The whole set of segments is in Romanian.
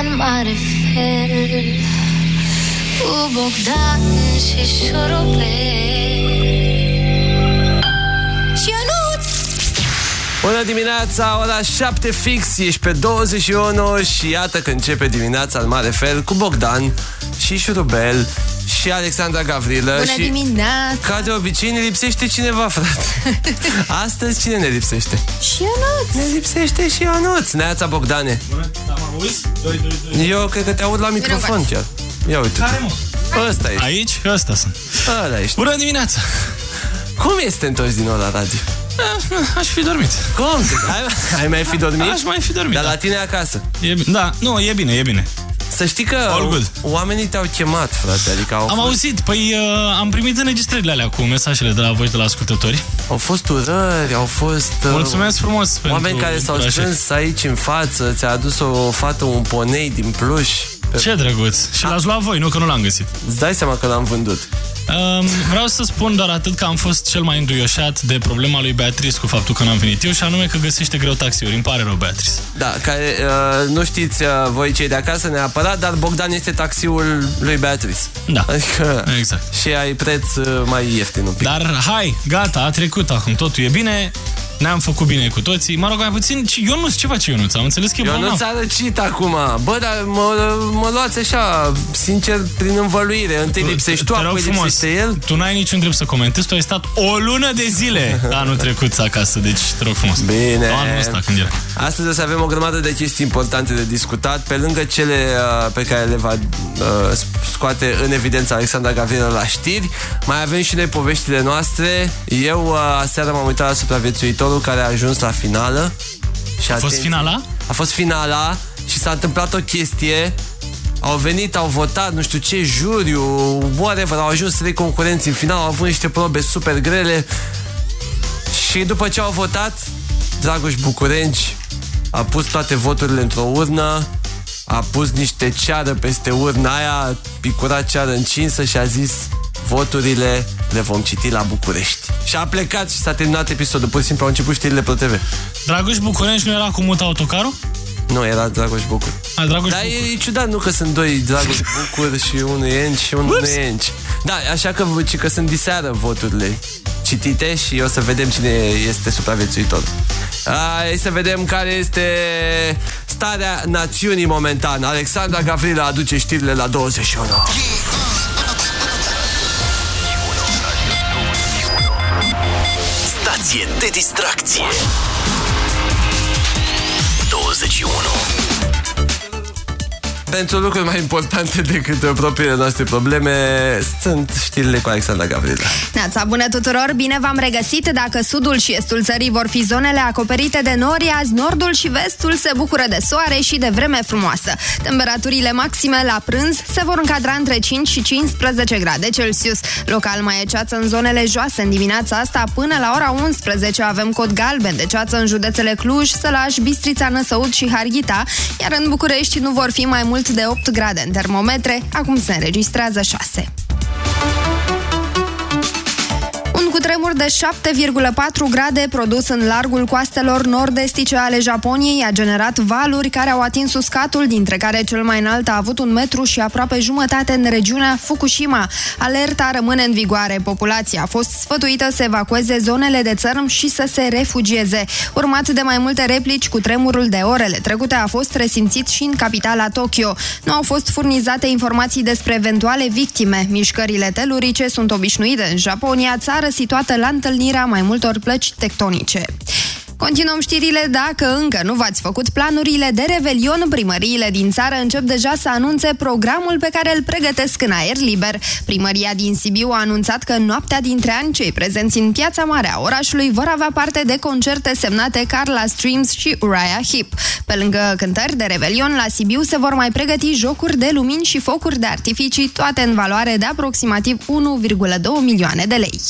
în mare fel. Cu Bogdan și șurubel Și Ionuț! Bună dimineața, ora 7 fix, ești pe 21 și iată că începe dimineața în mare fel cu Bogdan și Șurubel și Alexandra Gavrilă Bună și dimineața! ca de obicei ne lipsește cineva, frate. Astăzi cine ne lipsește? Și Ionuț! Ne lipsește și Ionuț, Neața Bogdane. Eu cred că te aud la microfon chiar. Ia uite. Care, mă? Ăsta e. Aici? Ăsta sunt. Ăla ești. Bună dimineața! Cum este întors din nou la radio? Ah, Aș fi dormit. Cum? Ai, ai mai fi dormit? Aș mai fi dormit. Dar da. la tine acasă. E, bi- da, nu, e bine, e bine. Să știi că All good. oamenii te-au chemat, frate. Adică au Am fost, auzit, păi uh, am primit înregistrările alea cu mesajele de la voi de la ascultători. au fost urări, au fost... uh, Mulțumesc frumos pentru Oameni care s-au încurajări. strâns aici în față, ți-a adus o fată un ponei din pluș. Pe... Ce drăguț. Și l-ați luat voi, nu că nu l-am găsit. Îți dai seama că l-am vândut. Um, vreau să spun doar atât că am fost cel mai înduioșat de problema lui Beatrice cu faptul că n-am venit eu și anume că găsește greu taxiuri. Îmi pare rău, Beatrice. Da, care uh, nu știți uh, voi cei de acasă neapărat, dar Bogdan este taxiul lui Beatrice. Da. Adică Exact. și ai preț uh, mai ieftin un pic. Dar hai, gata, a trecut acum, totul e bine. Ne-am făcut bine cu toții. Mă rog, mai puțin, ci Ionuț, ce face Ionuț? Am înțeles că e Eu bolnav. nu ți-a răcit acum. Bă, dar mă, mă luați așa, sincer, prin învăluire. Întâi lipsești tu, Te rog apoi frumos, lipsește el. Tu n-ai niciun drept să comentezi, tu ai stat o lună de zile anul trecut acasă, deci te rog frumos. Bine. Anul ăsta când era. Astăzi o să avem o grămadă de chestii importante de discutat, pe lângă cele uh, pe care le va uh, scoate în evidență Alexandra Gavrilă la știri. Mai avem și noi poveștile noastre. Eu uh, aseară m-am uitat la supraviețuitorul care a ajuns la finală. Și A fost finala? A fost finala și s-a întâmplat o chestie au venit, au votat, nu știu ce, juriu, whatever, au ajuns trei concurenți în final, au avut niște probe super grele și după ce au votat, Dragoș Bucurenci a pus toate voturile într-o urnă, a pus niște ceară peste urna aia, picurat ceară încinsă și a zis voturile le vom citi la București. Și a plecat și s-a terminat episodul, pur și simplu au început știrile pe TV. Dragoș București nu era cu mut autocarul? Nu, era Dragoș Bucur. A, Dragoș Dar Bucur. e, e ciudat, nu că sunt doi Dragoș Bucur și unul e Enci și unul nu e Enci. Da, așa că, ci că sunt diseară voturile citite și o să vedem cine este supraviețuitor. Hai să vedem care este starea națiunii momentan. Alexandra Gavrila aduce știrile la 21. Stație de distracție! 21 Pentru lucruri mai importante decât uh, propriile noastre probleme sunt știrile cu Alexandra Gavrila. Neața, bună tuturor! Bine v-am regăsit! Dacă sudul și estul țării vor fi zonele acoperite de nori, azi nordul și vestul se bucură de soare și de vreme frumoasă. Temperaturile maxime la prânz se vor încadra între 5 și 15 grade Celsius. Local mai e ceață în zonele joase în dimineața asta până la ora 11 avem cod galben de ceață în județele Cluj, Sălaș, Bistrița, Năsăud și Harghita, iar în București nu vor fi mai mult de 8 grade în termometre, acum se înregistrează 6. Cutremur de 7,4 grade produs în largul coastelor nord-estice ale Japoniei a generat valuri care au atins uscatul, dintre care cel mai înalt a avut un metru și aproape jumătate în regiunea Fukushima. Alerta rămâne în vigoare. Populația a fost sfătuită să evacueze zonele de țărm și să se refugieze. Urmat de mai multe replici, cu tremurul de orele trecute a fost resimțit și în capitala Tokyo. Nu au fost furnizate informații despre eventuale victime. Mișcările telurice sunt obișnuite în Japonia, țară situată la întâlnirea mai multor plăci tectonice. Continuăm știrile. Dacă încă nu v-ați făcut planurile de revelion, primăriile din țară încep deja să anunțe programul pe care îl pregătesc în aer liber. Primăria din Sibiu a anunțat că în noaptea dintre ani cei prezenți în piața mare a orașului vor avea parte de concerte semnate Carla Streams și Uriah Heep. Pe lângă cântări de revelion, la Sibiu se vor mai pregăti jocuri de lumini și focuri de artificii, toate în valoare de aproximativ 1,2 milioane de lei.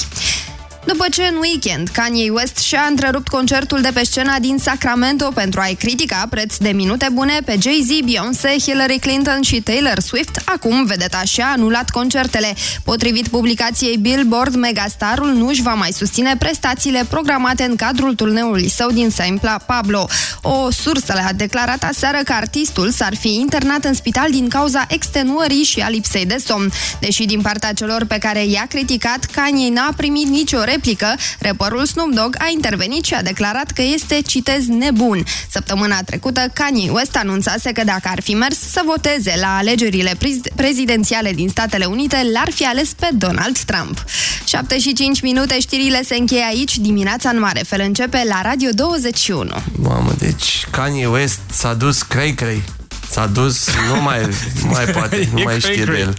După ce în weekend Kanye West și-a întrerupt concertul de pe scena din Sacramento pentru a-i critica preț de minute bune pe Jay-Z, Beyoncé, Hillary Clinton și Taylor Swift, acum vedeta și-a anulat concertele. Potrivit publicației Billboard, megastarul nu își va mai susține prestațiile programate în cadrul turneului său din San Pablo. O sursă le-a declarat aseară că artistul s-ar fi internat în spital din cauza extenuării și a lipsei de somn. Deși din partea celor pe care i-a criticat, Kanye n-a primit nicio replică, reporul Snoop Dogg a intervenit și a declarat că este, citez, nebun. Săptămâna trecută, Kanye West anunțase că dacă ar fi mers să voteze la alegerile prezidențiale din Statele Unite, l-ar fi ales pe Donald Trump. 7 și 5 minute, știrile se încheie aici, dimineața în mare fel începe la Radio 21. Mamă, deci Kanye West s-a dus crei-crei. S-a dus, nu mai, nu mai poate, nu mai știe de el.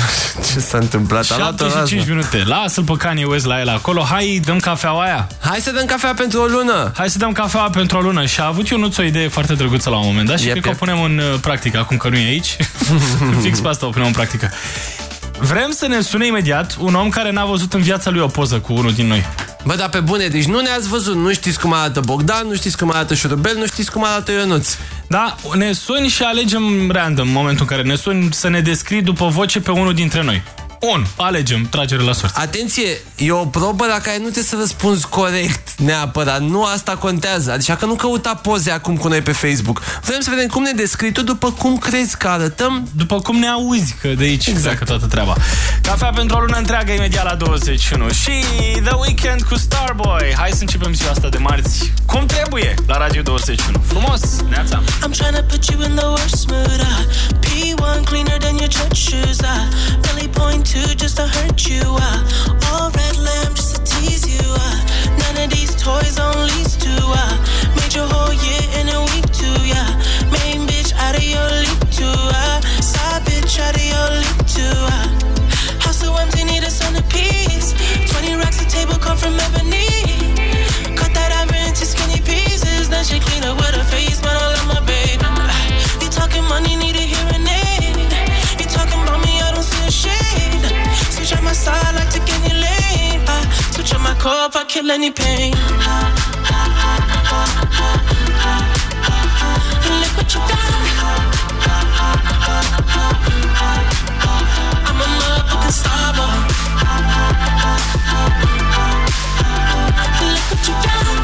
Ce s-a întâmplat? 75 minute. Lasă-l pe Kanye West la el acolo. Hai, dăm cafeaua aia. Hai să dăm cafea pentru o lună. Hai să dăm cafea pentru o lună. Și a avut eu o idee foarte drăguță la un moment dat și yep, cred yep. că o punem în uh, practică, acum că nu e aici. Fix pe asta o punem în practică. Vrem să ne sune imediat un om care n-a văzut în viața lui o poză cu unul din noi. Bă, dar pe bune, deci nu ne-ați văzut, nu știți cum arată Bogdan, nu știți cum arată Șurubel, nu știți cum arată Ionuț. Da, ne suni și alegem random în momentul în care ne suni să ne descrii după voce pe unul dintre noi. 1. Alegem tragere la sorți. Atenție, e o probă la care nu trebuie să răspunzi corect neapărat. Nu asta contează. Adică că nu căuta poze acum cu noi pe Facebook. Vrem să vedem cum ne descrii tu după cum crezi că arătăm. După cum ne auzi, că de aici exact. că toată treaba. Cafea pentru o lună întreagă imediat la 21. Și The Weekend cu Starboy. Hai să începem ziua asta de marți. Cum trebuie la Radio 21. Frumos, neața. I'm trying to put you in the worst mood. Uh. P1 cleaner than your church shoes. Uh. Really point to just to hurt you. Uh. All red lamb just to tease you. Uh. None of these toys on lease to. Uh. Made your whole year in a week too. Yeah. Main bitch out of your league too. Uh. Side bitch out of your league too. Uh. House so empty, need a centerpiece. 20 racks a table come from ebony. If I kill any pain. Look what you done. I'm a motherfucking star boy. Look what you done.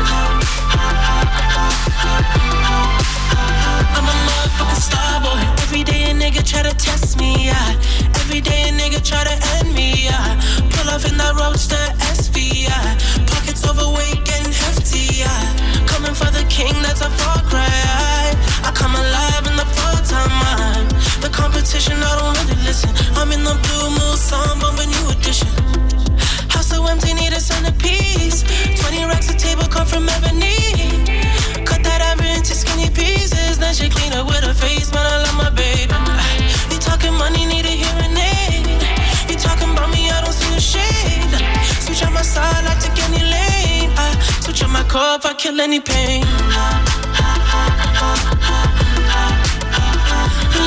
I'm a motherfucking star boy. Every day a nigga try to test me, yeah. Every day a nigga try to end me, yeah. Pull off in that roadster Pockets overweight, getting hefty. Coming for the king, that's a far cry. I come alive in the time. The competition, I don't really listen. I'm in the blue moon, song, bumping new. House so empty, need a centerpiece. 20 racks table come from. Side, I take any lane. I switch on my car if I kill any pain.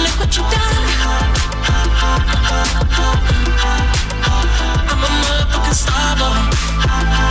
Look what you done. I'm a motherfucking star boy.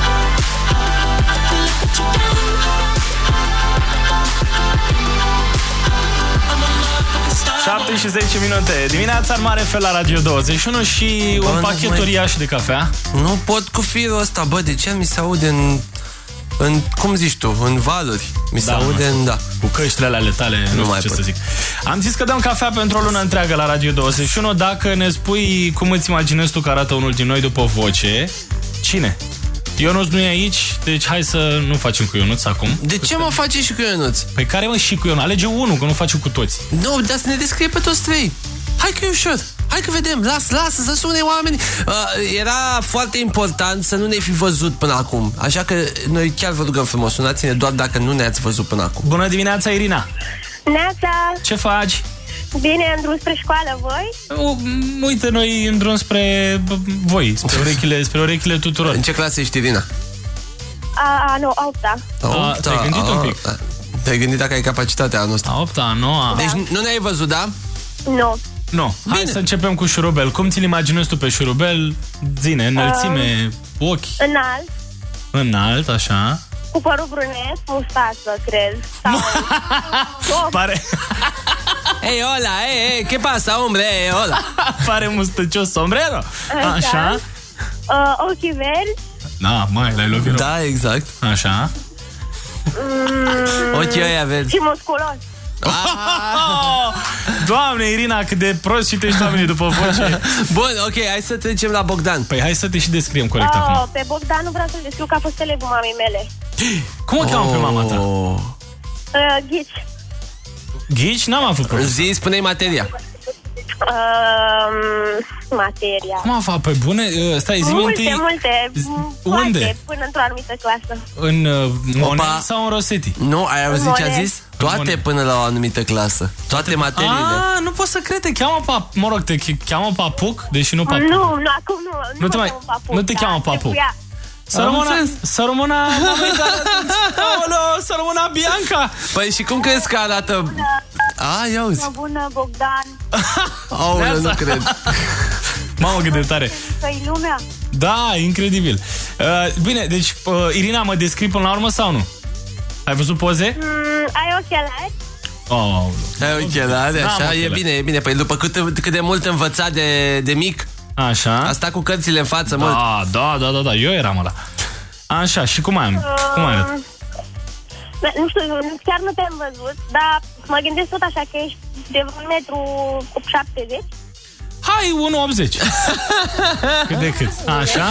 7 și 10 minute. Dimineața în mare fel la Radio 21 și bă, un pachet mai... uriaș de cafea. Nu pot cu firul ăsta, bă, de ce mi se aude în... în cum zici tu, în valuri. Mi se da, aude în... da. Cu căștile alea tale, nu, nu mai ce pot. să zic. Am zis că dăm cafea pentru o lună întreagă la Radio 21. Dacă ne spui cum îți imaginezi tu că arată unul din noi după voce, cine? Ionuț nu e aici, deci hai să nu facem cu Ionuț acum. De ce mă face și cu Ionuț? Păi care mă și cu Ionuț? Alege unul, că nu facem cu toți. Nu, dar să ne descrie pe toți trei. Hai că e ușor. Hai că vedem. Las, lasă să sune oameni. Uh, era foarte important să nu ne fi văzut până acum. Așa că noi chiar vă rugăm frumos, sunați-ne doar dacă nu ne-ați văzut până acum. Bună dimineața, Irina! Neața, Ce faci? Bine în drum spre școală, voi? U- Uite, noi în drum spre bă, voi, spre urechile, spre urechile tuturor. În ce clasă ești, Irina? A, a nu, a opta. A te-ai gândit un pic? a, Te-ai gândit dacă ai capacitatea anul ăsta. A opta, a noua. Deci nu ne-ai văzut, da? Nu. Nu, hai Bine. să începem cu șurubel. Cum ți-l imaginezi tu pe șurubel? Zine, înălțime, ochi Înalt, înalt, așa. cu părul brunet, mustață, cred. Sau... Oh, Pare, Ei, hola, ei, ei, ce pasa, hombre, ei, hola. pare mustăcios sombrero. Așa. uh, ochii verzi, Da, mai, l-ai lovit rău. Da, exact. Așa. Ochii ăia vezi. și musculos. Oh, Doamne, Irina, cât de prost citești oamenii după voce. Bun, ok, hai să trecem la Bogdan. Păi hai să te și descriem corect Uh, acum. pe Bogdan nu vreau să-l descriu că a fost elevul mamei mele. Cum o cheamă pe mama ta? Oh. Uh, ghici. Ghici? N-am avut profesor. Zi, spune-i materia. Uh, materia. Cum a făcut? Pe bune? Uh, Stai, zi Multe, întâi multe. Z- m, unde? Foarte, până într-o anumită clasă. în uh, Monel Opa. sau în Rosetti? Nu, ai auzit ce a Mone. zis? Toate până la o anumită clasă. Toate materiile. Ah, nu pot să cred, te cheamă pa... Mă rog, te ch- cheamă papuc, deși nu papuc. Nu, nu, acum nu. Nu, Nu te mă mai- cheamă papuc, nu te dar cheamă papuc. trebuia. Să rămână, înțeles. să rămână, mamei tale, aoleo, să rămână Bianca. Păi și cum crezi că arată... A, ia uzi. Bună, Bogdan. Aoleu, nu Neața. cred. Mamă, cât de tare. Să-i lumea. Da, incredibil. Uh, bine, deci, uh, Irina, mă descrii până la urmă sau nu? Ai văzut poze? Mm, ai ochelari? Oh, Ai ochelari, N-am așa, e ochelari. bine, e bine. Păi după cât, cât de mult învăța de, de mic, așa. a stat cu cărțile în față mult. Da, da, da, da, da, eu eram ăla. Așa, și cum ai? Cum ai arăt? Da, Nu știu, chiar nu te-am văzut, dar mă gândesc tot așa că ești de un metru 70. Hai, 1,80. cât de cât. Așa?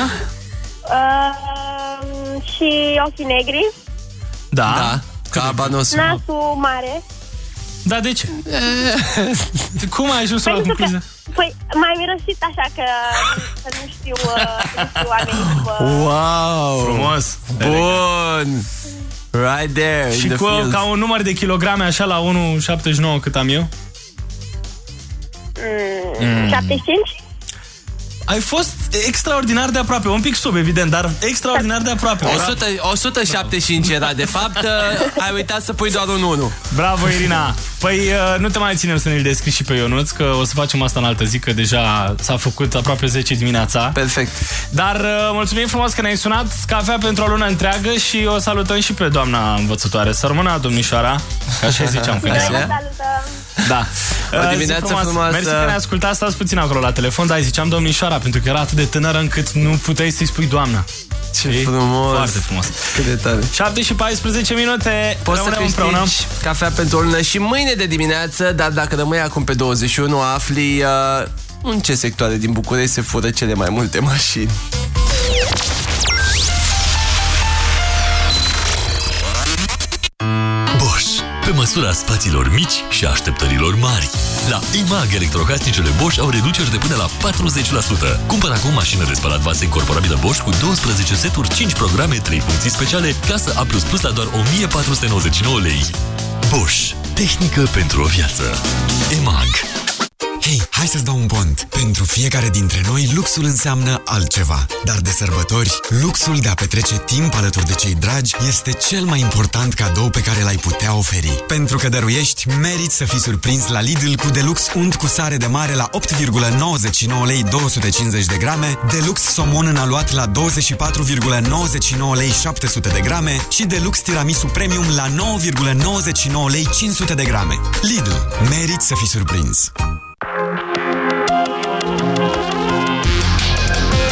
Uh, și ochii negri, Da. Da, ca abanos. nasul mare. Da, de ce? Cum ai ajuns la Păi, nu știu concluzie? că, păi m-ai mirosit așa că, că nu știu, uh, nu știu oamenii după... Wow! Frumos. Bun! Right there, Și in the cu, fields. ca un număr de kilograme așa la 1,79 cât am eu? Mm. 75? Ai fost extraordinar de aproape, un pic sub, evident, dar extraordinar de aproape. 100, 175 era, de fapt, uh, ai uitat să pui doar un 1. Bravo, Irina! Păi uh, nu te mai ținem să ne-l descrii și pe Ionuț, că o să facem asta în altă zi, că deja s-a făcut aproape 10 dimineața. Perfect. Dar uh, mulțumim frumos că ne-ai sunat, cafea pentru o lună întreagă și o salutăm și pe doamna învățătoare. Să rămână, domnișoara, ca așa ziceam când Așa. eram. Vă salutăm! Da. O Uh, dimineață zi frumoasă. Mersi că ne ascultați, stați puțin acolo la telefon, dar îi ziceam domnișoara, pentru că era atât de tânără încât nu puteai să-i spui doamna. Ce Știi? frumos. Foarte frumos. Cât de tare. 7 și 14 minute, Poți să rămânem câștigi împreună. cafea pentru o lună și mâine de dimineață, dar dacă rămâi acum pe 21, afli uh, în ce sectoare din București se fură cele mai multe mașini. Pe măsura spațiilor mici și așteptărilor mari. La EMAG, electrocasnicele Bosch au reduceri de până la 40%. Cumpăr acum mașină de spălat vase incorporabilă Bosch cu 12 seturi, 5 programe, 3 funcții speciale, clasă A++ la doar 1499 lei. Bosch. Tehnică pentru o viață. EMAG. Hei, hai să-ți dau un pont. Pentru fiecare dintre noi, luxul înseamnă altceva. Dar de sărbători, luxul de a petrece timp alături de cei dragi este cel mai important cadou pe care l-ai putea oferi. Pentru că dăruiești, meriți să fii surprins la Lidl cu Deluxe unt cu sare de mare la 8,99 lei 250 de grame, Deluxe somon în aluat la 24,99 lei 700 de grame și Deluxe tiramisu premium la 9,99 lei 500 de grame. Lidl. Meriți să fii surprins!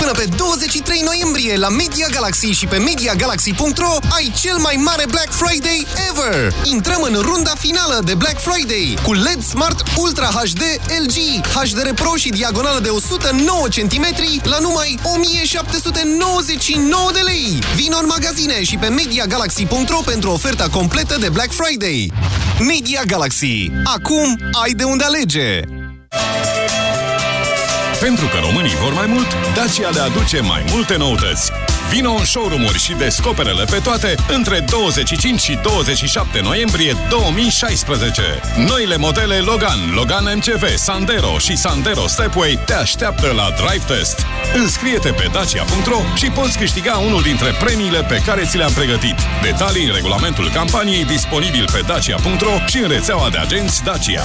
Până pe 23 noiembrie la Media Galaxy și pe MediaGalaxy.ro ai cel mai mare Black Friday ever! Intrăm în runda finală de Black Friday cu LED Smart Ultra HD LG, HDR Pro și diagonală de 109 cm la numai 1799 de lei! Vino în magazine și pe MediaGalaxy.ro pentru oferta completă de Black Friday. Media Galaxy. Acum ai de unde alege! Pentru că românii vor mai mult, Dacia le aduce mai multe noutăți. Vino în showroom-uri și descoperele pe toate între 25 și 27 noiembrie 2016. Noile modele Logan, Logan MCV, Sandero și Sandero Stepway te așteaptă la Drive Test. Înscrie-te pe dacia.ro și poți câștiga unul dintre premiile pe care ți le-am pregătit. Detalii în regulamentul campaniei disponibil pe dacia.ro și în rețeaua de agenți Dacia.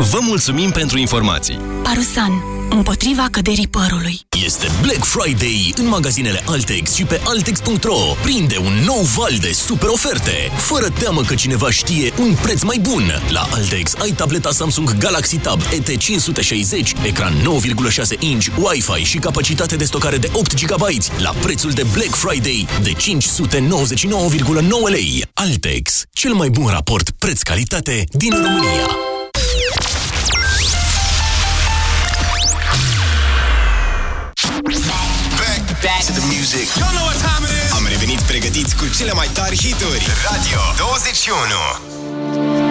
Vă mulțumim pentru informații! Parusan. Împotriva căderii părului. Este Black Friday în magazinele Altex și pe Altex.ro. Prinde un nou val de super oferte. Fără teamă că cineva știe un preț mai bun. La Altex ai tableta Samsung Galaxy Tab ET560, ecran 9,6 inch, Wi-Fi și capacitate de stocare de 8 GB la prețul de Black Friday de 599,9 lei. Altex, cel mai bun raport preț-calitate din România. Music. You know what time it is. Am revenit pregătiți cu cele mai tari hituri. Radio 21.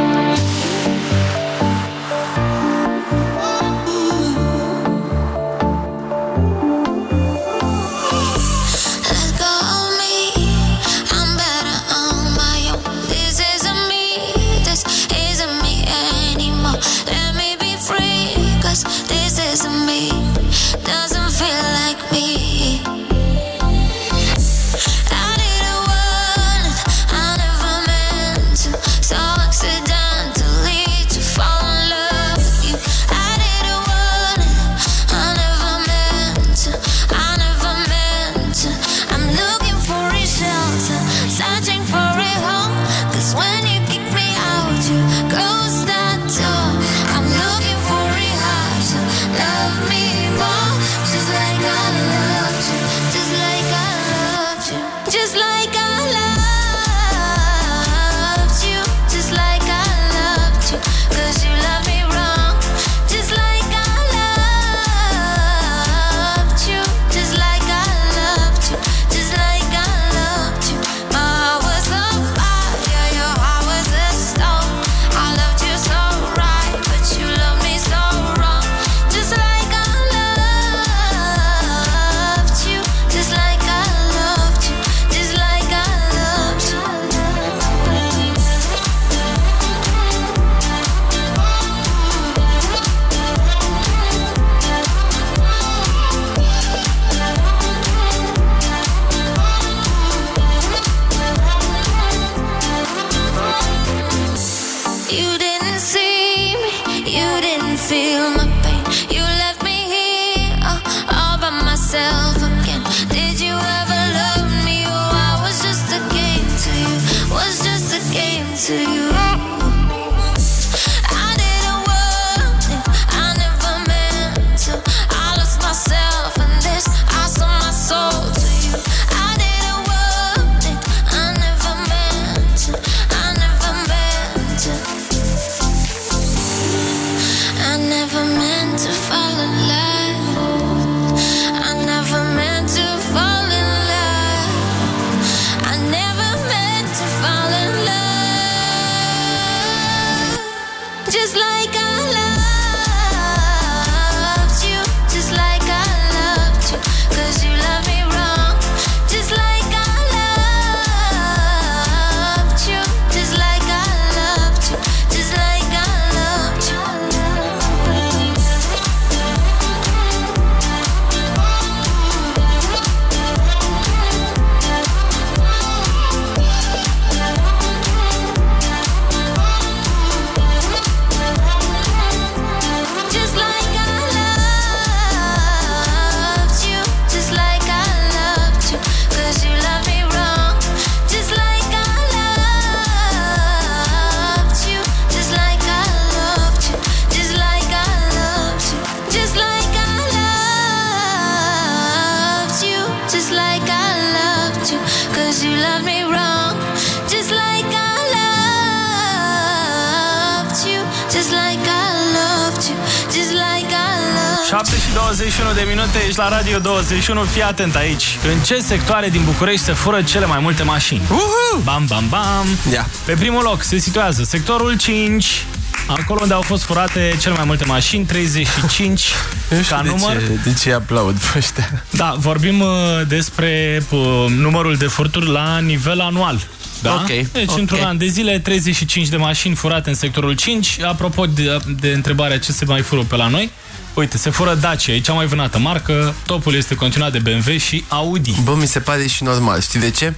21, fii atent aici. În ce sectoare din București se fură cele mai multe mașini? Uhu! Bam, bam, bam! Ia. Pe primul loc se situează sectorul 5, acolo unde au fost furate cele mai multe mașini, 35 Nu știu ca de număr. Ce, de ce aplaud pe ăștia? Da, vorbim uh, despre uh, numărul de furturi la nivel anual. Da? Ok, Deci, ok. într-un an de zile, 35 de mașini furate în sectorul 5. Apropo de, de întrebarea ce se mai fură pe la noi, uite, se fură Dacia, e cea mai vânată marcă, topul este continuat de BMW și Audi. Bă, mi se pare și normal, știi de ce?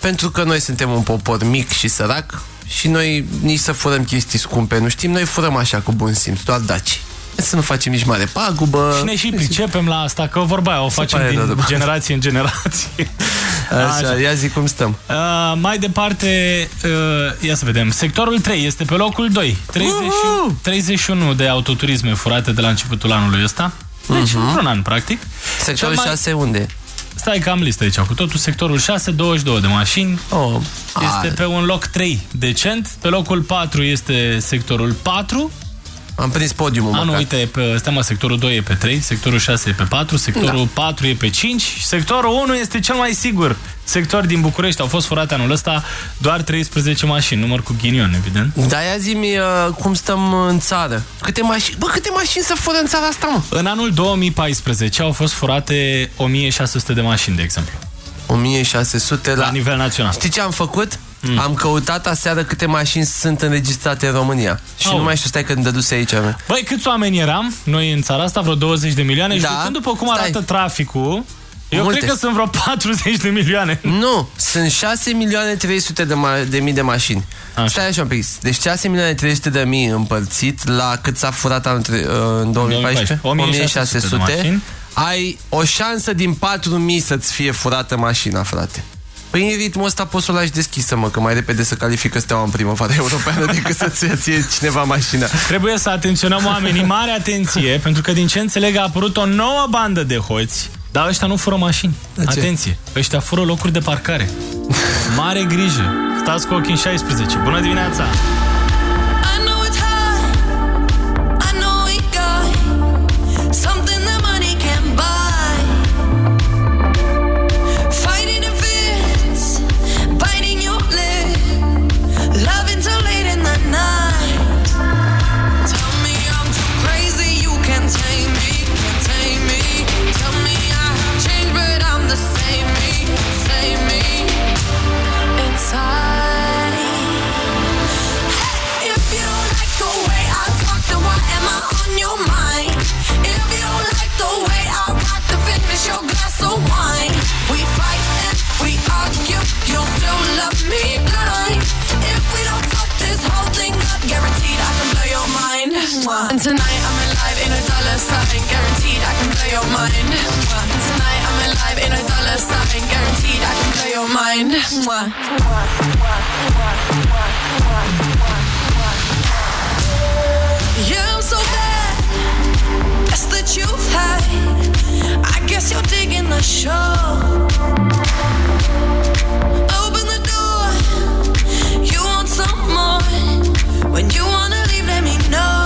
Pentru că noi suntem un popor mic și sărac și noi nici să furăm chestii scumpe, nu știm, noi furăm așa cu bun simț, doar daci. Să nu facem nici mare pagubă. Și ne și pricepem la asta, că vorba aia o facem pare din normal. generație în generație. Așa, ia zi cum stăm. Uh, mai departe, uh, ia să vedem. Sectorul 3 este pe locul 2. 30, Uhu! 31 de autoturisme furate de la începutul anului ăsta. Deci, într-un an, practic. Sectorul Cel mai- 6 unde? Stai că am listă aici cu totul. Sectorul 6, 22 de mașini. Oh, Este pe un loc 3 decent. Pe locul 4 este sectorul 4. Am prins podiumul A, nu, măcar. uite, e pe, stai mă, sectorul 2 e pe 3, sectorul 6 e pe 4, sectorul da. 4 e pe 5 și sectorul 1 este cel mai sigur sector din București. Au fost furate anul ăsta doar 13 mașini, număr cu ghinion, evident. Da, ia zi-mi uh, cum stăm în țară. Câte mașini, bă, câte mașini să fură în țara asta, mă? În anul 2014 au fost furate 1600 de mașini, de exemplu, 1600 la... la nivel național. Știi ce am făcut? Mm. Am căutat aseară câte mașini sunt înregistrate în România. Și Au. nu mai știu, stai că îmi dăduse aici. Mă. Băi, câți oameni eram noi în țara asta? Vreo 20 de milioane? Și Da. jucând după cum Stai. arată traficul, eu Multe. cred că sunt vreo 40 de milioane. Nu, sunt 6 milioane 300 de, ma- de mii de mașini. Așa. Stai așa un pic. Deci 6 milioane 300 de mii împărțit la cât s-a furat anul tre- uh, în 2014? 1600 de mașini. Ai o șansă din 4000 să-ți fie furată mașina, frate. Păi în ritmul ăsta poți să o lași deschisă, mă, că mai repede să califică steaua în primăvara europeană decât să-ți ție cineva mașina. Trebuie să atenționăm oamenii, mare atenție, pentru că din ce înțeleg a apărut o nouă bandă de hoți, dar ăștia nu fură mașini. ce? Atenție, ăștia fură locuri de parcare. Mare grijă. Stați cu ochii în 16. Bună dimineața! And tonight I'm alive in a dollar sign, guaranteed I can blow your mind. And tonight I'm alive in a dollar sign, guaranteed I can blow your mind. Yeah, I'm so bad. That's the truth. Hide. I guess you're digging the show. Open the door. You want some more? When you wanna leave, let me know.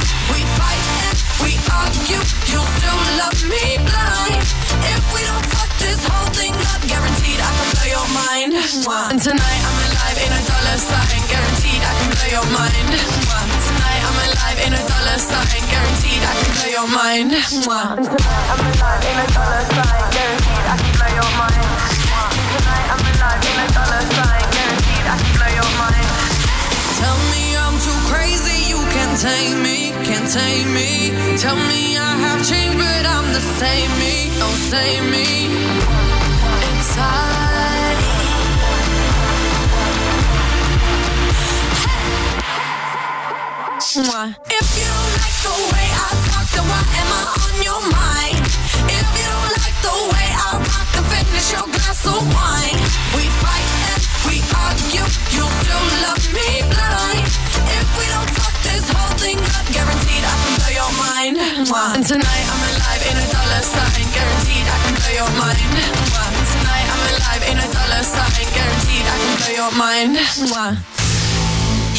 And tonight I'm alive in a dollar sign, guaranteed I can blow your mind. Tonight I'm alive in a dollar sign, guaranteed I can blow your mind. Tonight I'm alive in a dollar sign, guaranteed I can blow your mind. Tonight I'm alive in a dollar sign, guaranteed I can blow your mind. Tell me I'm too crazy, you can't tame me, can't tame me. Tell me I have changed, but I'm the same me, don't same me. Inside. If you like the way I talk, then why am I on your mind? If you like the way I rock, then finish your glass of wine. We fight and we argue, you still love me blind. If we don't fuck this whole thing up, guaranteed I can blow your mind. And tonight I'm alive in a dollar sign, guaranteed I can blow your mind. Tonight I'm alive in a dollar sign, guaranteed I can blow your mind.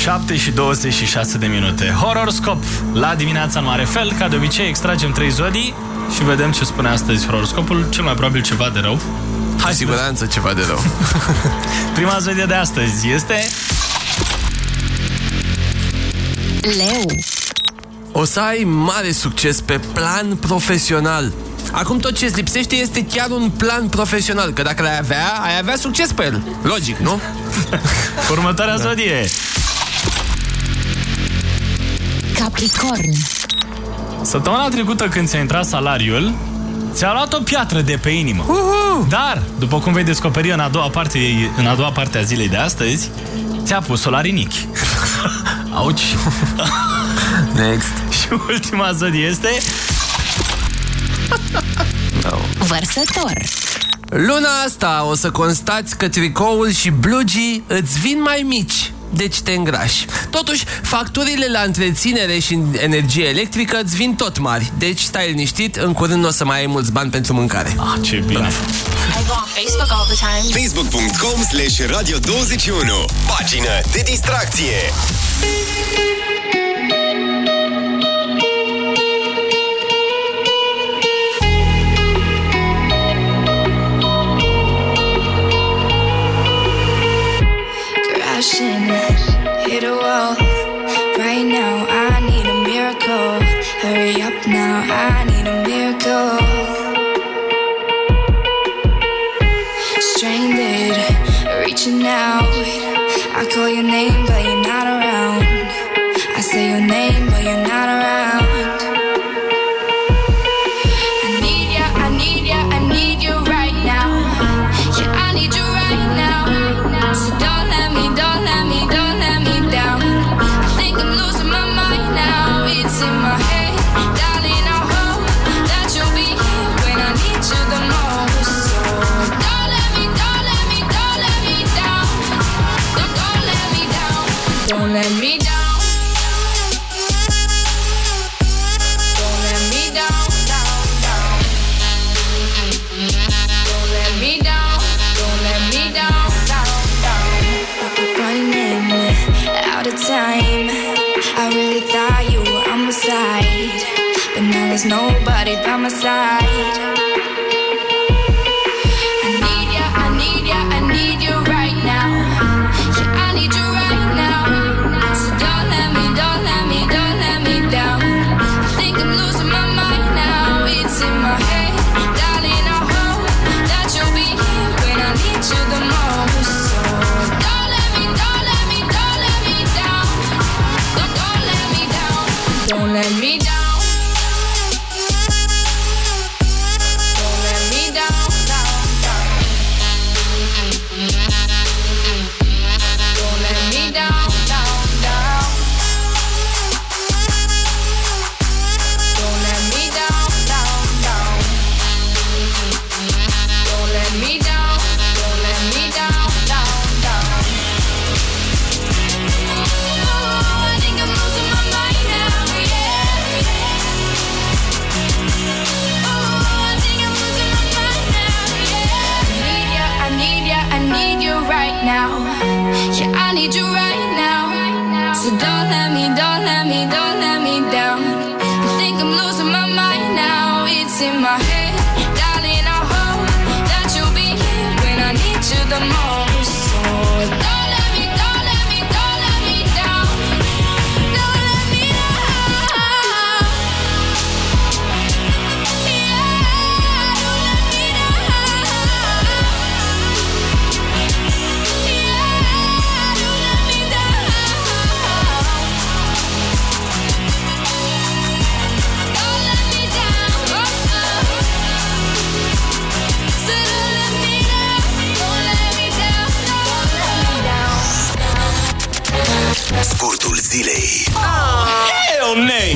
7 și 26 de minute. Horoscop la dimineața în mare fel. Ca de obicei, extragem 3 zodii și vedem ce spune astăzi horoscopul. Cel mai probabil ceva de rău. Hai siguranță ceva de rău. Prima zodie de astăzi este... Leu. O să ai mare succes pe plan profesional. Acum tot ce îți lipsește este chiar un plan profesional, că dacă l-ai avea, ai avea succes pe el. Logic, nu? Următoarea da. zodie. Capricorn. Săptămâna trecută când ți-a intrat salariul, ți-a luat o piatră de pe inimă. Uhu! Dar, după cum vei descoperi în a doua parte, în a doua parte a zilei de astăzi, ți-a pus-o la rinichi. Auci! Next. și ultima zodie este... no. Vărsător. Luna asta o să constați că tricoul și blugii îți vin mai mici deci te îngrași. Totuși, facturile la întreținere și energie electrică îți vin tot mari, deci stai liniștit, în curând o să mai ai mulți bani pentru mâncare. Ah, ce bine! Facebook all the time. Facebook.com slash Radio 21 Pagină de distracție Crashing, hit a wall. Right now, I need a miracle. Hurry up now, I need a miracle. Stranded, reaching out. I call your name, but you're not around. I say your name, but now there's nobody by my side.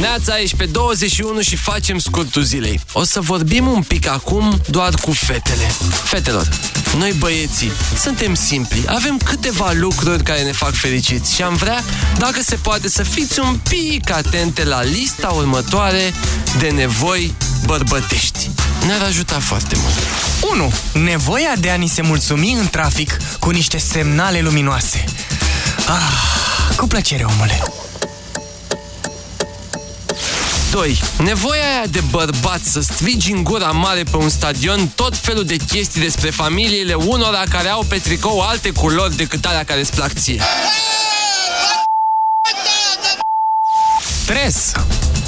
Neața, ești pe 21 și facem scurtul zilei. O să vorbim un pic acum doar cu fetele. Fetelor, noi băieții suntem simpli, avem câteva lucruri care ne fac fericiți și am vrea, dacă se poate, să fiți un pic atente la lista următoare de nevoi bărbătești. Ne-ar ajuta foarte mult. 1. Nevoia de a ni se mulțumi în trafic cu niște semnale luminoase. Ah, cu plăcere, omule. 2. Nevoia aia de bărbat să strigi în gura mare pe un stadion tot felul de chestii despre familiile unora care au pe tricou alte culori decât alea care îți plac ție. 3.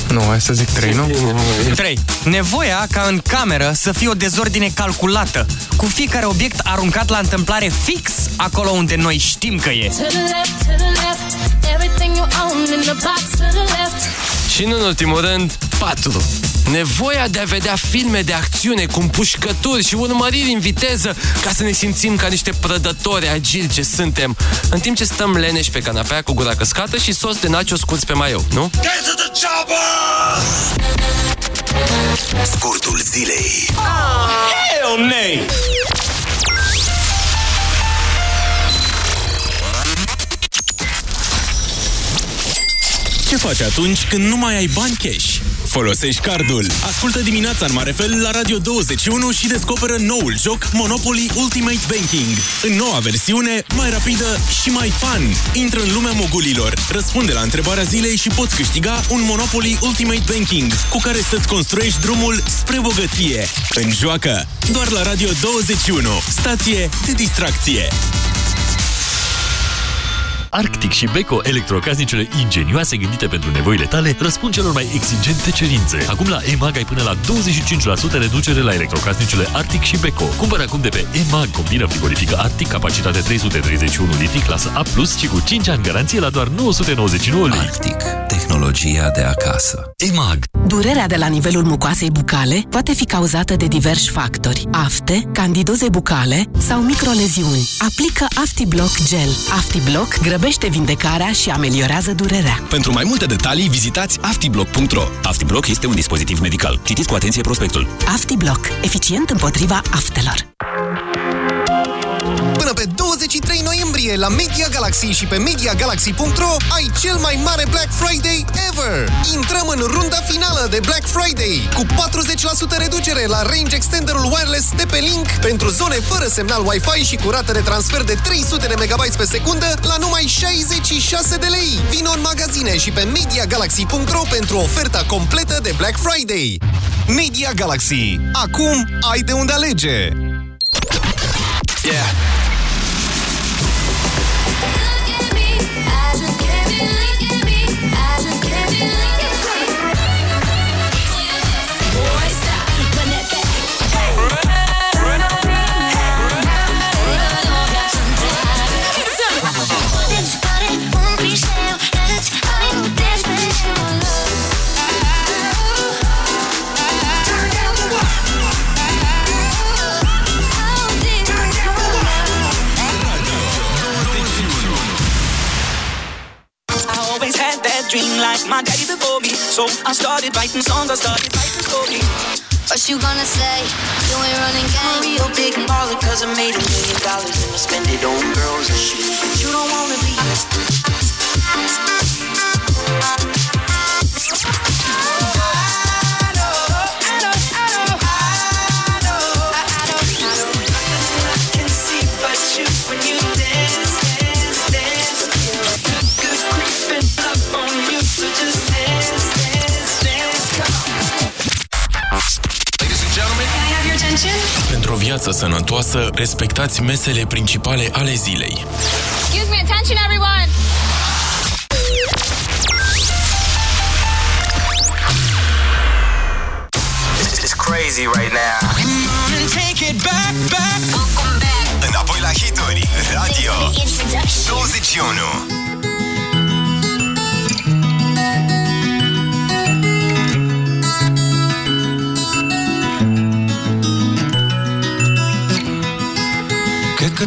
Nu, hai să zic 3, nu? 3. Nevoia ca în cameră să fie o dezordine calculată, cu fiecare obiect aruncat la întâmplare fix acolo unde noi știm că e. To the left, to the left, everything you own in the box to the left. Și nu în ultimul rând, 4. Nevoia de a vedea filme de acțiune cu împușcături și urmăriri în viteză ca să ne simțim ca niște prădători agili ce suntem, în timp ce stăm leneși pe canapea cu gura căscată și sos de nacho scurți pe maiou, nu? Scurtul zilei. Hell nay! Ce faci atunci când nu mai ai bani cash? Folosești cardul. Ascultă dimineața în mare fel la Radio 21 și descoperă noul joc Monopoly Ultimate Banking. În noua versiune, mai rapidă și mai fun. Intră în lumea mogulilor, răspunde la întrebarea zilei și poți câștiga un Monopoly Ultimate Banking cu care să-ți construiești drumul spre bogăție. În joacă, doar la Radio 21. Stație de distracție. Arctic și Beko, electrocasnicele ingenioase gândite pentru nevoile tale, răspund celor mai exigente cerințe. Acum la EMAG ai până la 25% reducere la electrocasnicele Arctic și Beko. Cumpără acum de pe EMAG combină frigorifică Arctic, capacitate 331 litri, clasă A+, și cu 5 ani garanție la doar 999 lei. Arctic. Tehnologia de acasă. EMAG. Durerea de la nivelul mucoasei bucale poate fi cauzată de diversi factori. Afte, candidoze bucale sau microleziuni. Aplică AftiBlock Gel. AftiBlock grăbește vindecarea și ameliorează durerea. Pentru mai multe detalii, vizitați aftiblock.ro. AftiBlock este un dispozitiv medical. Citiți cu atenție prospectul. AftiBlock. Eficient împotriva aftelor. Până pe 23 noiembrie la Media Galaxy și pe MediaGalaxy.ro ai cel mai mare Black Friday ever! Intrăm în runda finală de Black Friday cu 40% reducere la range extenderul wireless de pe Link pentru zone fără semnal Wi-Fi și cu rată de transfer de 300 de MB pe secundă la numai 66 de lei. Vino în magazine și pe MediaGalaxy.ro pentru oferta completă de Black Friday. Media Galaxy. Acum ai de unde alege! Yeah! Like my daddy before me. So I started writing songs, I started writing stories. What you gonna say? You ain't running game. I'm a real big baller cause I made a million dollars and I spend it on girls and shoes. But you don't wanna be. Viață sănătoasă, respectați mesele principale ale zilei. Excuse me, attention everyone! This is crazy right now. Take it back, back. Înapoi la hituri, radio 21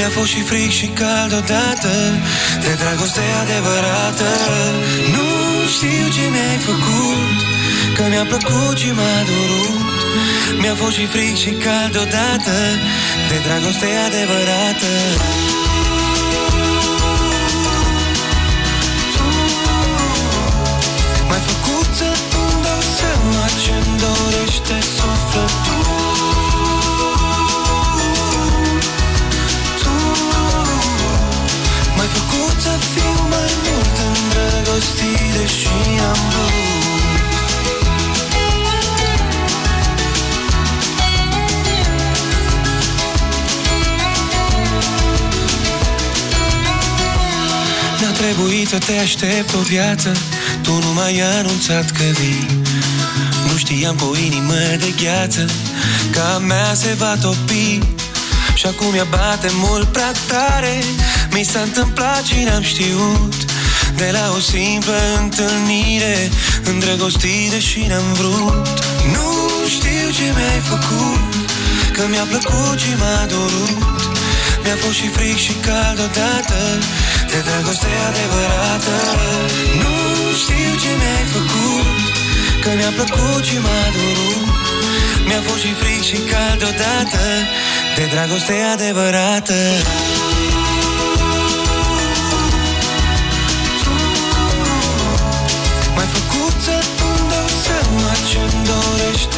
Mi-a fost și fric și cald odată De dragoste adevărată. Nu știu ce mi-ai făcut Că mi-a plăcut și m-a dorut Mi-a fost și fric și cald odată De dragoste adevărată trebuit să te aștept o viață Tu nu m-ai anunțat că vii. Nu știam cu o inimă de gheață Că a mea se va topi. Și acum ea bate mult prea tare Mi s-a întâmplat și n-am știut De la o simplă întâlnire Îndrăgostit deși n-am vrut. Nu știu ce mi-ai făcut Că mi-a plăcut și m-a dorut mi-a fost și fric și cald odată De dragoste adevărată. Nu știu ce mi-ai făcut Că mi-a plăcut și m-a durut. Mi-a fost și fric și cald odată De dragoste adevărată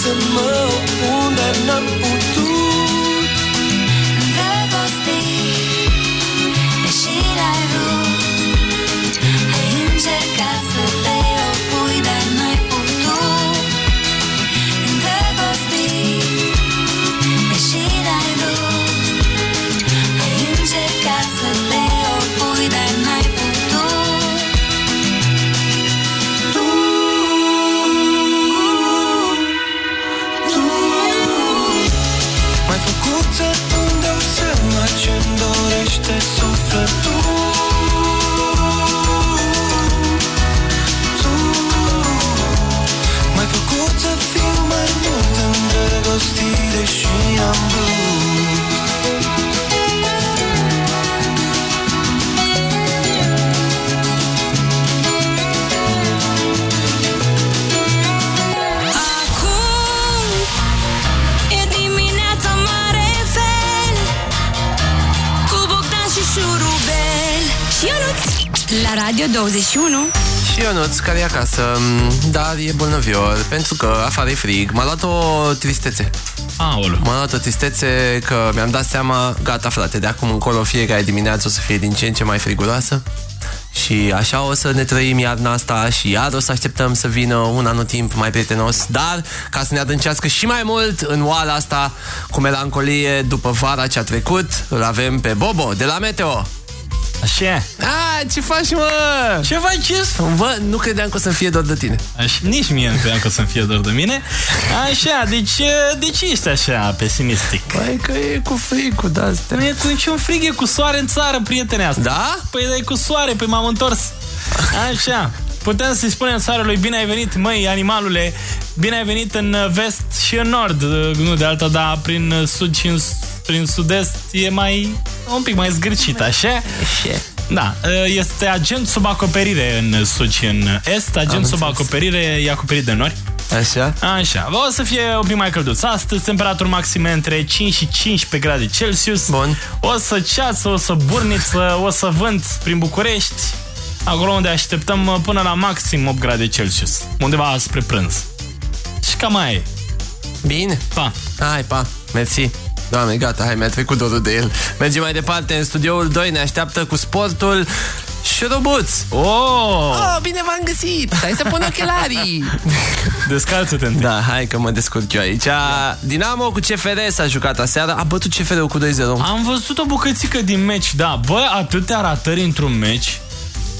să mă opun Dar n-am putut 21 Și Ionuț, care e acasă, dar e bolnăvior, pentru că afară e frig. M-a luat o tristețe. Aolo. M-a luat o tristețe că mi-am dat seama, gata frate, de acum încolo fiecare dimineață o să fie din ce în ce mai friguroasă. Și așa o să ne trăim iarna asta și iar o să așteptăm să vină un anotimp mai prietenos, dar ca să ne adâncească și mai mult în oala asta cu melancolie după vara ce a trecut, îl avem pe Bobo de la Meteo. Așa. A, ce faci, mă? Ce faci? Bă, nu credeam că o să fie doar de tine. Așa, nici mie nu credeam că o să-mi fie doar de mine. Așa, deci, de ce ești așa pesimistic? Păi că e cu frig, cu de-astea. Nu e cu niciun frig, e cu soare în țară, prietene asta. Da? Păi e cu soare, păi m-am întors. Așa. Putem să-i spunem soarelui bine ai venit, măi, animalule, bine ai venit în vest și în nord, nu de alta, dar prin sud și în, prin sud-est e mai, un pic mai zgârcit, așa? Da, este agent sub acoperire în sud și în est, agent Am sub înțeles. acoperire e acoperit de nori. Așa? Așa, o să fie un pic mai călduț. Astăzi temperaturi maxime între 5 și 15 grade Celsius. Bun. O să ceață, o să burniță, o să vânt prin București. Acolo unde așteptăm uh, până la maxim 8 grade Celsius. Undeva spre prânz. Și cam mai e. Bine. Pa. Hai, pa. Mersi. Doamne, gata, hai, mi-a trecut dorul de el. Mergem mai departe, în studioul 2 ne așteaptă cu sportul Șurubuț. Oh! oh bine v-am găsit! Hai să pun ochelarii! Descalță-te întâi. Da, hai că mă descurc eu aici. Dinamo cu CFR s-a jucat aseară, a bătut CFR-ul cu 2-0. Am văzut o bucățică din meci, da. Bă, atâtea ratări într-un meci.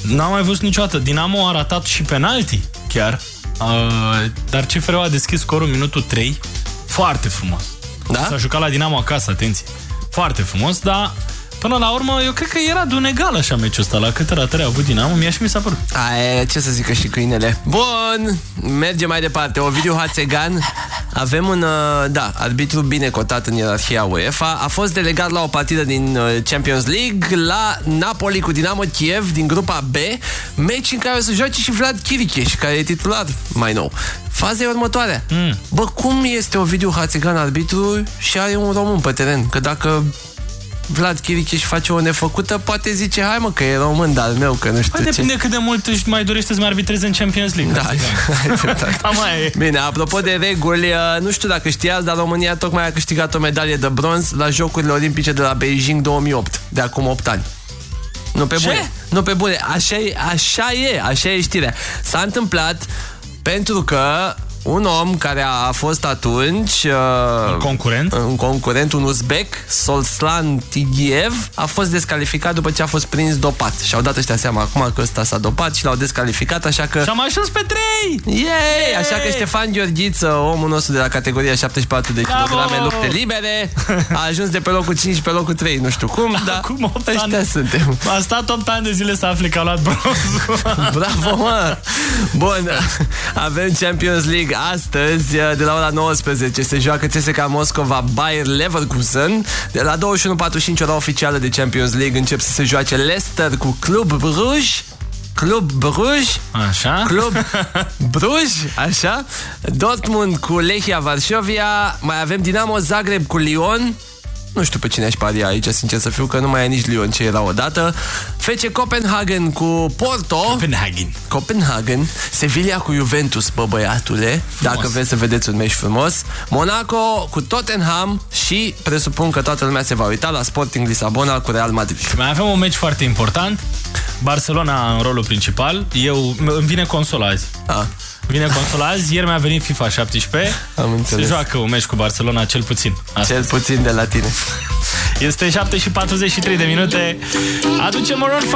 N-am mai văzut niciodată. Dinamo a ratat și penalti, chiar. Uh, dar CFR a deschis scorul în minutul 3. Foarte frumos. Da? S-a jucat la Dinamo acasă, atenție. Foarte frumos, dar până la urmă eu cred că era de un egal așa meciul ăsta. La câte ratări a avut Dinamo, mie și mi s-a părut. Aia, ce să zică și câinele. Bun, mergem mai departe. Ovidiu Hațegan, avem un, uh, da, arbitru bine cotat în ierarhia UEFA. A fost delegat la o partidă din uh, Champions League la Napoli cu Dinamo Kiev din grupa B, meci în care o să joace și Vlad Chiricheș, care e titular mai nou. Faza e următoarea. Mm. Bă, cum este Ovidiu Hațegan arbitru și are un român pe teren? Că dacă Vlad Chiricheș face o nefăcută, poate zice, hai mă că e român, dar al meu, că nu știu Păi ce. depinde cât de mult își mai dorește să mai arbitreze în Champions League. Da, ai dreptate. Cam aia e. Bine, apropo de reguli, uh, nu știu dacă știați, dar România tocmai a câștigat o medalie de bronz la Jocurile Olimpice de la Beijing 2008, de acum 8 ani. Nu pe Ce? bune. Nu pe bune. Așa e, așa e, așa e știrea. S-a întâmplat pentru că un om care a fost atunci uh, Un concurent? un concurent, un uzbek, Solslan Tigiev, a fost descalificat după ce a fost prins dopat. Și-au dat ăștia seama acum că ăsta s-a dopat și l-au descalificat, așa că... Și am ajuns pe 3! Yay! Așa că Ștefan Gheorghiță, omul nostru de la categoria 74 de Bravo! kilograme lupte libere, a ajuns de pe locul 5 pe locul 3, nu știu cum, dar Acum 8 ăștia ani. suntem. A stat 8 ani de zile să afle că a luat bronzul. Bravo, mă! Bun, avem Champions League astăzi, de la ora 19 se joacă CSKA Moscova Bayer Leverkusen. De la 21.45 ora oficială de Champions League încep să se joace Leicester cu Club Bruges. Club Bruges Așa? Club Bruges, așa Dortmund cu Lechia Varsovia Mai avem Dinamo Zagreb cu Lyon nu știu pe cine aș paria aici, sincer să fiu, că nu mai e nici Lyon ce era odată. FC Copenhagen cu Porto. Copenhagen. Copenhagen. Sevilla cu Juventus, bă băiatule. Dacă vreți să vedeți un meci frumos. Monaco cu Tottenham și presupun că toată lumea se va uita la Sporting Lisabona cu Real Madrid. Mai avem un meci foarte important. Barcelona în rolul principal. Eu, îmi vine consola azi. Ah. Vine consola azi, ieri mi-a venit FIFA 17. Am înțeles. Se joacă un meci cu Barcelona, cel puțin. Astăzi. Cel puțin de la tine. Este 7 și 43 de minute. Aducem Maroon 5.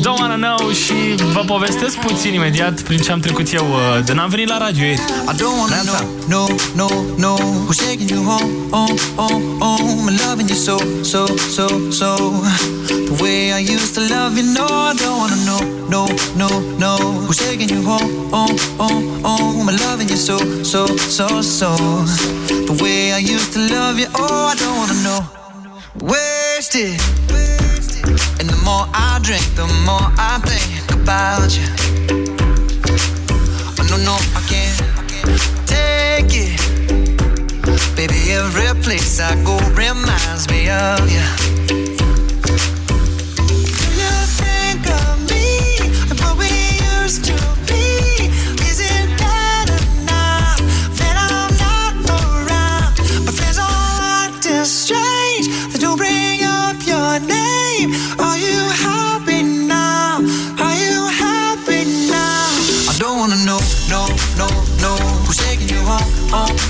Don't wanna know și vă povestesc puțin imediat prin ce am trecut eu uh, de n-am venit la radio ieri. I don't wanna know, no, no, no Who's taking you home, home, home, home And loving you so, so, so, so The way I used to love you, no I don't wanna know, no, no, no Who's taking you home, home, home, Oh, home And loving you so, so, so, so The way I used to love you, oh I don't wanna know Wasted And the more I drink, the more I think about you Oh no, no, I can't take it. Baby, every place I go reminds me of you.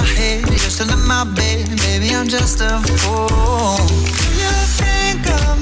my head, you're still in my bed. Maybe I'm just a fool. Do You think I'm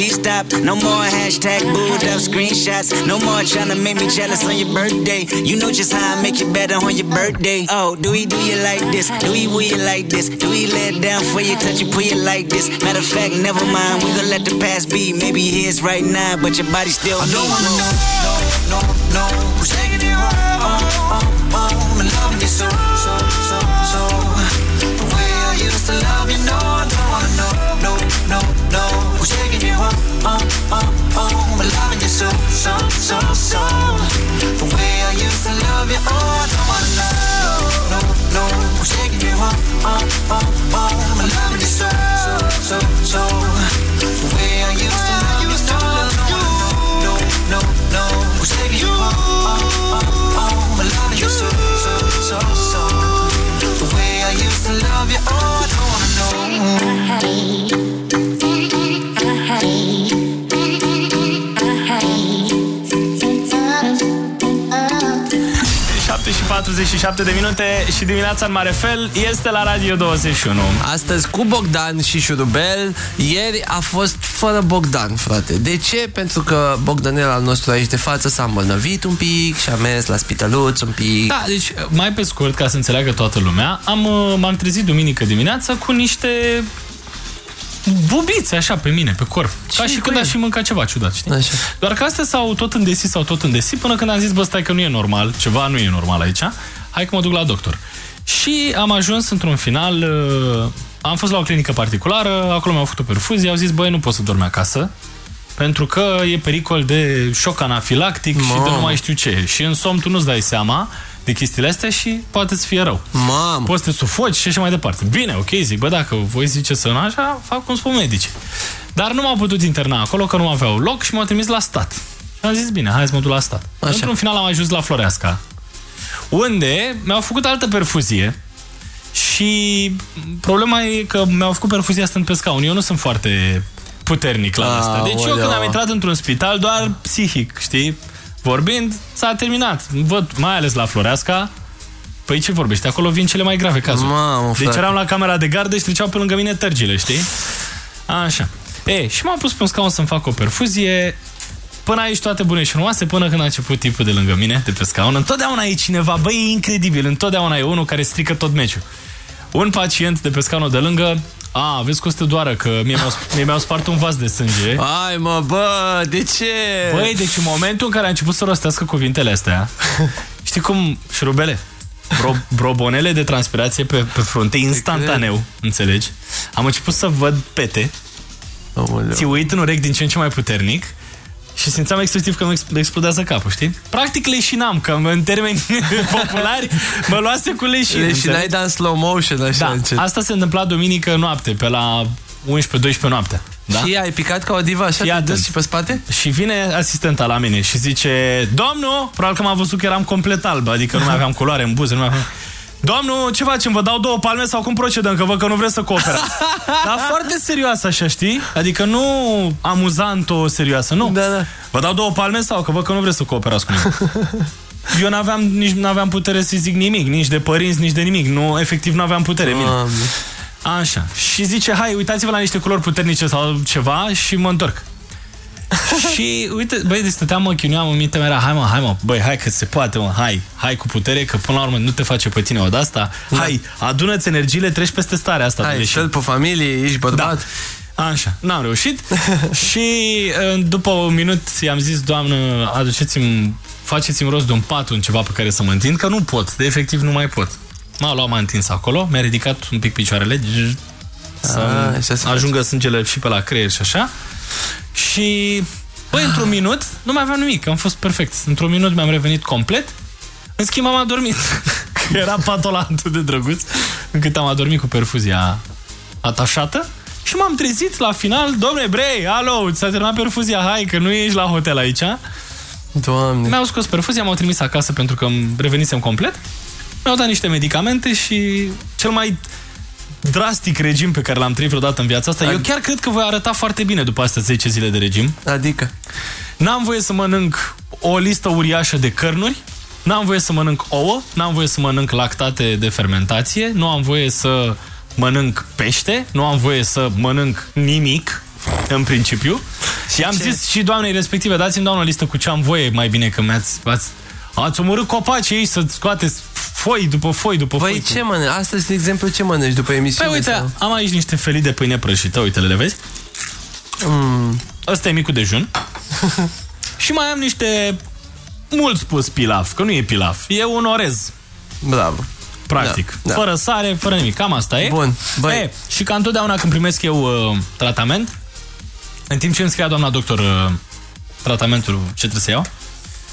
please stop. No more hashtag booed up screenshots. No more trying to make me jealous on your birthday. You know just how I make you better on your birthday. Oh, do we do you like this? Do we will you like this? Do we let down for you, touch you, pull you like this? Matter of fact, never mind. We gonna let the past be. Maybe is right now, but your body still I don't wanna know, no, no, no. You home, home, home, home? And loving you so, so, so, so. The way I used to love you, oh, I don't wanna know, no, no. Who's taking you home, home, home, home? And loving you so, so, so, 47 de minute și dimineața în mare fel este la Radio 21. Astăzi cu Bogdan și Șurubel Ieri a fost fără Bogdan, frate De ce? Pentru că Bogdanel al nostru aici de față s-a îmbolnăvit un pic Și a mers la spitaluț un pic Da, deci mai pe scurt, ca să înțeleagă toată lumea, am, uh, m-am trezit duminică dimineața cu niște bubițe așa pe mine, pe corp. Ca și când aș fi mâncat ceva ciudat, știi? Așa. Doar că astea s-au tot îndesit, s-au tot îndesit, până când am zis, bă, stai că nu e normal, ceva nu e normal aici, hai că mă duc la doctor. Și am ajuns într-un final, uh, am fost la o clinică particulară, acolo mi-au făcut o perfuzie, au zis, băi, nu pot să dormi acasă, pentru că e pericol de șoc anafilactic și de Mamă. nu mai știu ce. Și în somn tu nu-ți dai seama de chestiile astea și poate să fie rău. Mamă. Poți să te sufoci și așa mai departe. Bine, ok, zic, bă, dacă voi zice să nu așa, fac cum spun medici. Dar nu m-au putut interna acolo, că nu aveau loc și m-au trimis la stat. Și am zis, bine, hai să mă duc la stat. Așa. Într-un final am ajuns la Floreasca, unde mi-au făcut altă perfuzie și problema e că mi-au făcut perfuzia stând pe scaun. Eu nu sunt foarte puternic la asta. Deci eu Aoleu. când am intrat într-un spital, doar psihic, știi? Vorbind, s-a terminat. Văd, mai ales la Floreasca, Păi ce vorbești? Acolo vin cele mai grave cazuri. Mamă, deci frate. eram la camera de gardă și treceau pe lângă mine tărgile, știi? Așa. E, și m-am pus pe un scaun să-mi fac o perfuzie. Până aici toate bune și frumoase, până când a început tipul de lângă mine, de pe scaun. Întotdeauna e cineva, băi, e incredibil, întotdeauna e unul care strică tot meciul. Un pacient de pe scaunul de lângă, a, vezi că o să te doară, că mie mi-au, mie mi-au spart un vas de sânge. Ai mă, bă, de ce? Băi, deci în momentul în care a început să rostească cuvintele astea, știi cum, șurubele, bro, brobonele de transpirație pe, pe frunte, instantaneu, înțelegi? Am început să văd pete, ți uit în urechi din ce în ce mai puternic și simțeam exclusiv că îmi explodează capul, știi? Practic leșinam, că în termeni populari mă luase cu leșin. Leșinai, înțelegi? dar în slow motion, așa Da, încet. asta se întâmpla duminică noapte, pe la 11-12 noaptea. Da? Și ai picat ca o diva așa, Fii te-ai atent. dus și pe spate? Și vine asistenta la mine și zice Domnul, probabil că m-a văzut că eram complet alb Adică nu mai aveam culoare în buze nu mai aveam... Domnul, ce facem? Vă dau două palme sau cum procedăm? Că văd că nu vreți să cooperați Dar foarte serioasă așa, știi? Adică nu amuzant-o serioasă, nu da, da. Vă dau două palme sau că văd că nu vreți să cooperați cu mine Eu n-aveam, nici n-aveam putere să zic nimic Nici de părinți, nici de nimic nu, Efectiv n-aveam putere mine. Așa. Și zice, hai, uitați-vă la niște culori puternice sau ceva și mă întorc. și uite, băi, deci stăteam, mă chinuiam în mintea mea, era, hai mă, hai mă, băi, hai că se poate, mă, hai, hai cu putere, că până la urmă nu te face pe tine o de asta, hai, adună-ți energiile, treci peste starea asta. Hai, de fel pe familie, ești bărbat. Da. Așa, n-am reușit și uh, după un minut i-am zis, doamnă, aduceți-mi, faceți-mi rost de un pat, un ceva pe care să mă întind, că nu pot, de efectiv nu mai pot. M-a luat, m-a întins acolo, mi-a ridicat un pic picioarele, să Ah, așa se ajungă sângele și pe la creier și așa. Și Băi, într-un minut nu mai aveam nimic, am fost perfect. Într-un minut mi-am revenit complet. În schimb, am adormit. Că Era patul ăla atât de drăguț, încât am adormit cu perfuzia atașată. Și m-am trezit la final, domne Brei, alo, ți-a terminat perfuzia, hai că nu ești la hotel aici. Doamne. Mi-au scos perfuzia, m-au trimis acasă pentru că îmi revenisem complet. Mi-au dat niște medicamente și cel mai drastic regim pe care l-am trăit vreodată în viața asta. Eu chiar cred că voi arăta foarte bine după astea 10 zile de regim. Adică? N-am voie să mănânc o listă uriașă de cărnuri, n-am voie să mănânc ouă, n-am voie să mănânc lactate de fermentație, nu am voie să mănânc pește, nu am voie să mănânc nimic, în principiu. Și am zis și doamnei respective, dați-mi doamnă o listă cu ce am voie mai bine că mi-ați... Ați, ați omorât copacii ei să scoateți foi după foi după foi. Păi ce mănânci? Astăzi, de exemplu, ce mănânci după emisiune? Păi uite, sau? am aici niște felii de pâine prăjită, uite, le vezi? Mm. Ăsta e micul dejun. și mai am niște, mult spus pilaf, că nu e pilaf, e un orez. Bravo. Practic. Da, da. Fără sare, fără nimic. Cam asta e. Bun. Băi. E, și ca întotdeauna când primesc eu uh, tratament, în timp ce îmi scria doamna doctor uh, tratamentul ce trebuie să iau,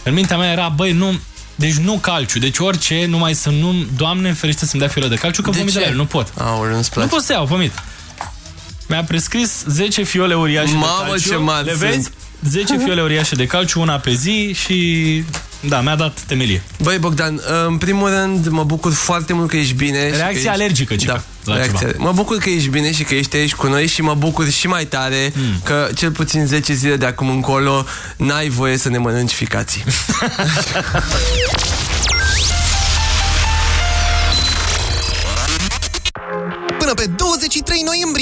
în mintea mea era, băi, nu, deci nu calciu, deci orice, numai să nu, doamne ferește să-mi dea fiolă de calciu, că De vomit de ce? la el, nu pot. Aoleu, nu-ți place. Nu pot să iau, vomit. Mi-a prescris 10 fiole uriașe Mamă, de calciu. ce mari Le sunt. vezi? 10 fiole uriașe de calciu, una pe zi și... Da, mi-a dat temelie. Băi, Bogdan, în primul rând mă bucur foarte mult că ești bine. și că Reacție ești... alergică, cică, da, la reacție. ceva. Mă bucur că ești bine și că ești aici cu noi și mă bucur și mai tare Hmm. că cel puțin 10 zile de acum încolo n-ai voie să ne mănânci ficații.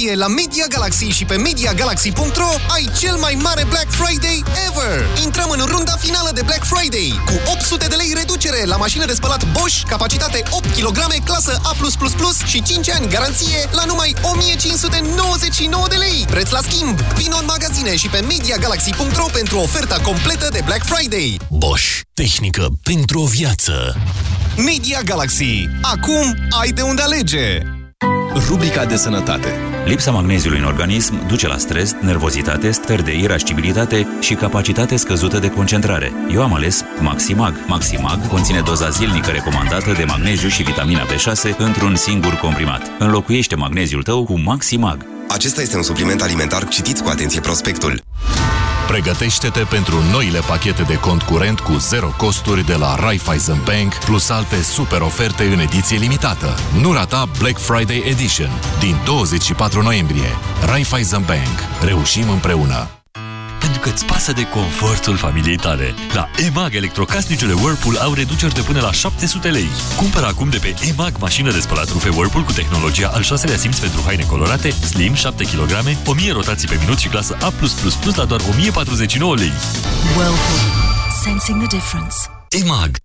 23 noiembrie la Media Galaxy și pe MediaGalaxy.ro ai cel mai mare Black Friday ever! Intrăm în runda finală de Black Friday cu 800 de lei reducere la mașină de spălat Bosch, capacitate 8 kg, clasă A+++ și 5 ani garanție la numai 1599 de lei. Preț la schimb! Vino în magazine și pe MediaGalaxy.ro pentru oferta completă de Black Friday. Bosch. Tehnică pentru o viață. Media Galaxy. Acum ai de unde alege! Rubrica de sănătate. Lipsa magneziului în organism duce la stres, nervozitate, stări de irascibilitate și capacitate scăzută de concentrare. Eu am ales Maximag. Maximag conține doza zilnică recomandată de magneziu și vitamina B6 într-un singur comprimat. Înlocuiește magneziul tău cu Maximag. Acesta este un supliment alimentar. Citiți cu atenție prospectul. Pregătește-te pentru noile pachete de cont curent cu zero costuri de la Raiffeisen Bank, plus alte super oferte în ediție limitată. Nu rata Black Friday Edition din 24 noiembrie. Raiffeisen Bank. Reușim împreună! Pentru că îți pasă de confortul familiei tale. La EMAG, electrocasnicele Whirlpool au reduceri de până la 700 lei. Cumpără acum de pe EMAG mașină de spălat rufe Whirlpool cu tehnologia al șaselea simț pentru haine colorate, slim, 7 kg, 1000 rotații pe minut și clasă A+++ la doar 1049 lei. Whirlpool. Sensing the difference. EMAG.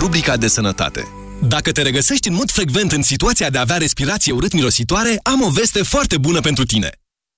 Rubrica de sănătate. Dacă te regăsești în mod frecvent în situația de a avea respirație urât-mirositoare, am o veste foarte bună pentru tine.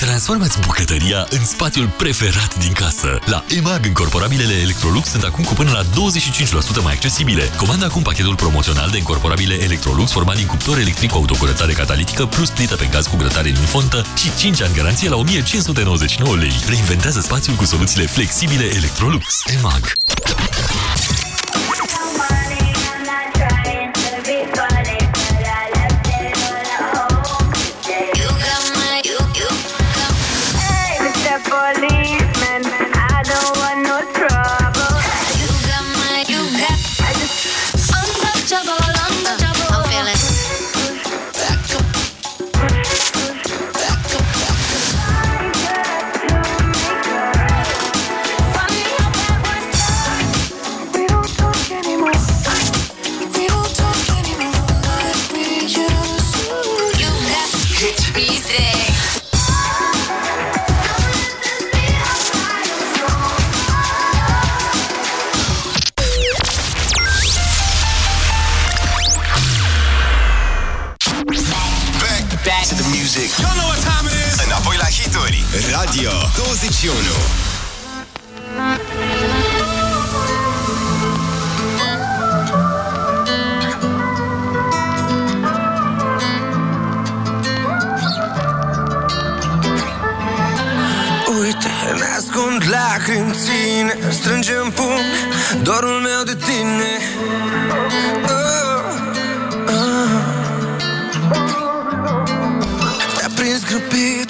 Transformați bucătăria în spațiul preferat din casă. La EMAG, încorporabilele Electrolux sunt acum cu până la 25% mai accesibile. Comanda acum pachetul promoțional de încorporabile Electrolux format din cuptor electric cu autocurățare catalitică plus plită pe gaz cu grătare în fontă și 5 ani garanție la 1599 lei. Reinventează spațiul cu soluțiile flexibile Electrolux. EMAG. 21. Uite, ne ascund lacrimi ține Strângem pumn dorul meu de tine oh, oh. Te-a prins grăbit,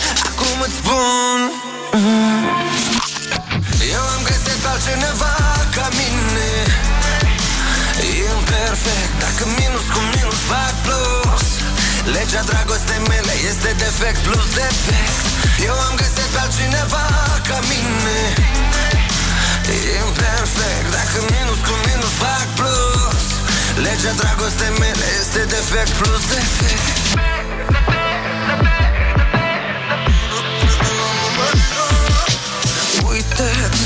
Acum îți spun. Mm, Eu am găsit pe altcineva ca mine. Imperfect Dacă minus cu minus fac plus. Legea dragostei mele este defect plus defect. Eu am găsit pe altcineva ca mine. Imperfect Dacă minus cu minus fac plus. Legea dragostei mele este defect plus defect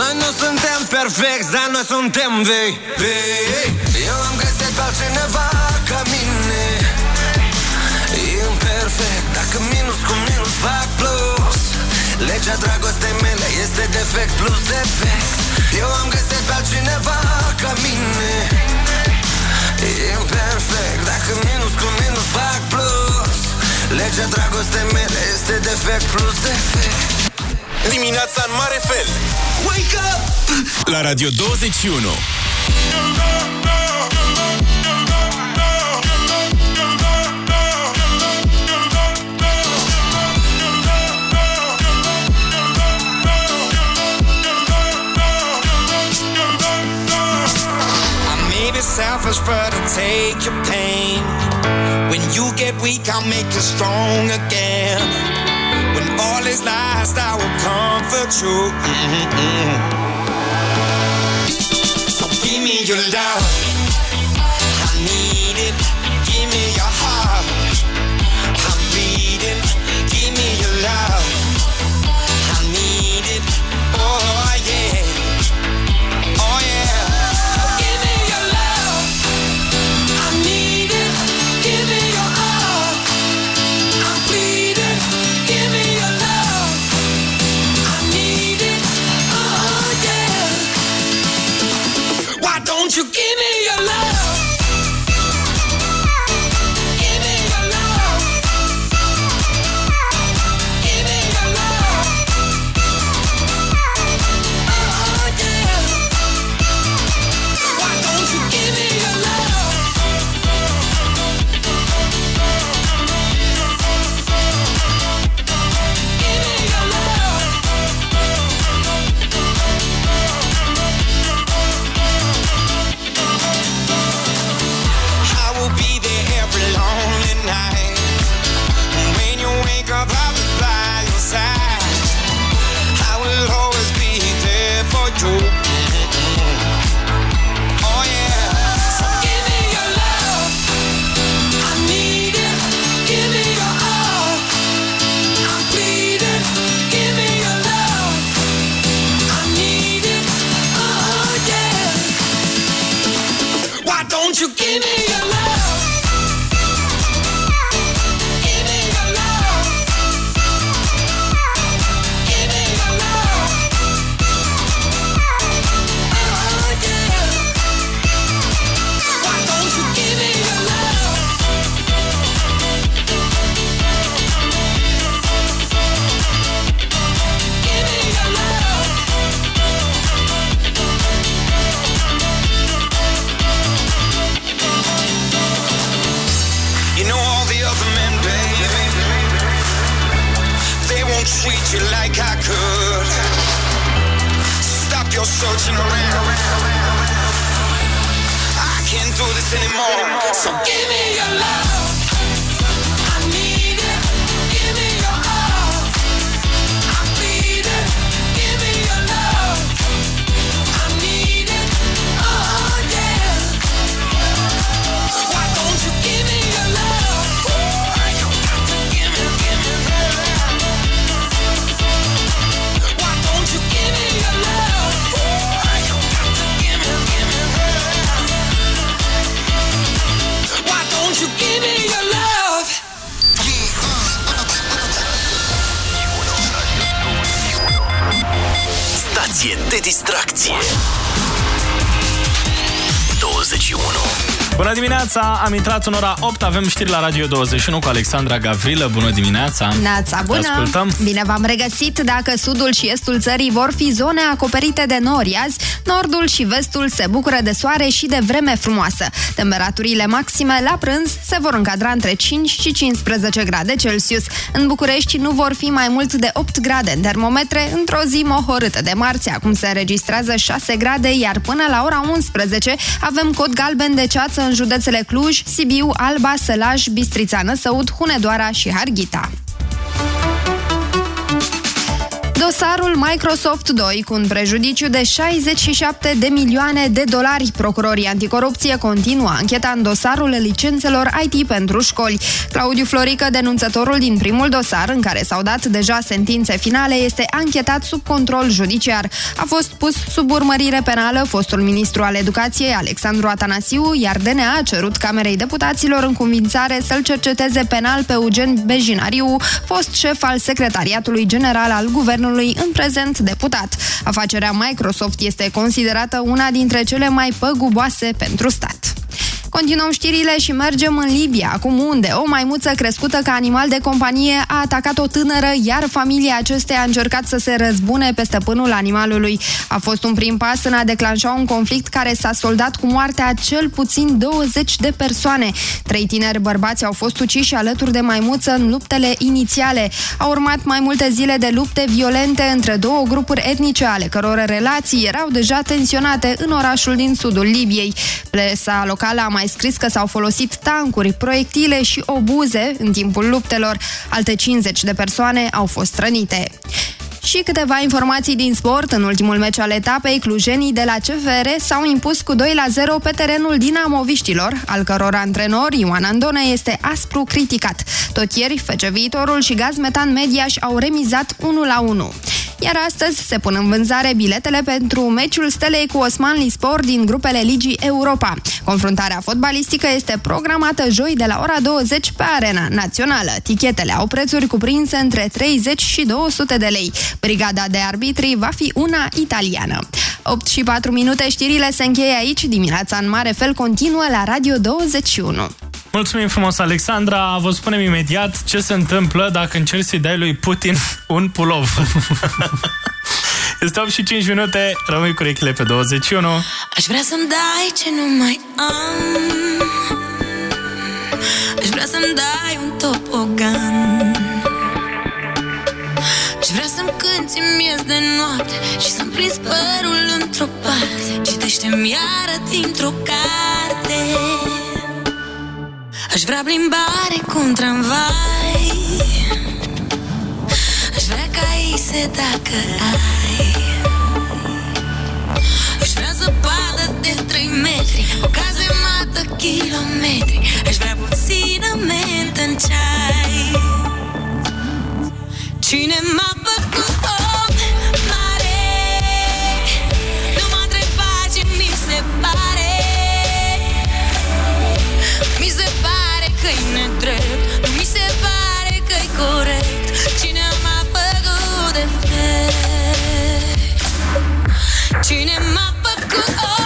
Noi nu suntem perfecti, dar noi suntem vei. Vei. Eu am găsit pe altcineva ca mine. Imperfect, dacă minus cu minus fac plus. Legea dragostei mele este defect plus defect. Eu am găsit pe altcineva ca mine. Imperfect, dacă minus cu minus fac plus. Legea dragostei mele este defect plus defect. Dimineața în mare fel Wake up! La Radio 21 I may be selfish, but I'll take your pain. When you get weak, I'll make you strong again. When all is lost, I will comfort you. Mm-mm-mm. So give me your love. So give me Stație Bună dimineața, am intrat în ora 8, avem știri la Radio 21 cu Alexandra Gavrilă. Bună dimineața! Nața bună! Te ascultăm! Bine v-am regăsit! Dacă sudul și estul țării vor fi zone acoperite de nori azi, nordul și vestul se bucură de soare și de vreme frumoasă. Temperaturile maxime la prânz se vor încadra între 5 și 15 grade Celsius. În București nu vor fi mai mult de 8 grade în termometre într-o zi mohorâtă de marți. Acum se înregistrează 6 grade, iar până la ora 11 avem cod galben de ceață în județele Cluj, Sibiu, Alba, Sălaj, Bistrița, Năsăud, Hunedoara și Harghita. Dosarul Microsoft 2 cu un prejudiciu de 67 de milioane de dolari. Procurorii anticorupție continuă ancheta în dosarul licențelor IT pentru școli. Claudiu Florică, denunțătorul din primul dosar, în care s-au dat deja sentințe finale, este anchetat sub control judiciar. A fost pus sub urmărire penală fostul ministru al educației Alexandru Atanasiu, iar DNA a cerut Camerei Deputaților în convințare să-l cerceteze penal pe Eugen Bejinariu, fost șef al Secretariatului General al Guvernului în prezent deputat. Afacerea Microsoft este considerată una dintre cele mai păguboase pentru stat. Continuăm știrile și mergem în Libia, acum unde o maimuță crescută ca animal de companie a atacat o tânără, iar familia acesteia a încercat să se răzbune pe stăpânul animalului. A fost un prim pas în a declanșa un conflict care s-a soldat cu moartea a cel puțin 20 de persoane. Trei tineri bărbați au fost uciși alături de maimuță în luptele inițiale. Au urmat mai multe zile de lupte violente între două grupuri etnice ale căror relații erau deja tensionate în orașul din sudul Libiei. Presa locală a mai scris că s-au folosit tancuri, proiectile și obuze în timpul luptelor. Alte 50 de persoane au fost rănite. Și câteva informații din sport. În ultimul meci al etapei, clujenii de la CFR s-au impus cu 2 la 0 pe terenul dinamoviștilor, al căror antrenor, Ioan Andone, este aspru criticat. Tot ieri, FC Viitorul și Gaz Metan Mediaș au remizat 1 la 1. Iar astăzi se pun în vânzare biletele pentru meciul Stelei cu Osman Lispor din grupele Ligii Europa. Confruntarea fotbalistică este programată joi de la ora 20 pe Arena Națională. Tichetele au prețuri cuprinse între 30 și 200 de lei. Brigada de arbitri va fi una italiană. 8 și 4 minute, știrile se încheie aici. Dimineața în mare fel continuă la Radio 21. Mulțumim frumos, Alexandra. Vă spunem imediat ce se întâmplă dacă încerci să-i dai lui Putin un pulov. Este 8 și 5 minute, rămâi cu rechile pe 21. Aș vrea să-mi dai ce nu mai am Aș vrea să-mi dai un topogan Aș vrea să-mi cânti miez de noapte Și să-mi prins părul într-o parte. Citește-mi iară dintr-o carte. Aș vrea plimbare cu un tramvai. Aș vrea caise dacă ai. Aș vrea zăpadă de 3 metri O cazemată kilometri. Aș vrea puțină mentă în ceai Cine m-a făcut om mare? Nu m-a întrebat ce mi se pare. Mi se pare că-i nedrept Nu mi se pare că-i corect. Cine m-a făcut de fet Cine m-a făcut om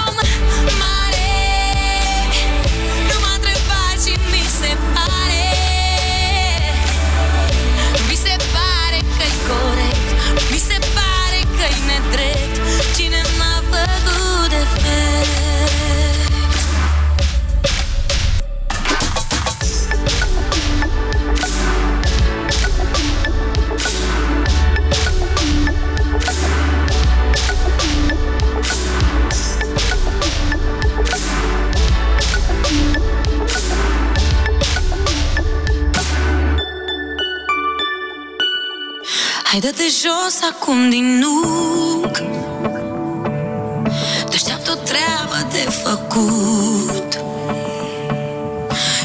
Hai dă-te jos acum din nuc. Te așteaptă o treabă de făcut.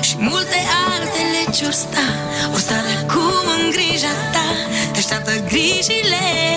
Și multe alte legi or sta Or sta de acum în grija ta. Te așteaptă grijile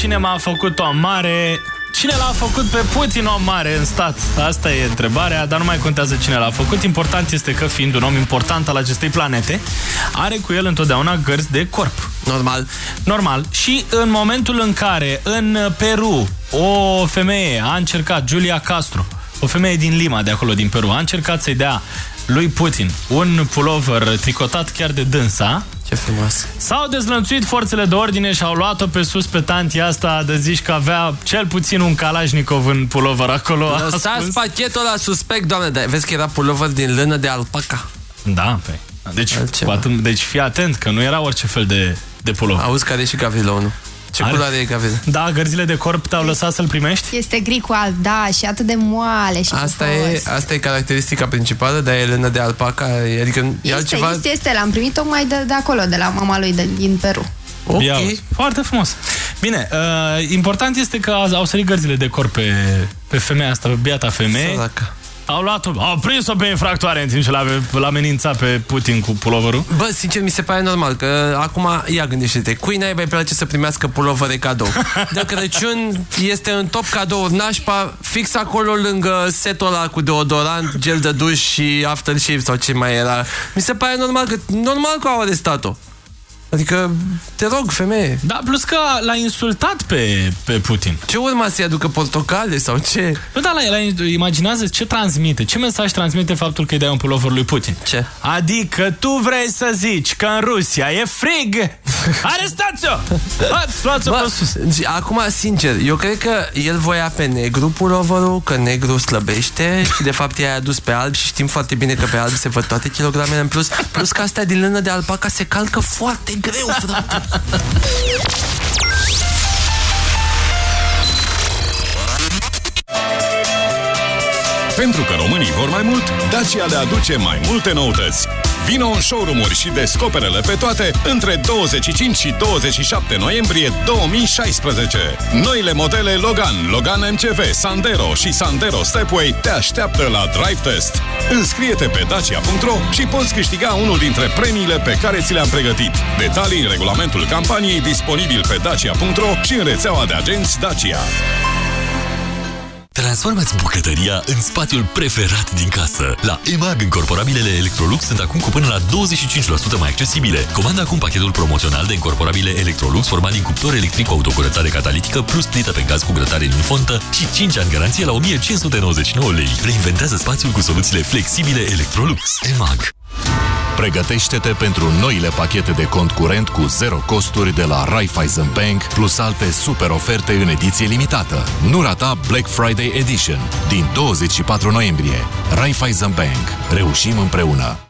cine m-a făcut o mare? Cine l-a făcut pe Putin o mare în stat? Asta e întrebarea, dar nu mai contează cine l-a făcut. Important este că, fiind un om important al acestei planete, are cu el întotdeauna gărzi de corp. Normal. Normal. Și în momentul în care în Peru o femeie a încercat, Julia Castro, o femeie din Lima, de acolo, din Peru, a încercat să-i dea lui Putin un pulover tricotat chiar de dânsa, Ce frumos. S-au dezlănțuit forțele de ordine și au luat-o pe sus pe tantia asta de zici că avea cel puțin un Kalashnikov în pulover acolo. Lăsați ascuns. pachetul la suspect, doamne, dar vezi că era pulover din lână de alpaca. Da, pe. Deci, cu atât, deci fii atent că nu era orice fel de, de pulover. Auzi care e și gavilonul. Ce Are- culoare e gavilul? Da, gărzile de corp te-au lăsat să-l primești? Este gri cu alb, da, și atât de moale și Asta pufos. e, asta e caracteristica principală, dar e lână de alpaca, adică e Este, altceva... este, este, l-am primit tocmai de, de acolo, de la mama lui de, din Peru. Ok. Ia uzi. Foarte frumos. Bine, uh, important este că au sărit gărzile de corp pe, pe femeia asta, pe biata femeie. Săraca. Au luat-o, au prins-o pe infractoare în timp ce l-a l-a amenințat pe Putin cu puloverul. Bă, sincer, mi se pare normal că acum, ia gândește-te, cui naiba îi place să primească pulovere cadou? De Crăciun este în top cadouri nașpa, fix acolo lângă setul ăla cu deodorant, gel de duș și aftershave sau ce mai era. Mi se pare normal că, normal că au arestat-o. Adică, te rog, femeie. Da, plus că l-a insultat pe, pe Putin. Ce urma să-i aducă portocale sau ce? Nu, da, la, la, imaginează ce transmite, ce mesaj transmite faptul că îi dai un pulover lui Putin. Ce? Adică tu vrei să zici că în Rusia e frig, arestați-o! Luați, luați-o pe sus. Bă, acum, sincer, eu cred că el voia pe negru puloverul, că negru slăbește și de fapt i-a adus pe alb și știm foarte bine că pe alb se văd toate kilogramele în plus, plus că astea din lână de alpaca se calcă foarte greu, frate. Pentru că românii vor mai mult, Dacia le aduce mai multe noutăți. Vino în showroom-uri și descoperele pe toate între 25 și 27 noiembrie 2016. Noile modele Logan, Logan MCV, Sandero și Sandero Stepway te așteaptă la Drive Test. Înscrie-te pe dacia.ro și poți câștiga unul dintre premiile pe care ți le-am pregătit. Detalii în regulamentul campaniei disponibil pe dacia.ro și în rețeaua de agenți Dacia. Transformați bucătăria în spațiul preferat din casă. La EMAG, încorporabilele Electrolux sunt acum cu până la 25% mai accesibile. Comanda acum pachetul promoțional de încorporabile Electrolux format din cuptor electric cu autocurățare catalitică plus plită pe gaz cu grătare în fontă și 5 ani garanție la 1599 lei. Reinventează spațiul cu soluțiile flexibile Electrolux. EMAG. Pregătește-te pentru noile pachete de cont curent cu zero costuri de la Raiffeisen Bank, plus alte super oferte în ediție limitată. Nu rata Black Friday Edition din 24 noiembrie. Raiffeisen Bank. Reușim împreună!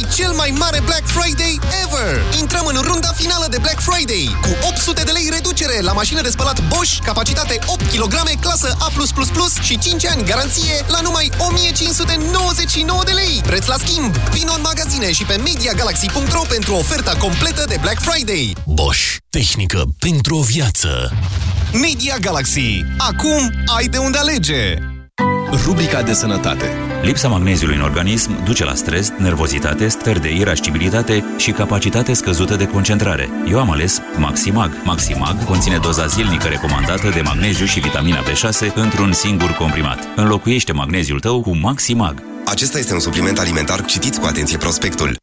cel mai mare Black Friday ever! Intrăm în runda finală de Black Friday cu 800 de lei reducere la mașină de spălat Bosch, capacitate 8 kg, clasă A+++ și 5 ani garanție la numai 1599 de lei. Preț la schimb! Vino în magazine și pe MediaGalaxy.ro pentru oferta completă de Black Friday. Bosch. Tehnică pentru o viață. Media Galaxy. Acum ai de unde alege! Rubrica de sănătate. Lipsa magneziului în organism duce la stres, nervozitate, stări de irascibilitate și capacitate scăzută de concentrare. Eu am ales Maximag. Maximag conține doza zilnică recomandată de magneziu și vitamina B6 într-un singur comprimat. Înlocuiește magneziul tău cu Maximag. Acesta este un supliment alimentar. Citiți cu atenție prospectul.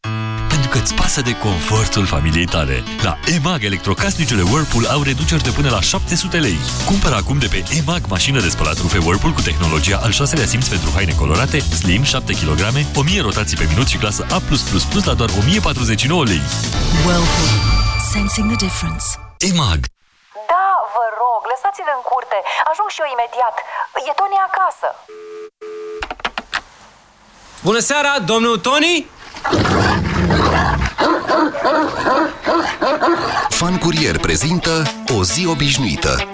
Pentru că îți pasă de confortul familiei tale. La EMAG, electrocasnicele Whirlpool au reduceri de până la 700 lei. Cumpără acum de pe EMAG mașină de spălat rufe Whirlpool cu tehnologia al șaselea simț pentru haine colorate, slim, 7 kg, 1000 rotații pe minut și clasă A+++ la doar 1049 lei. Whirlpool. Sensing the difference. EMAG. Da, vă rog, lăsați-l în curte. Ajung și eu imediat. E Tony acasă. Bună seara, domnul Tony? Fan Curier prezintă O zi obișnuită.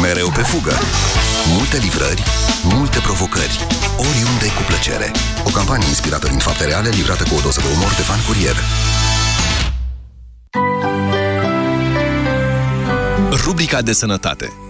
Mereu pe fugă. Multe livrări, multe provocări. Oriunde cu plăcere. O campanie inspirată din fapte reale, livrată cu o doză de umor de Fan Curier. Rubrica de sănătate.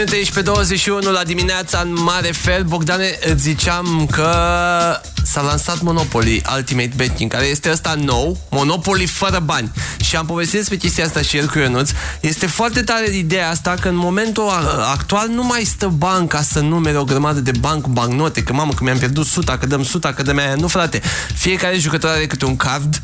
Minute, ești pe 21 la dimineața în mare fel. Bogdane, îți ziceam că s-a lansat Monopoly Ultimate Betting, care este ăsta nou, Monopoly fără bani. Și am povestit despre chestia asta și el cu Ionuț. Este foarte tare ideea asta că în momentul a- actual nu mai stă banca să numere o grămadă de banc cu bancnote, că mamă, că mi-am pierdut suta, că dăm suta, că dăm aia. Nu, frate. Fiecare jucător are câte un card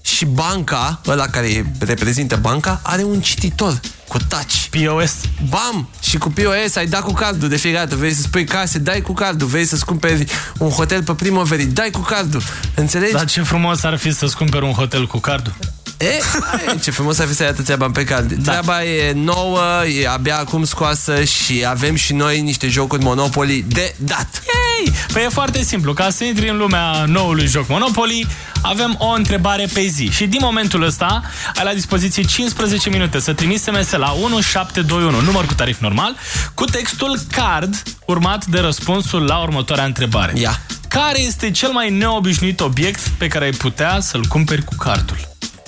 și banca, ăla care reprezintă banca, are un cititor cu touch. POS. Bam! Și cu POS ai dat cu cardul de fiecare dată. Vrei să-ți pui case, dai cu cardul. Vrei să-ți cumperi un hotel pe primăverii, dai cu cardul. Înțelegi? Dar ce frumos ar fi să-ți cumperi un hotel cu cardul. E, e, ce frumos ar fi să ai atâția bani pe card. Da. Treaba e nouă, e abia acum scoasă și avem și noi niște jocuri Monopoly de dat. Yay! Păi e foarte simplu. Ca să intri în lumea noului joc Monopoly, avem o întrebare pe zi. Și din momentul ăsta ai la dispoziție 15 minute să trimiți SMS la 1721, număr cu tarif normal, cu textul card urmat de răspunsul la următoarea întrebare. Ia. Care este cel mai neobișnuit obiect pe care ai putea să-l cumperi cu cardul?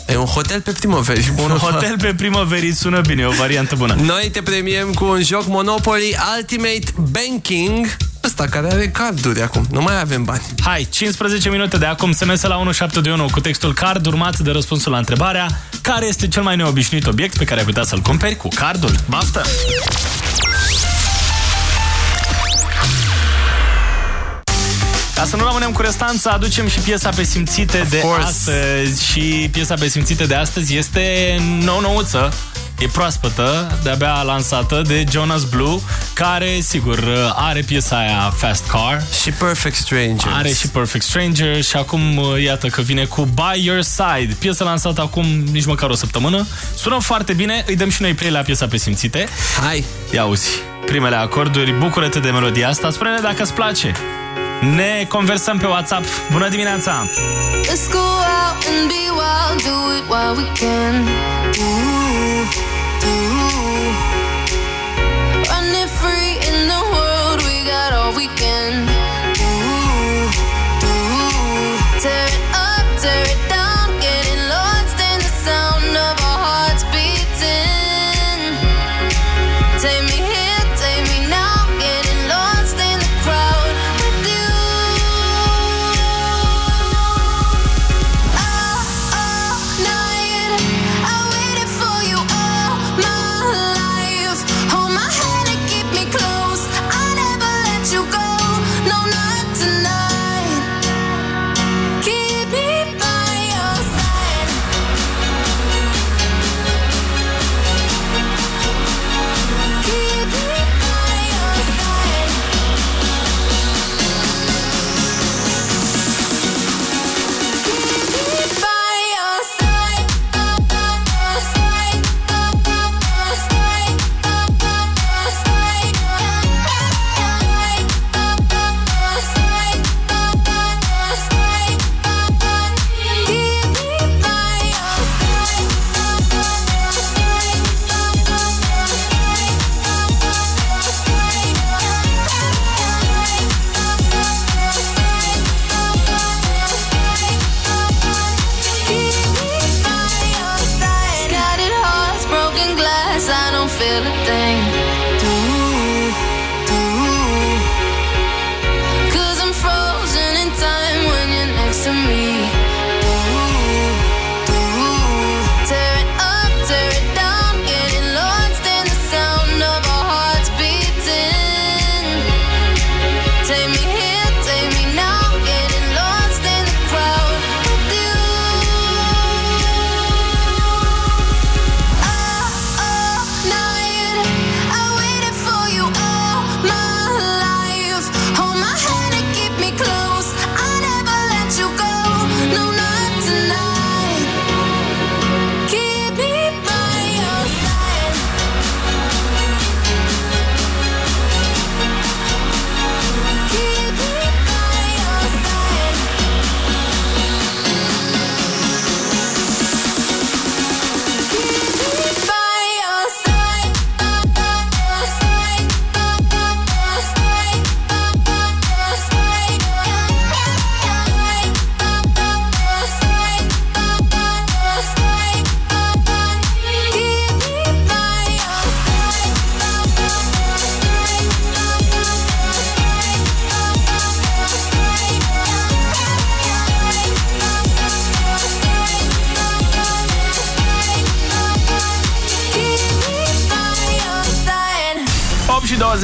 E un hotel pe primăveri. Un hotel pe primăverii sună bine, e o variantă bună. Noi te premiem cu un joc Monopoly Ultimate Banking Ăsta care are carduri acum, nu mai avem bani Hai, 15 minute de acum, SMS la 1721 cu textul card urmat de răspunsul la întrebarea care este cel mai neobișnuit obiect pe care ai putea să-l cumperi cu cardul? Baftă! Ca să nu rămânem cu restanța, aducem și piesa pe simțite de course. astăzi. Și piesa pe simțite de astăzi este nou-nouță. E proaspătă, de-abia lansată de Jonas Blue, care, sigur, are piesa aia Fast Car. Și Perfect Strangers. Are și Perfect Stranger și acum iată că vine cu By Your Side. Piesa lansată acum nici măcar o săptămână. Sună foarte bine, îi dăm și noi play la piesa pe simțite. Hai! Ia uzi, primele acorduri, bucură-te de melodia asta, spune-ne dacă îți place. Ne conversăm pe WhatsApp. Bună dimineața! Let's go out and be wild, do it while we can. Ooh, ooh. Running free in the world, we got all weekend. Ooh, ooh. Tear it up, tear it down,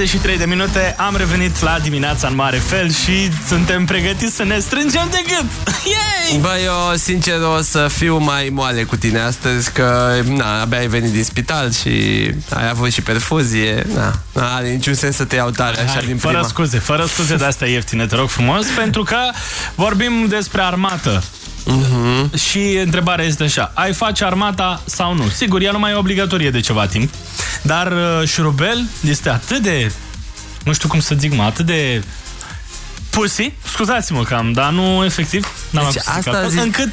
23 de minute am revenit la dimineața în mare fel și suntem pregătiți să ne strângem de gât. Yay! Bă, eu sincer o să fiu mai moale cu tine astăzi Că, na, abia ai venit din spital și ai avut și perfuzie Na, nu are niciun sens să te iau tare așa Hai, din fără prima scuze, fără scuze de astea ieftine, te rog frumos, pentru că vorbim despre armată. Mhm. Și întrebarea este așa, ai face armata sau nu? Sigur, ea nu mai e obligatorie de ceva timp, dar uh, șurubel este atât de, nu știu cum să zic, mă, atât de pussy, scuzați-mă cam, dar nu efectiv, n-am Deci deci, să zic asta altfel, zic- încât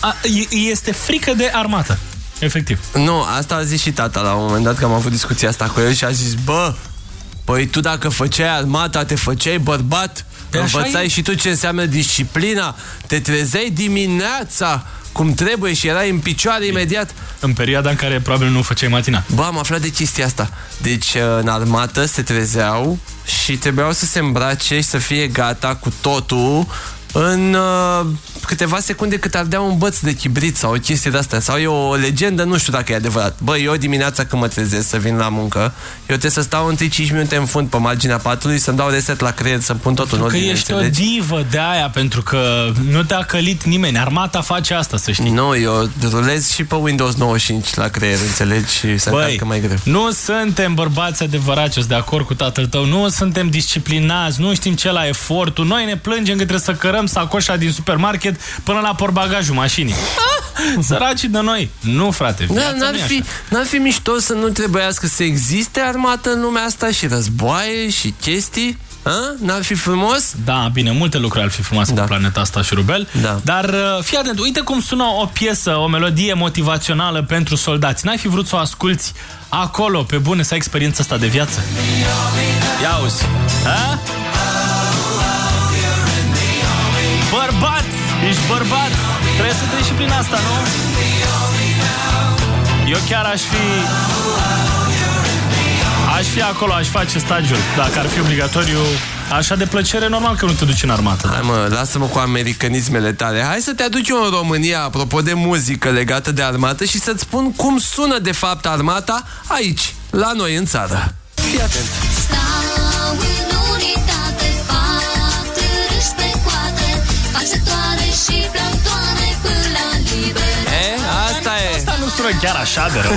a, e- este frică de armată, efectiv. Nu, asta a zis și tata la un moment dat Că am avut discuția asta cu el și a zis Bă, păi tu dacă făceai armata Te făceai bărbat Păi așa Învățai e. și tu ce înseamnă disciplina Te trezeai dimineața Cum trebuie și erai în picioare imediat În perioada în care probabil nu făceai matina. Bă, am aflat de chestia asta Deci în armată se trezeau Și trebuiau să se îmbrace și să fie gata cu totul în uh, câteva secunde cât ardea un băț de chibrit sau o chestie de-astea. Sau e o legendă, nu știu dacă e adevărat. Bă, eu dimineața când mă trezesc să vin la muncă, eu trebuie să stau întâi 5 minute în fund pe marginea patului, să-mi dau reset la creier, să-mi pun totul în Că ordine, ești o înțelegi? divă de aia, pentru că nu te-a călit nimeni. Armata face asta, să știi. Nu, eu rulez și pe Windows 95 la creier, înțelegi? Și se Băi, încarcă mai greu. nu suntem bărbați adevărați, eu sunt de acord cu tatăl tău, nu suntem disciplinați, nu știm ce la efortul, noi ne plângem că trebuie să cărăm sacoșa din supermarket până la porbagajul mașinii. Ah, Săracii de noi. Nu, frate, Da, viața n-ar nu e fi, așa. n-ar fi mișto să nu trebuiască să existe armată în lumea asta și războaie și chestii? A? N-ar fi frumos? Da, bine, multe lucruri ar fi frumoase da. pe planeta asta, șurubel. Da. Dar uh, fii atent, uite cum sună o piesă, o melodie motivațională pentru soldați. N-ai fi vrut să o asculti acolo, pe bune, să ai experiența asta de viață? Ia uzi. A? Bărbat! Ești bărbat! Trebuie să treci și prin asta, nu? Eu chiar aș fi... Aș fi acolo, aș face stagiul. Dacă ar fi obligatoriu, așa de plăcere, normal că nu te duci în armată. Hai mă, lasă-mă cu americanismele tale. Hai să te aduci eu în România, apropo de muzică legată de armată și să-ți spun cum sună de fapt armata aici, la noi în țară. Fii atent. Chiar așa de rău.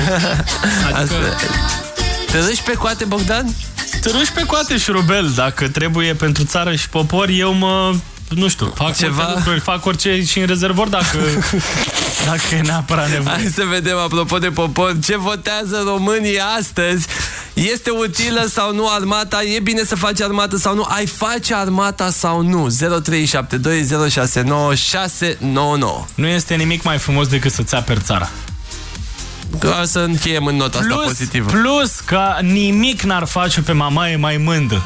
Adică... Te râși pe coate, Bogdan? Te râși pe coate, șurubel. Dacă trebuie pentru țară și popor, eu mă... Nu știu, fac Ceva? Ceva? lucruri, fac orice și în rezervor dacă, dacă e neapărat nevoie. Hai să vedem, apropo de popor, ce votează românii astăzi. Este utilă sau nu armata? E bine să faci armată sau nu? Ai face armata sau nu? 0372069699 Nu este nimic mai frumos decât să-ți aperi țara. Doar să încheiem în nota asta pozitivă. plus că nimic n-ar face pe mamaie mai mândă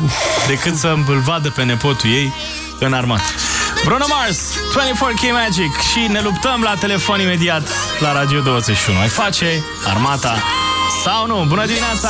decât să îl vadă pe nepotul ei în armată. Bruno Mars, 24K Magic și ne luptăm la telefon imediat la Radio 21. Ai face armata sau nu? Bună dimineața!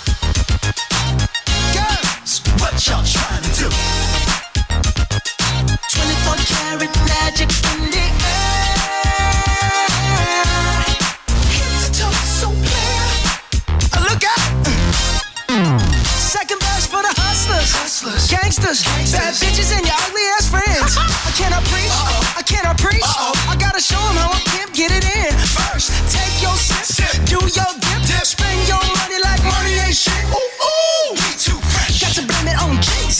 y'all do. 24 karat magic in the air. To so clear. Look. Second for the hustlers. Gangsters. bad bitches, and your ugly ass friends. I cannot preach. I cannot preach. I gotta show them how I pimp get it in. First, take your sip, sip. do your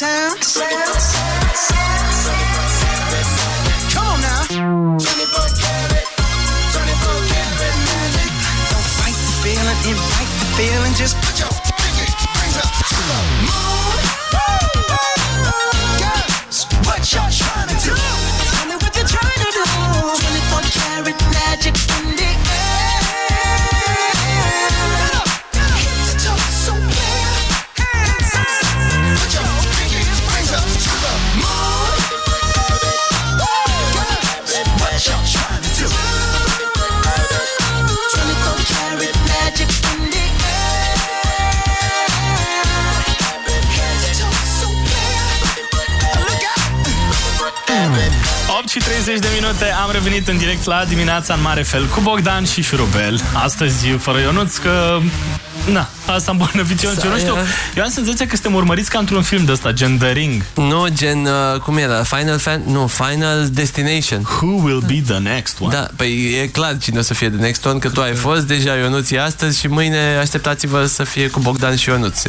sound? Come on now. 24 karat, 24 karat magic. Don't fight the feeling, invite the feeling. Just put your și 30 de minute am revenit în direct la dimineața în mare fel cu Bogdan și Șurubel. Astăzi fără Ionuț că... Na, asta am îmbolnăvit eu. Eu nu știu, eu am senzația că suntem urmăriți ca într-un film de ăsta, gen The Ring. Nu, gen, uh, cum era? Final Fan... Nu, Final Destination. Who will be the next one? Da, păi e clar cine o să fie the next one, că tu ai fost deja Ionuț e astăzi și mâine așteptați-vă să fie cu Bogdan și Ionuț.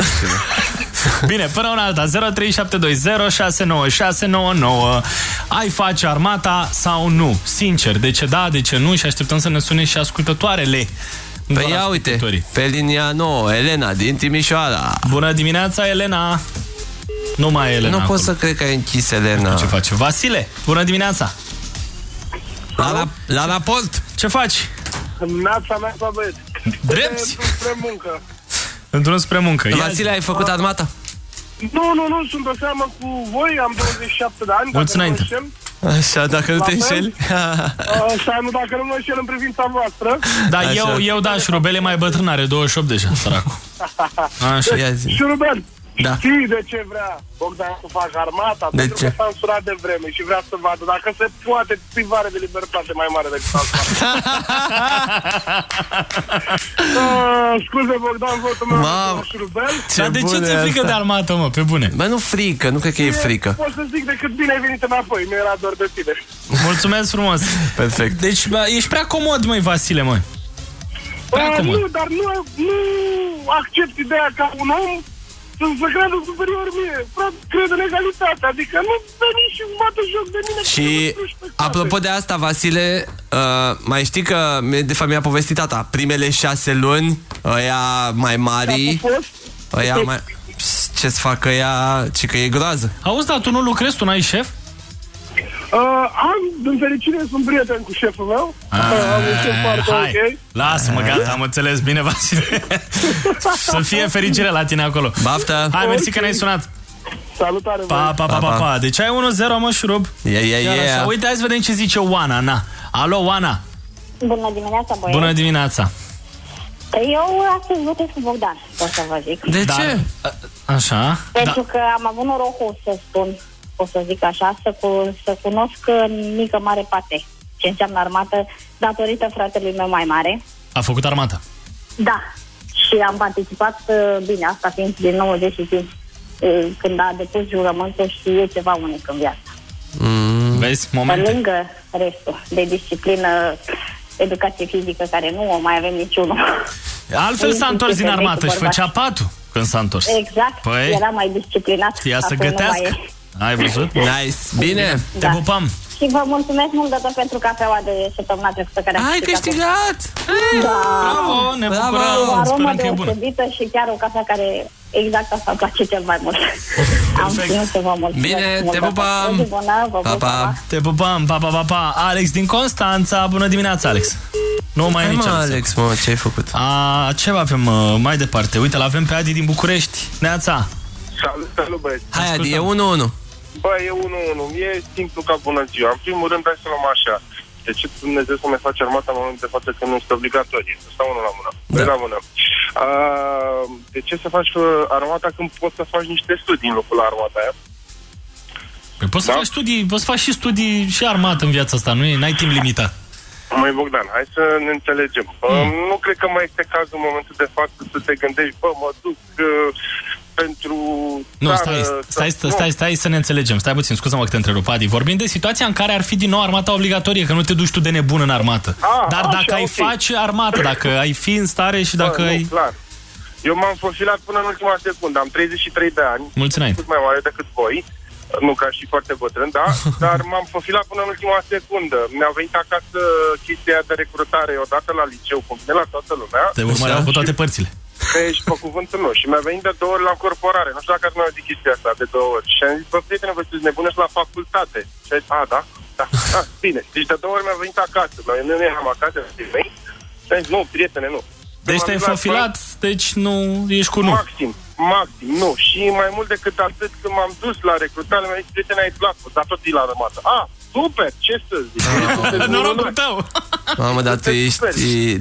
Bine, până una alta 0372069699 Ai face armata sau nu? Sincer, de ce da, de ce nu? Și așteptăm să ne sune și ascultătoarele Păi ia uite, pe linia 9, Elena din Timișoara. Bună dimineața, Elena! Nu mai e Elena Nu pot acolo. să cred că ai închis Elena. Ce face? Vasile, bună dimineața! La, la, la raport! Ce faci? Nața mea, băieți. Drept? Spre muncă. Într-un spre muncă. Ia Vasile, ai făcut armata? Nu, nu, nu, sunt o seamă cu voi, am 27 de ani. Mulți dacă nu mă înainte. înșel. Așa, dacă nu La te fel? înșeli. Așa, nu, dacă nu mă înșel în privința voastră. Da, eu, eu da, șurubele mai bătrân are 28 deja, săracul. Așa, ia zi. Șurubel, Da. știi de ce vrea Bogdan să facă armata? De Pentru ce? că s-a însurat de vreme și vrea să vadă dacă se poate privare de libertate mai mare decât asta. Ah, Scuze, Bogdan, votul meu Mamă, la Șurubel. Dar de ce bună ți-e e frică asta. de armată, mă, pe bune? Bă, nu frică, nu cred că e frică. Pot să zic decât bine ai venit înapoi, nu era doar de tine. Mulțumesc frumos! Perfect. Deci, bă, ești prea comod, măi, Vasile, măi. Prea Uh, comod. nu, dar nu, nu accept ideea ca un om să se creadă superior mie. Frate, cred în egalitate, adică nu veni și bate joc de mine. Și apropo de asta, Vasile, uh, mai știi că, de fapt mi-a povestit tata, primele șase luni, ăia mai mari, ăia mai... Pst, Ce-ți fac ăia, ci că e groază. Auzi, dar tu nu lucrezi, tu n-ai șef? Uh, am, din fericire, sunt prieten cu șeful meu. Uh, am un șef foarte hai, ok. lasă-mă, gata, am înțeles bine, Vasile. Să fie fericire la tine acolo. Baftă! Hai, mersi că ne-ai sunat. Salutare, Pa, pa, pa, pa, pa. Deci ai 1-0, mă, șurub. Yeah, yeah, Chiar yeah. așa. Uite, hai să vedem ce zice Oana, na. Alo, Oana. Bună dimineața, băieți. Bună dimineața. Eu astăzi votez cu Bogdan, pot să vă zic. De Dar- ce? Așa. Pentru că am avut norocul să spun, o să zic așa, să, cu, să cunosc în mică mare parte ce înseamnă armată datorită fratelui meu mai mare. A făcut armata. Da, și am participat uh, bine, asta fiind din 95, uh, când a depus jurământul și e ceva unic în viață. Mm. Vezi, Pe momente. lângă restul de disciplină, educație fizică, care nu o mai avem niciunul. Altfel s-a întors din Inclusiv armată și bărbați. făcea patul când s-a întors. Exact, Păi, era mai disciplinat. Ia să acum nu mai gătească. E. Ai văzut? Nice. Bine. Te Da. pupam. Și vă mulțumesc mult de tot pentru cafeaua de săptămâna trecută care am Ai câștigat! Da. Bravo, ne Bravo. bucurăm. O aromă Sperăm că e bună. deosebită și chiar o cafea care exact asta îmi place cel mai mult. Am ținut să vă mulțumesc. Bine, mult. te pupăm. O zi bună, vă pup, pa. Te pupăm, pa, pa, pa, pa. Alex din Constanța, bună dimineața, Alex. Nu mai e Hai, nici mă, Alex. Alex, mă, ce ai făcut? A, ce avem uh, mai departe? Uite, l avem pe Adi din București. Neața. Salut, salut băieți. Hai, Adi, e 1-1. Bă, e 1-1. E simplu ca bună ziua. În primul rând, hai să luăm așa. De ce Dumnezeu să mai face armata în momentul de față când nu este obligatorie? Să stau unul la mână. Da. la mână. A, de ce să faci uh, armata când poți să faci niște studii în locul la armata aia? Păi poți să faci studii, poți să faci și studii și armată în viața asta, nu e? N-ai timp limitat. Măi Bogdan, hai să ne înțelegem. Mm. Nu cred că mai este cazul în momentul de față să te gândești, bă, mă duc uh, pentru Nu, țară, stai, să- stai, stai, stai, stai să ne înțelegem. Stai puțin, scuză-mă că te întrerup, Adi. Vorbim de situația în care ar fi din nou armata obligatorie, că nu te duci tu de nebun în armată. Ah, Dar așa, dacă ai ok. face armată, dacă ai fi în stare și dacă Bă, ai... nu, clar. Eu m-am profilat până în ultima secundă. Am 33 de ani. Mulți înainte. Sunt mai mare decât voi. Nu ca și foarte bătrân, da? Dar m-am profilat până în ultima secundă. Mi-a venit acasă chestia de recrutare odată la liceu, cum vine la toată lumea. Te urmăreau cu toate părțile. Că ești pe cuvântul meu. Și mi-a venit de două ori la corporare. Nu știu dacă ați mai auzit chestia asta de două ori. Și am zis, bă, prietene, vă sunteți nebune și la facultate. Și a zis, a, da? Da, da, bine. Deci de două ori mi-a venit acasă. Noi nu eram acasă, știi, mei? Și am zis, nu, prietene, nu. Deci M-am te-ai dus la fafilat, deci nu ești cu nu. Maxim, maxim, nu. Și mai mult decât atât, când m-am dus la recrutare, mi-a zis, prietene, ai placul, dar tot e la rămată. Ah, super, ce să zic. Norocul tău! Mamă, dar tu ești,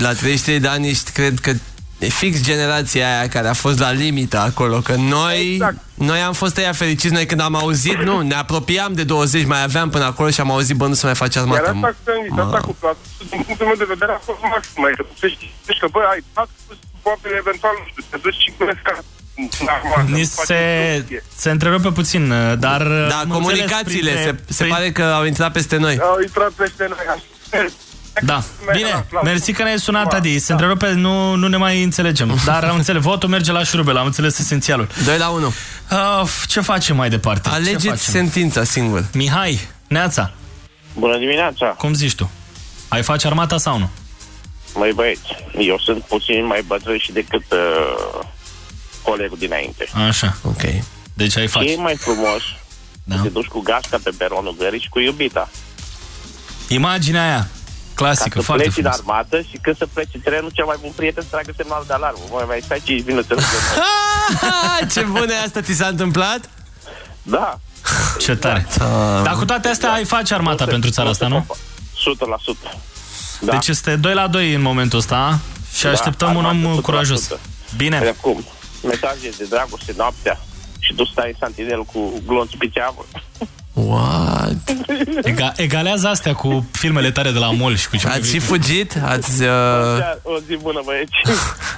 la 33 de ani ești, cred că e fix generația aia care a fost la limită acolo, că noi, Exact. noi am fost aia fericiți, noi când am auzit, nu, ne apropiam de 20, mai aveam până acolo și am auzit, bă, nu se mai face Iar armată. asta cu zis, asta cu platul, din punctul meu de vedere, a fost maxim. Mai să știi că, bă, ai platul, poate eventual, nu știu, te duci și cu ca Ni se, se întrerupe puțin, dar... Da, am comunicațiile, înțeles se, se pare că au intrat peste noi. Au intrat peste noi. Da, bine, mersi că ne-ai sunat, Adi. Se întrerupe, nu, nu ne mai înțelegem. Dar am înțeles, votul merge la șurubel, am înțeles esențialul. 2 la 1. Uh, ce facem mai departe? Ce Alegeți facem? sentința singur. Mihai, Neața. Bună dimineața! Cum zici tu? Ai face armata sau nu? Măi băieți, eu sunt puțin mai bătrân și decât uh, colegul dinainte. Așa. Ok. Deci ai Ce face. e mai frumos da. să te duci cu gașca pe peronul gării și cu iubita. Imaginea aia. Clasică, Ca să foarte pleci frumos. în armată și când să pleci în trenul, cel mai bun prieten să tragă semnal de alarmă. Măi, mai stai 5 minute. nu te- Ce bună e asta, ți s-a întâmplat? Da. Ce tare. Dar cu toate astea ai face armata pentru țara asta, nu? 100%. Da. Deci este 2 la 2 în momentul ăsta și Da, așteptăm un armată om 100%. curajos. Bine. Păi acum, mesaje de dragoste noaptea și tu stai în santinel cu glonț pe ceavă. What? Ega, egalează astea cu filmele tare de la mall și cu ce Ați și fugit? Ați... Uh... O zi bună, băieți.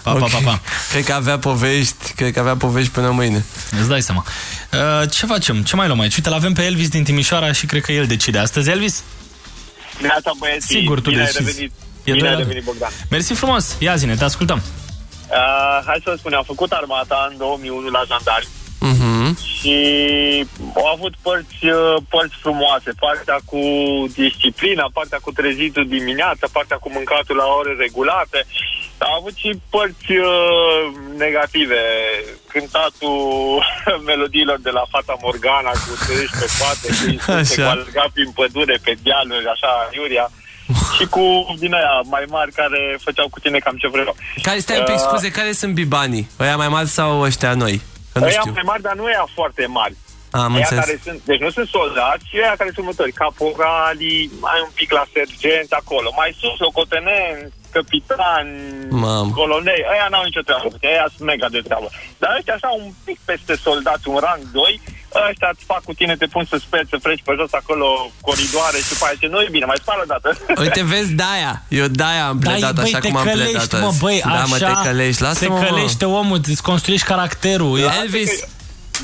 Pa, pa, pa, pa. Cred că avea povești, cred că avea povești până mâine. Îți dai seama. Uh, ce facem? Ce mai luăm aici? Uite, l-avem pe Elvis din Timișoara și cred că el decide astăzi. Elvis? Neața, băieți. Sigur, tu bine ai decizi. revenit. E bine doi ai la doi. revenit, Bogdan. Mersi frumos. Ia zine, te ascultăm. Uh, hai să vă spun, am făcut armata în 2001 la jandarmi Mhm. Și au avut părți, uh, părți frumoase. Partea cu disciplina, partea cu trezitul dimineața, partea cu mâncatul la ore regulate. Au avut și părți uh, negative. Cântatul melodiilor de la Fata Morgana cu trăiești pe spate, cu Așa. cu alerga prin pădure, pe dealuri, așa, iuria. și cu din aia mai mari care făceau cu tine cam ce vreau. Care, stai un pic, Uh, scuze, care sunt bibanii? Ăia mai mari sau ăștia noi? Că nu Ăia știu. mai mari, dar nu ăia foarte mari. Am Ăia înțeles. care sunt, deci nu sunt soldați, ci ăia care sunt următori. Caporalii, mai un pic la sergenți acolo. Mai sus, locotenenți, capitani, Mam. colonei. Ăia n-au nicio treabă. Ăia sunt mega de treabă. Dar ăștia așa un pic peste soldați, un rang 2, ăștia îți fac cu tine, te pun să speri, să freci pe jos acolo coridoare și după aia ce nu e bine, mai spală dată. Uite, vezi, de-aia. Eu de-aia am pledat băi, așa te cum am pledat călești, azi. mă, băi, da, așa mă, te călești. se Lasă-mă, mă. călește omul, îți construiești caracterul. Elvis,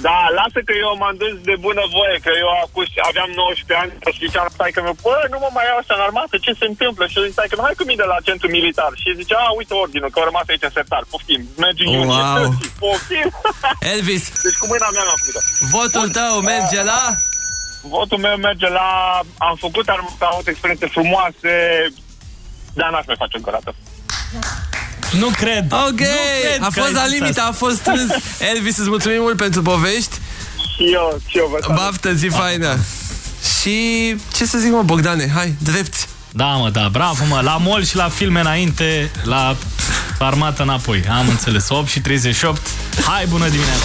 Da, lasă că eu m-am dus de bună voie, că eu acum aveam 19 ani și ziceam, stai că bă, nu mă mai iau așa în armată, ce se întâmplă? Și eu zic, stai că hai cu mine la centru militar. Și zice, a, uite ordinul, că au rămas aici în sertar, poftim, mergi în iunie. Wow. Poftim. Elvis, Deci cu mâna mea l-am făcut votul tău merge la... Votul meu merge la... Am făcut armată, am avut experiențe frumoase, dar n-aș mai face încă o dată. Nu cred. Ok, cred a că fost la ai zis limită, asta. a fost strâns. Elvis, îți mulțumim mult pentru povești. Și eu, și eu vă salut. Baftă, zi faină. Și ce să zic, mă, Bogdane, hai, drept. Da, mă, da, bravo, mă. La mol și la filme înainte, la armată înapoi. Am înțeles. 8 și 38. Hai, bună dimineața!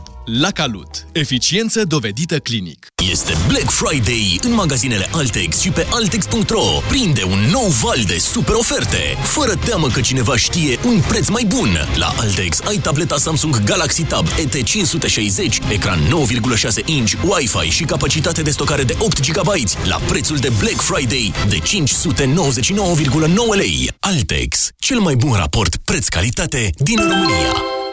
La Calut. Eficiență dovedită clinic. Este Black Friday în magazinele Altex și pe Altex.ro. Prinde un nou val de super oferte, fără teamă că cineva știe un preț mai bun. La Altex ai tableta Samsung Galaxy Tab ET560, ecran 9,6 inch, Wi-Fi și capacitate de stocare de 8 GB la prețul de Black Friday de 599,9 lei. Altex, cel mai bun raport preț-calitate din România.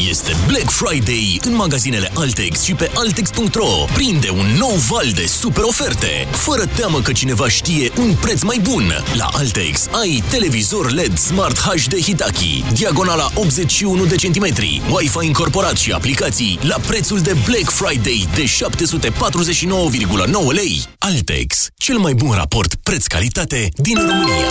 Este Black Friday în magazinele Altex și pe Altex.ro. Prinde un nou val de super oferte, fără teamă că cineva știe un preț mai bun. La Altex ai televizor LED Smart HD Hitachi, diagonala 81 de centimetri, Wi-Fi incorporat și aplicații la prețul de Black Friday de 749,9 lei. Altex, cel mai bun raport preț-calitate din România.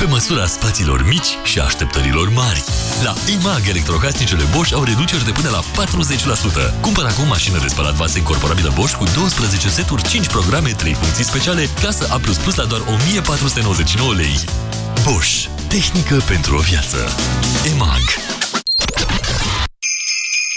Pe măsura spațiilor mici și așteptărilor mari. La EMAG, electrocasnicele Bosch au reduceri de până la 40%. Cumpăr acum mașină de spălat vase incorporabilă Bosch cu 12 seturi, 5 programe, 3 funcții speciale, clasă A++ la doar 1499 lei. Bosch. Tehnică pentru o viață. EMAG.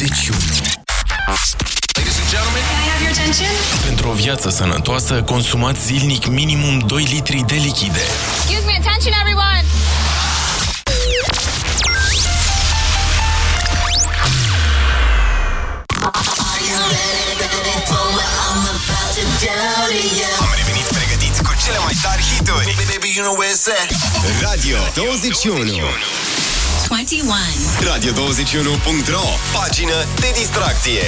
Deciun. Pentru o viață sănătoasă, consumați zilnic minimum 2 litri de lichide. Excuse me, attention everyone! Am revenit pregătiți cu cele mai tari hituri. Baby, you know Radio 21. 21. Radio21.ro Pagină de distracție.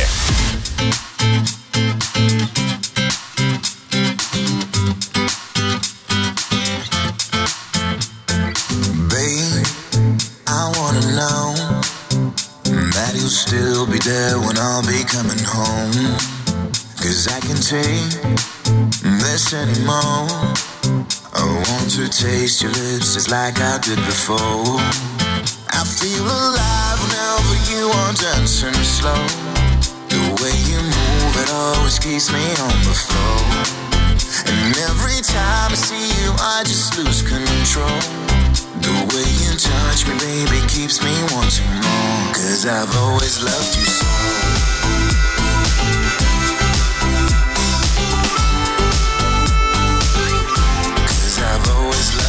Baby, I wanna know that you'll still be there when I'll be coming home. Cause I can take this anymore. I want to taste your lips just like I did before. I feel alive whenever you are dancing slow. The way you move, it always keeps me on the floor. And every time I see you, I just lose control. The way you touch me, baby, keeps me wanting more. Cause I've always loved you so. I've always loved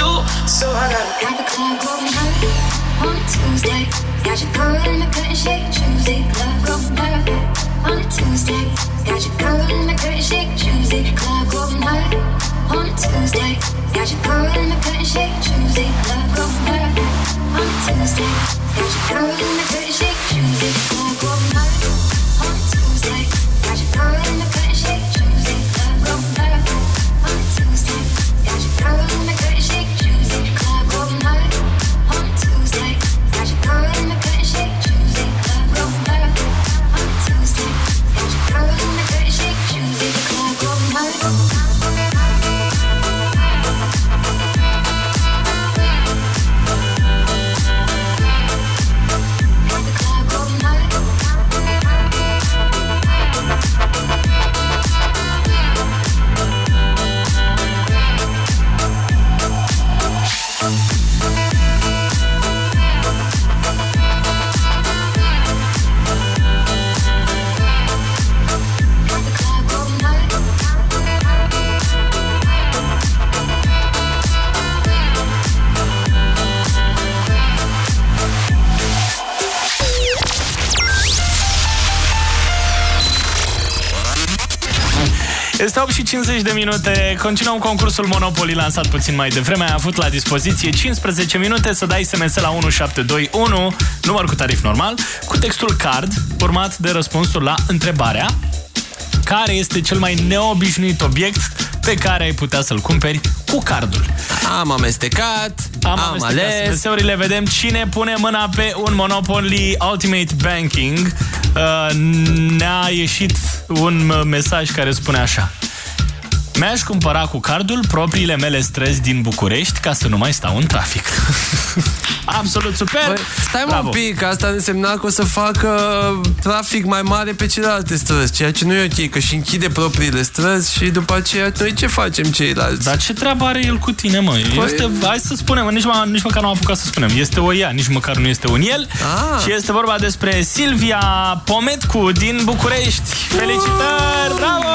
do. So I gotta Got the club going hard on a Tuesday. Got your girl in the curtain shake Tuesday. Club going hard on a Tuesday. Got your girl in the curtain shake Tuesday. Club going hard on a Tuesday. Got your girl in the curtain shake Tuesday. Club going hard on a Tuesday. Got your girl in the curtain shake Tuesday. Club going hard on a Tuesday. Got your girl in the 8 și 50 de minute. Continuăm concursul Monopoly lansat puțin mai devreme. Ai avut la dispoziție 15 minute să dai SMS la 1721, număr cu tarif normal, cu textul card, urmat de răspunsul la întrebarea care este cel mai neobișnuit obiect pe care ai putea să-l cumperi cu cardul. Am amestecat, am, am ales. SMS-urile vedem cine pune mâna pe un Monopoly Ultimate Banking. Uh, ne-a ieșit un uh, mesaj care spune așa. Mi-aș cumpăra cu cardul propriile mele străzi din București ca să nu mai stau în trafic. Absolut super! Băi, stai mă Bravo. un pic, asta însemna că o să facă trafic mai mare pe celelalte străzi, ceea ce nu e ok, că și închide propriile străzi și după aceea noi ce facem ceilalți? Dar ce treabă are el cu tine, mă? Păi- Este, hai să spunem, nici, mă, nici măcar nu am apucat să spunem. Este o ea, nici măcar nu este un el. Ah. Și este vorba despre Silvia Pometcu din București. Felicitări! Bravo!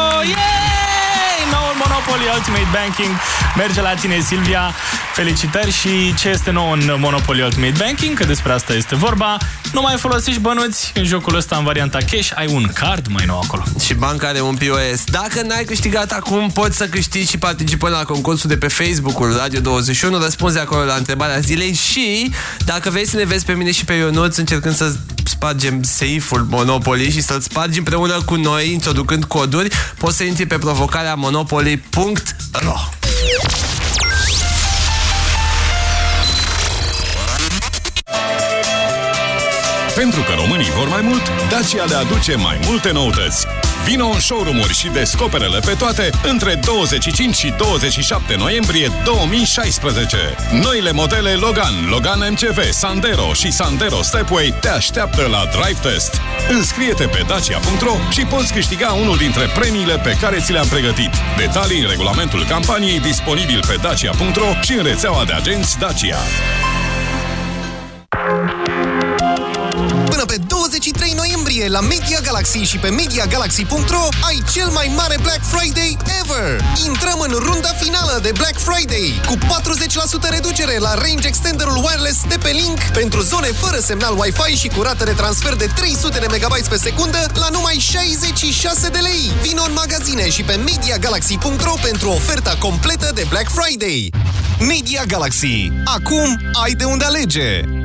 Yay! Noul Monopoly Ultimate Banking merge la tine, Silvia. Felicitări și ce este nou în Monopoly Ultimate Banking, că despre asta este vorba. Nu mai folosești bănuți în jocul ăsta în varianta cash, ai un card mai nou acolo. Și banca are un POS. Dacă n-ai câștigat acum, poți să câștigi și participând la concursul de pe Facebook-ul Radio 21. Răspunzi acolo la întrebarea zilei și dacă vrei să ne vezi pe mine și pe Ionuț încercând să spargem safe-ul Monopoly și să-l spargi împreună cu noi, introducând coduri, poți să intri pe provocarea monopoly.ro Pentru că românii vor mai mult, Dacia le aduce mai multe noutăți. Vino în showroom-uri și descoperele pe toate între 25 și 27 noiembrie 2016. Noile modele Logan, Logan MCV, Sandero și Sandero Stepway te așteaptă la Drive Test. Înscrie-te pe dacia.ro și poți câștiga unul dintre premiile pe care ți le-am pregătit. Detalii în regulamentul campaniei disponibil pe dacia.ro și în rețeaua de agenți Dacia. Noiembrie la Media Galaxy și pe MediaGalaxy.ro ai cel mai mare Black Friday ever! Intrăm în runda finală de Black Friday cu 40% reducere la range extenderul wireless de pe Link pentru zone fără semnal Wi-Fi și cu rată de transfer de 300 de MB pe secundă la numai 66 de lei. Vino în magazine și pe MediaGalaxy.ro pentru oferta completă de Black Friday. Media Galaxy. Acum ai de unde alege!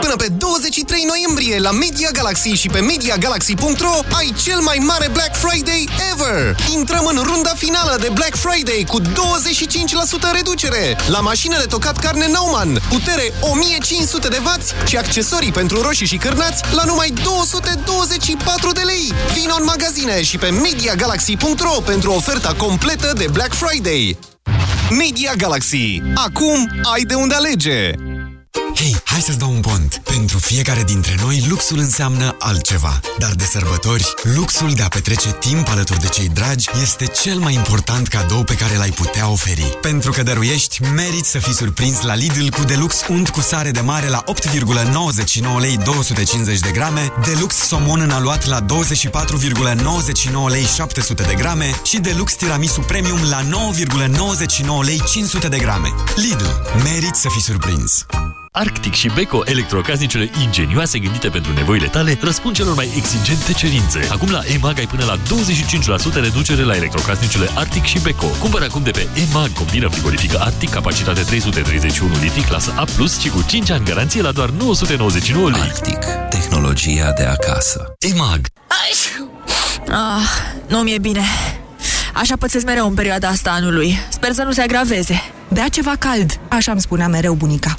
Până pe 23 noiembrie la Media Galaxy și pe MediaGalaxy.ro ai cel mai mare Black Friday ever! Intrăm în runda finală de Black Friday cu 25% reducere la mașinile tocat carne Nauman, putere 1500 de W și accesorii pentru roșii și cârnați la numai 224 de lei. Vino în magazine și pe MediaGalaxy.ro pentru oferta completă de Black Friday. Media Galaxy. Acum ai de unde alege! Hei, hai să-ți dau un pont. Pentru fiecare dintre noi, luxul înseamnă altceva. Dar de sărbători, luxul de a petrece timp alături de cei dragi este cel mai important cadou pe care l-ai putea oferi. Pentru că dăruiești, meriți să fii surprins la Lidl cu Deluxe unt cu sare de mare la 8,99 lei 250 de grame, Deluxe somon în aluat la 24,99 lei 700 de grame și Deluxe tiramisu premium la 9,99 lei 500 de grame. Lidl. Meriți să fii surprins. Arctic și Beko, electrocasnicele ingenioase gândite pentru nevoile tale, răspund celor mai exigente cerințe. Acum la EMAG ai până la 25% reducere la electrocasnicele Arctic și Beko. Cumpără acum de pe EMAG combină frigorifică Arctic, capacitate 331 litri, clasă A+, și cu 5 ani garanție la doar 999 lei. Arctic. Tehnologia de acasă. EMAG. Ah, nu mi-e bine. Așa pățesc mereu în perioada asta anului. Sper să nu se agraveze. Bea ceva cald, așa îmi spunea mereu bunica.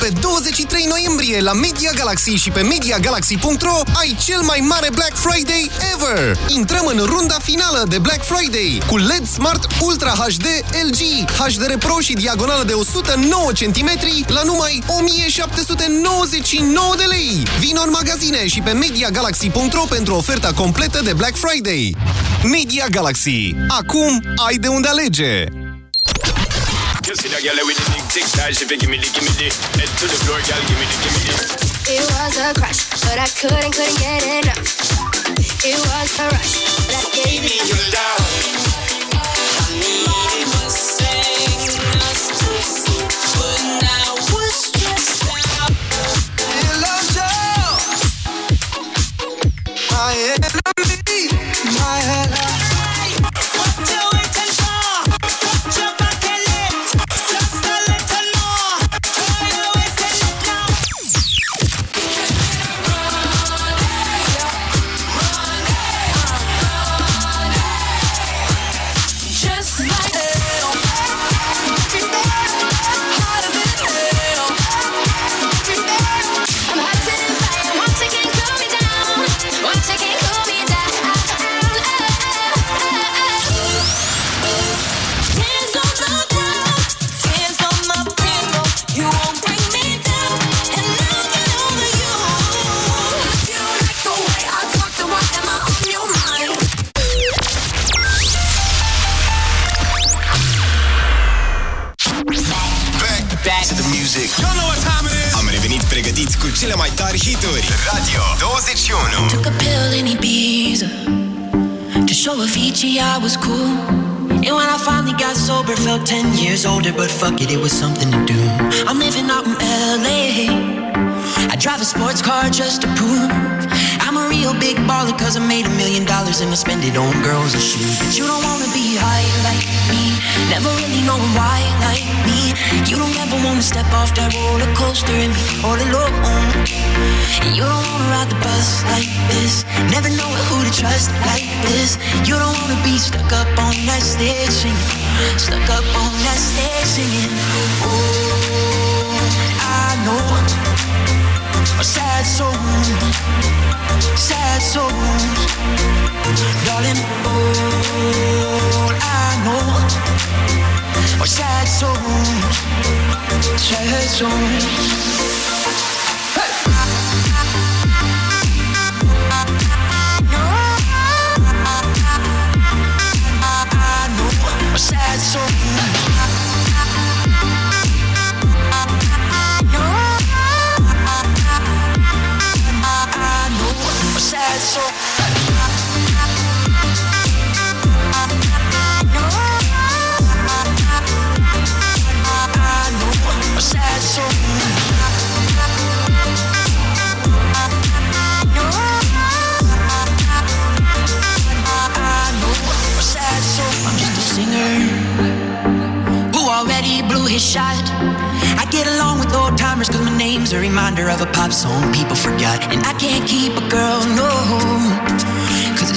Pe 23 noiembrie la Media Galaxy și pe MediaGalaxy.ro ai cel mai mare Black Friday ever! Intrăm în runda finală de Black Friday cu LED Smart Ultra HD LG, HDR Pro și diagonală de 109 cm la numai 1799 de lei! Vino în magazine și pe MediaGalaxy.ro pentru oferta completă de Black Friday. Media Galaxy. Acum ai de unde alege! You see that girl with the big tic tac, she fi gimme the gimme the head to the floor, girl, gimme the gimme the. It was a crush, but I couldn't, couldn't get enough. It was a rush, but I gave it your love. My enemy, my ally. Hituri. Radio 21. Took a pill in Ibiza to show Avicii I was cool. And when I finally got sober, felt 10 years older, but fuck it, it was something to do. I'm living out in LA. I drive a sports car just to prove I'm a real big baller, cause I made a million dollars and I spend it on girls and shoes. But you don't wanna be high like me, never really know why like me. You don't ever wanna step off that roller coaster and be all alone. You don't wanna ride the bus like this, never know who to trust like this. You don't wanna be stuck up on that stage singing, stuck up on that stage singing. Oh, I know a sad soul, sad souls, darling. All I know are sad souls, sad souls. Sad soul. Shot. I get along with old timers cause my name's a reminder of a pop song people forgot. And I can't keep a girl, no,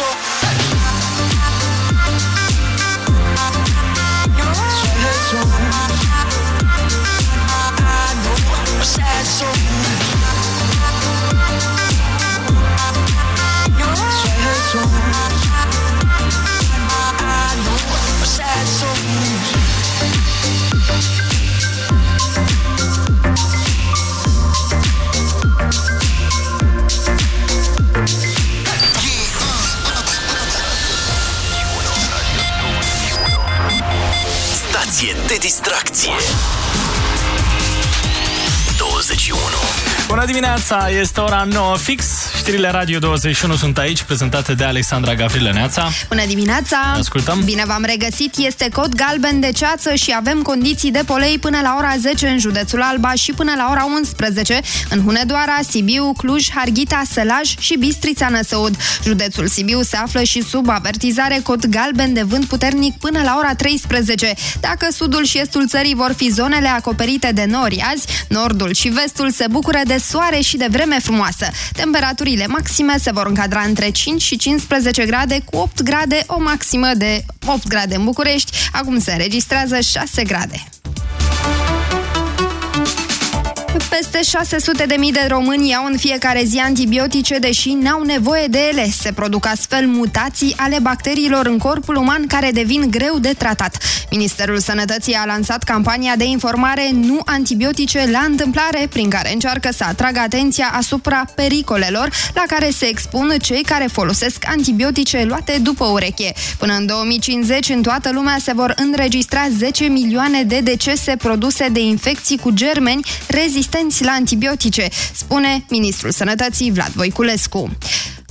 A Stație de distracție! 21 Bună dimineața, este ora 9 fix. Știrile Radio 21 sunt aici, prezentate de Alexandra Gavrilă Neața. Bună dimineața! Ne ascultăm. Bine v-am regăsit, este cod galben de ceață și avem condiții de polei până la ora 10 în județul Alba și până la ora 11 în Hunedoara, Sibiu, Cluj, Harghita, Sălaj și Bistrița Năsăud. Județul Sibiu se află și sub avertizare cod galben de vânt puternic până la ora 13. Dacă sudul și estul țării vor fi zonele acoperite de nori azi, nordul și vestul se bucură de soare și de vreme frumoasă. Temperaturile maxime se vor încadra între 5 și 15 grade, cu 8 grade o maximă de 8 grade în București. Acum se înregistrează 6 grade. Peste 600 de mii de români iau în fiecare zi antibiotice, deși n-au nevoie de ele. Se produc astfel mutații ale bacteriilor în corpul uman care devin greu de tratat. Ministerul Sănătății a lansat campania de informare Nu antibiotice la întâmplare, prin care încearcă să atragă atenția asupra pericolelor la care se expun cei care folosesc antibiotice luate după ureche. Până în 2050, în toată lumea se vor înregistra 10 milioane de decese produse de infecții cu germeni rezistenți la antibiotice, spune Ministrul Sănătății Vlad Voiculescu.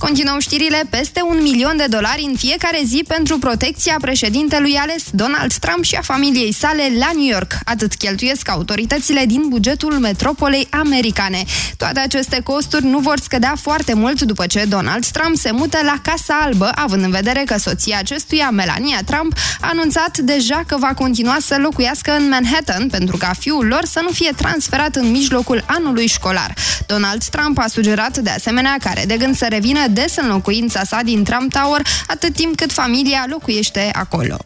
Continuăm știrile, peste un milion de dolari în fiecare zi pentru protecția președintelui ales Donald Trump și a familiei sale la New York. Atât cheltuiesc autoritățile din bugetul metropolei americane. Toate aceste costuri nu vor scădea foarte mult după ce Donald Trump se mută la Casa Albă, având în vedere că soția acestuia, Melania Trump, a anunțat deja că va continua să locuiască în Manhattan pentru ca fiul lor să nu fie transferat în mijlocul anului școlar. Donald Trump a sugerat de asemenea că are de gând să revină des în locuința sa din Trump Tower, atât timp cât familia locuiește acolo.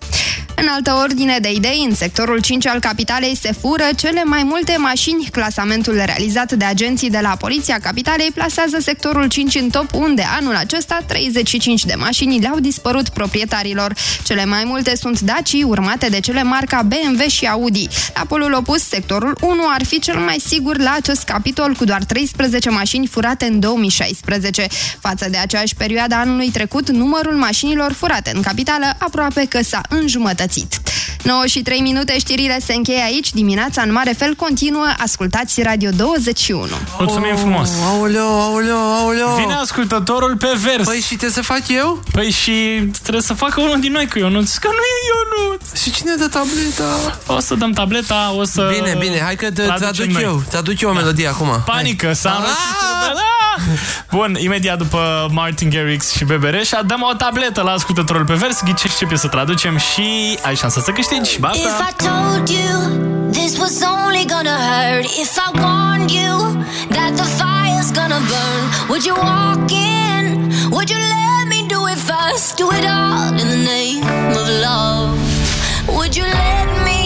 În altă ordine de idei, în sectorul 5 al capitalei se fură cele mai multe mașini. Clasamentul realizat de agenții de la Poliția Capitalei plasează sectorul 5 în top, unde anul acesta 35 de mașini le-au dispărut proprietarilor. Cele mai multe sunt Daci, urmate de cele marca BMW și Audi. La polul opus, sectorul 1 ar fi cel mai sigur la acest capitol, cu doar 13 mașini furate în 2016. Față de aceeași perioadă anului trecut, numărul mașinilor furate în capitală aproape că s-a înjumătățit. 9 și 3 minute, știrile se încheie aici. Dimineața în mare fel continuă. Ascultați Radio 21. Mulțumim frumos! Aoleo, aoleo, aoleo! Vine ascultătorul pe vers. Păi și te să fac eu? Păi și trebuie să facă unul din noi cu Ionuț, că nu e Ionuț. Și cine dă tableta? O să dăm tableta, o să... Bine, bine, hai că te- traducem ți-aduc noi. eu. Ți-aduc eu o melodie acum. Panică, s-a înrășit. Bun, imediat după Martin Garrix și Bebereșa dăm o tabletă la ascultătorul pe vers, ghicești ce piesă traducem și ai șansa să câștigi. Basta! If I told you this was only gonna hurt, if I warned you that the fire's gonna burn, would you walk in? Would you let me do it first? Do it all in the name of love. Would you let me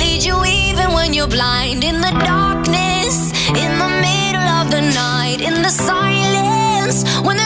lead you even when you're blind in the darkness, in the middle of the night, in the silence when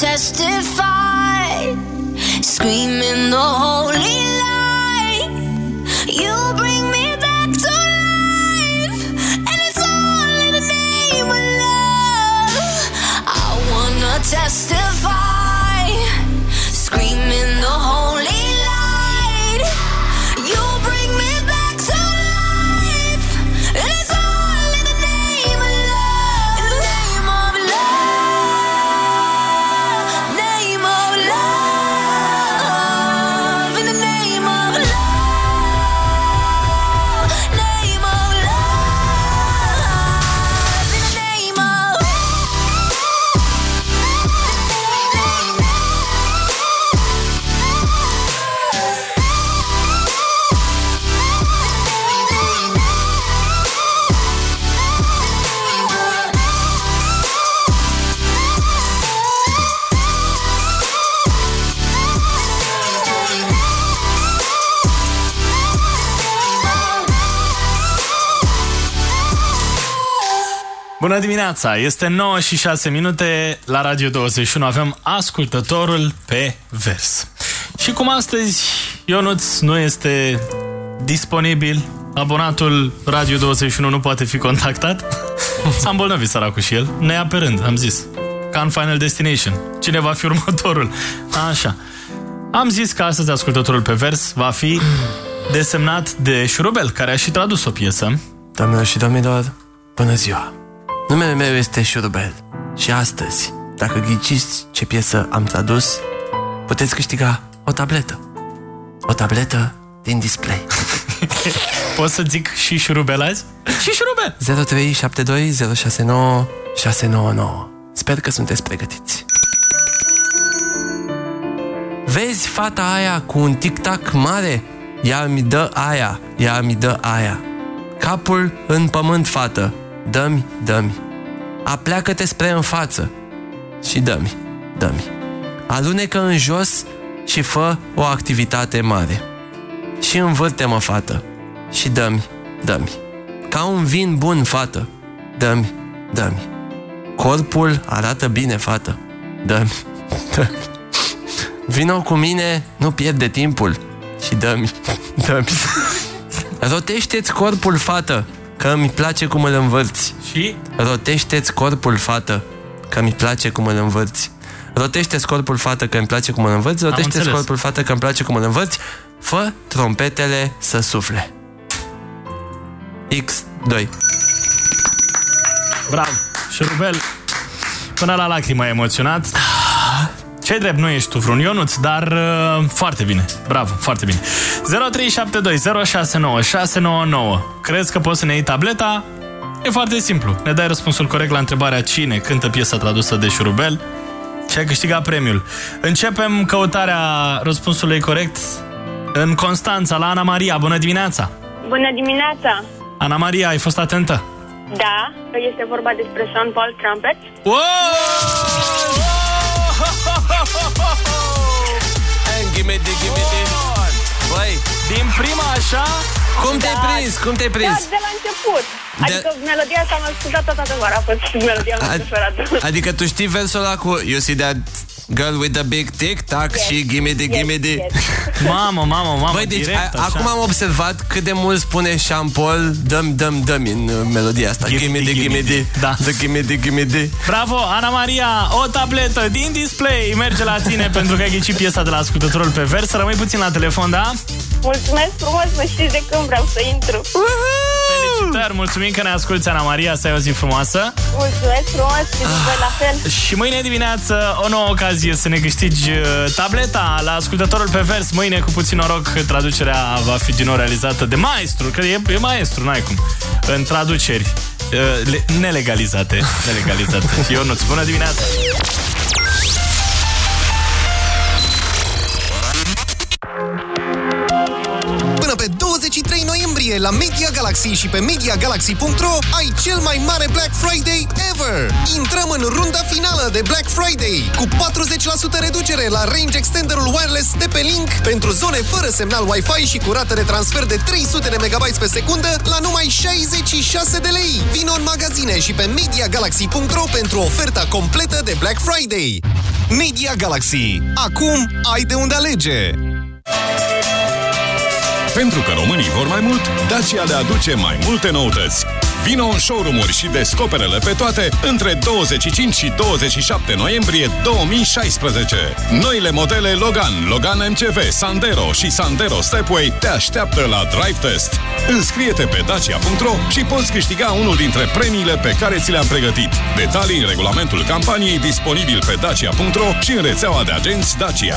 testify, screaming the holy Bună dimineața! Este 9 și 6 minute la Radio 21. Avem ascultătorul pe vers. Și cum astăzi Ionuț nu este disponibil, abonatul Radio 21 nu poate fi contactat, s-a îmbolnăvit săracul și el, neapărând, am zis. Ca în Final Destination. Cine va fi următorul? Așa. Am zis că astăzi ascultătorul pe vers va fi desemnat de Șurubel, care a și tradus o piesă. Doamnelor și domnilor, bună ziua! Numele meu este Șurubel și astăzi, dacă ghiciți ce piesă am tradus, puteți câștiga o tabletă. O tabletă din display. Poți să zic și Șurubel azi? Și Șurubel! 0372 069 699 Sper că sunteți pregătiți. Vezi fata aia cu un tic-tac mare? Ea mi dă aia, ea mi dă aia. Capul în pământ, fată, dă-mi, dă-mi. Apleacă-te spre în față și dă-mi, dă-mi. Alunecă în jos și fă o activitate mare. Și învârte-mă, fată, și dă-mi, dă-mi. Ca un vin bun, fată, dă-mi, dă-mi. Corpul arată bine, fată, dă-mi, dă-mi. Vino cu mine, nu pierde timpul și dă-mi, dă-mi. Rotește-ți corpul, fată, că mi place cum îl învârți. Și? Rotește-ți corpul, fată, că mi place cum îl învârți. Rotește-ți corpul, fată, că îmi place cum îl învârți. Rotește-ți înțeles. corpul, fată, că îmi place cum îl învârți. Fă trompetele să sufle. X2 Bravo! Șurubel, până la lacrimă ai emoționat. Ce drept, nu ești tu vreun Ionuț, dar uh, foarte bine. Bravo, foarte bine. 0372 069 699. Crezi că poți să ne iei tableta? E foarte simplu. Ne dai răspunsul corect la întrebarea cine cântă piesa tradusă de Șurubel și ai câștigat premiul. Începem căutarea răspunsului corect în Constanța, la Ana Maria. Bună dimineața! Bună dimineața! Ana Maria, ai fost atentă? Da, este vorba despre Sean Paul Trumpet. Ghimede, ghimede. Băi, din prima așa, cum te-ai prins? Cum te-ai prins? Da, de la început. Adică melodia asta am ascultat toată vara, a fost melodia mea preferată. Adică tu știi versul ăla cu You see that Girl with the big tic-tac și gimme de gimme de. Mamă, mamă, mamă, Băi, deci direct, a, așa. acum am observat cât de mult spune Sean Paul dăm, dăm, dăm în uh, melodia asta. Gimme de, gimme de. Da. The gimme de, gimme de. Bravo, Ana Maria, o tabletă din display merge la tine pentru că ai ghicit piesa de la ascultătorul pe vers. Rămâi puțin la telefon, da? Mulțumesc frumos, nu știți de când vreau să intru. Felicitări, mulțumim că ne asculti, Ana Maria, să ai o zi frumoasă. Mulțumesc frumos și voi la fel. Și mâine dimineață o nouă ocazie să ne câștigi uh, tableta la ascultătorul pe vers. Mâine, cu puțin noroc, traducerea va fi din nou realizată de maestru, că e, e maestru, n-ai cum, în traduceri uh, le, nelegalizate. Nelegalizate. Eu nu-ți bună dimineața! 23 noiembrie la Media Galaxy și pe MediaGalaxy.ro ai cel mai mare Black Friday ever! Intrăm în runda finală de Black Friday cu 40% reducere la range extenderul wireless de pe link pentru zone fără semnal Wi-Fi și cu rată de transfer de 300 de MB pe secundă la numai 66 de lei. Vino în magazine și pe MediaGalaxy.ro pentru oferta completă de Black Friday. Media Galaxy. Acum ai de unde alege! Pentru că românii vor mai mult, Dacia le aduce mai multe noutăți. Vino în showroom-uri și descoperele pe toate între 25 și 27 noiembrie 2016. Noile modele Logan, Logan MCV, Sandero și Sandero Stepway te așteaptă la Drive Test. Înscrie-te pe dacia.ro și poți câștiga unul dintre premiile pe care ți le-am pregătit. Detalii în regulamentul campaniei disponibil pe dacia.ro și în rețeaua de agenți Dacia.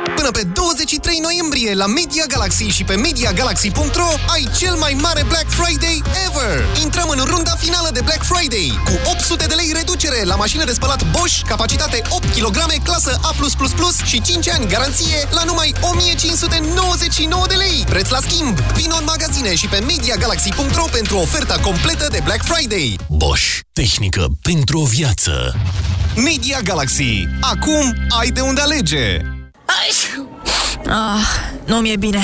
Până pe 23 noiembrie la Media Galaxy și pe MediaGalaxy.ro ai cel mai mare Black Friday ever! Intrăm în runda finală de Black Friday cu 800 de lei reducere la mașină de spălat Bosch, capacitate 8 kg, clasă A+++ și 5 ani garanție la numai 1599 de lei. Preț la schimb! Vino în magazine și pe MediaGalaxy.ro pentru oferta completă de Black Friday. Bosch. Tehnică pentru o viață. Media Galaxy. Acum ai de unde alege! Ah, nu mi-e bine.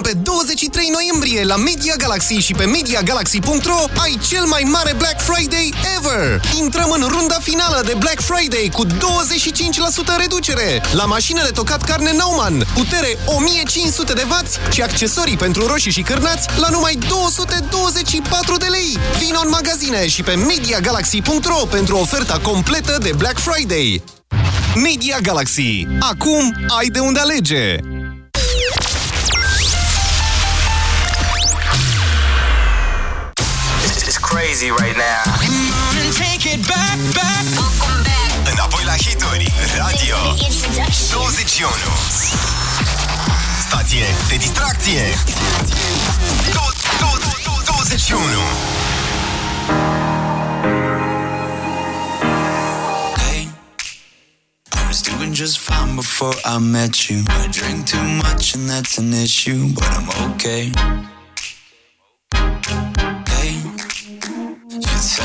Până pe 23 noiembrie la Media Galaxy și pe MediaGalaxy.ro ai cel mai mare Black Friday ever! Intrăm în runda finală de Black Friday cu 25% reducere la mașinile tocat carne Nauman, putere 1500 de W și accesorii pentru roșii și cârnați la numai 224 de lei. Vino în magazine și pe MediaGalaxy.ro pentru oferta completă de Black Friday. Media Galaxy. Acum ai de unde alege! Crazy right now. Take it back, back. Înapoi la hituri, radio 21. Stație de distracție. 21. I was doing just fine before I met you. I drink too much and that's an issue, but I'm okay.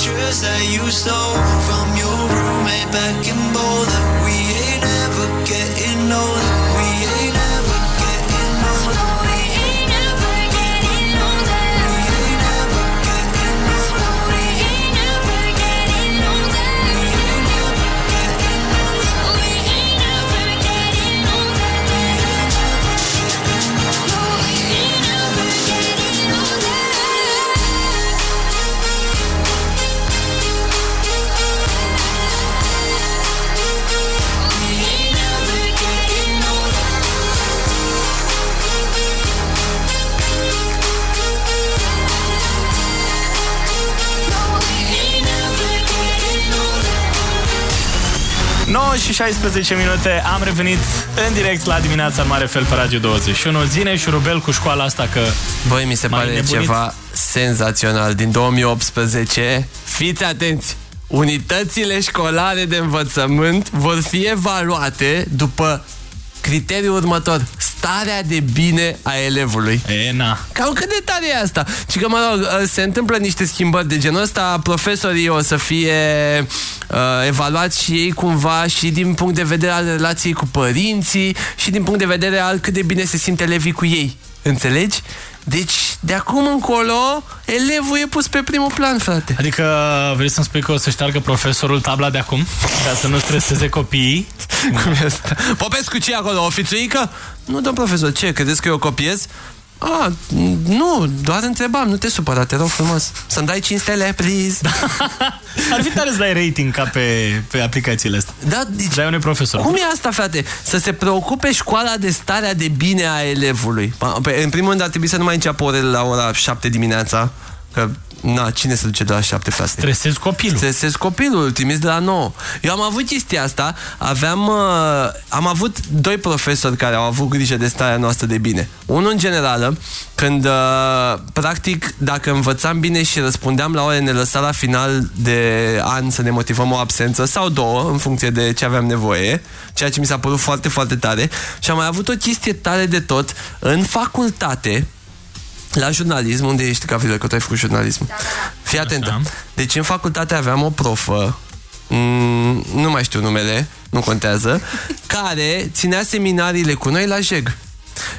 that that you stole from your roommate back in Boulder. Și 16 minute, am revenit în direct la dimineața în mare fel pe Radio 21. Zine și rubel cu școala asta că... Băi, mi se M-ai pare nebunit. ceva senzațional. Din 2018, fiți atenți! Unitățile școlare de învățământ vor fi evaluate după criteriul următor. Starea de bine a elevului. E, na. Cam cât de tare e asta? Și că, mă rog, se întâmplă niște schimbări de genul ăsta, profesorii o să fie uh, evaluați și ei cumva și din punct de vedere al relației cu părinții și din punct de vedere al cât de bine se simt elevii cu ei. Înțelegi? Deci, de acum încolo, elevul e pus pe primul plan, frate. Adică vrei să-mi spui că o să șteargă profesorul tabla de acum? Ca să nu streseze copiii? Cum e asta? Popescu, ce e acolo? O fițuică? Nu, domn profesor, ce? Credeți că eu copiez? A, nu, doar întrebam, nu te supăra, te rog frumos. Să-mi dai 5 stele, please. Ar fi tare să dai rating ca pe, pe aplicațiile astea. Da, deci, dai unui profesor. Cum e asta, frate? Să se preocupe școala de starea de bine a elevului. Pe- În primul rând ar trebui să nu mai înceapă orele la ora 7 dimineața, că Na, cine se duce de la 7 frate? Stresezi copilul. Stresezi copilul, îl trimis de la 9. Eu am avut chestia asta, aveam, uh, am avut doi profesori care au avut grijă de starea noastră de bine. Unul în generală, când uh, practic dacă învățam bine și răspundeam la ore, ne lăsa la final de an să ne motivăm o absență sau două, în funcție de ce aveam nevoie, ceea ce mi s-a părut foarte, foarte tare. Și am mai avut o chestie tare de tot în facultate, la jurnalism, unde ești, Gavrilo, că tu ai făcut jurnalism? Fii atentă. Deci în facultate aveam o profă, mm, nu mai știu numele, nu contează, care ținea seminariile cu noi la JEG.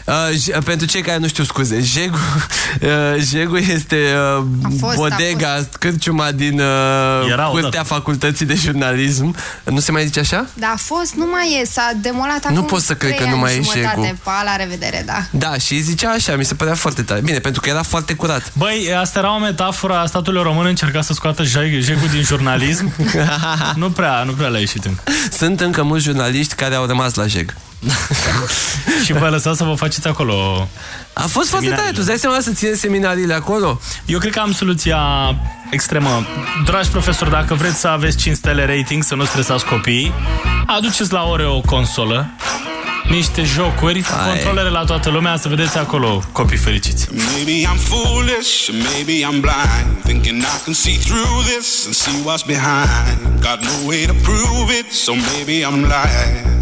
Uh, J- pentru cei care nu știu scuze, Jegul, uh, Jegul este uh, fost, a bodega, cârciuma din uh, Era curtea odată. facultății de jurnalism. Nu se mai zice așa? Da, a fost, nu mai e, s-a demolat acum pot să cred trei că nu ani mai e jumătate. Jegul. Pa, la revedere, da. Da, și zicea așa, mi se părea foarte tare. Bine, pentru că era foarte curat. Băi, asta era o metaforă a statului român încerca să scoată jeg- jegul din jurnalism. nu prea, nu prea le-a ieșit încă. Sunt încă mulți jurnaliști care au rămas la JEG. Și vă lăsați să vă faceți acolo A fost foarte tare, tu îți dai seama să ține seminariile acolo? Eu cred că am soluția extremă. Dragi profesori, dacă vreți să aveți 5 stele rating, să nu stresați copiii, aduceți la ore o consolă niște jocuri, controlere la toată lumea, să vedeți acolo copii fericiți. Maybe I'm foolish, maybe I'm blind. Thinking I can see through this and see what's behind. Got no way to prove it, so maybe I'm lying.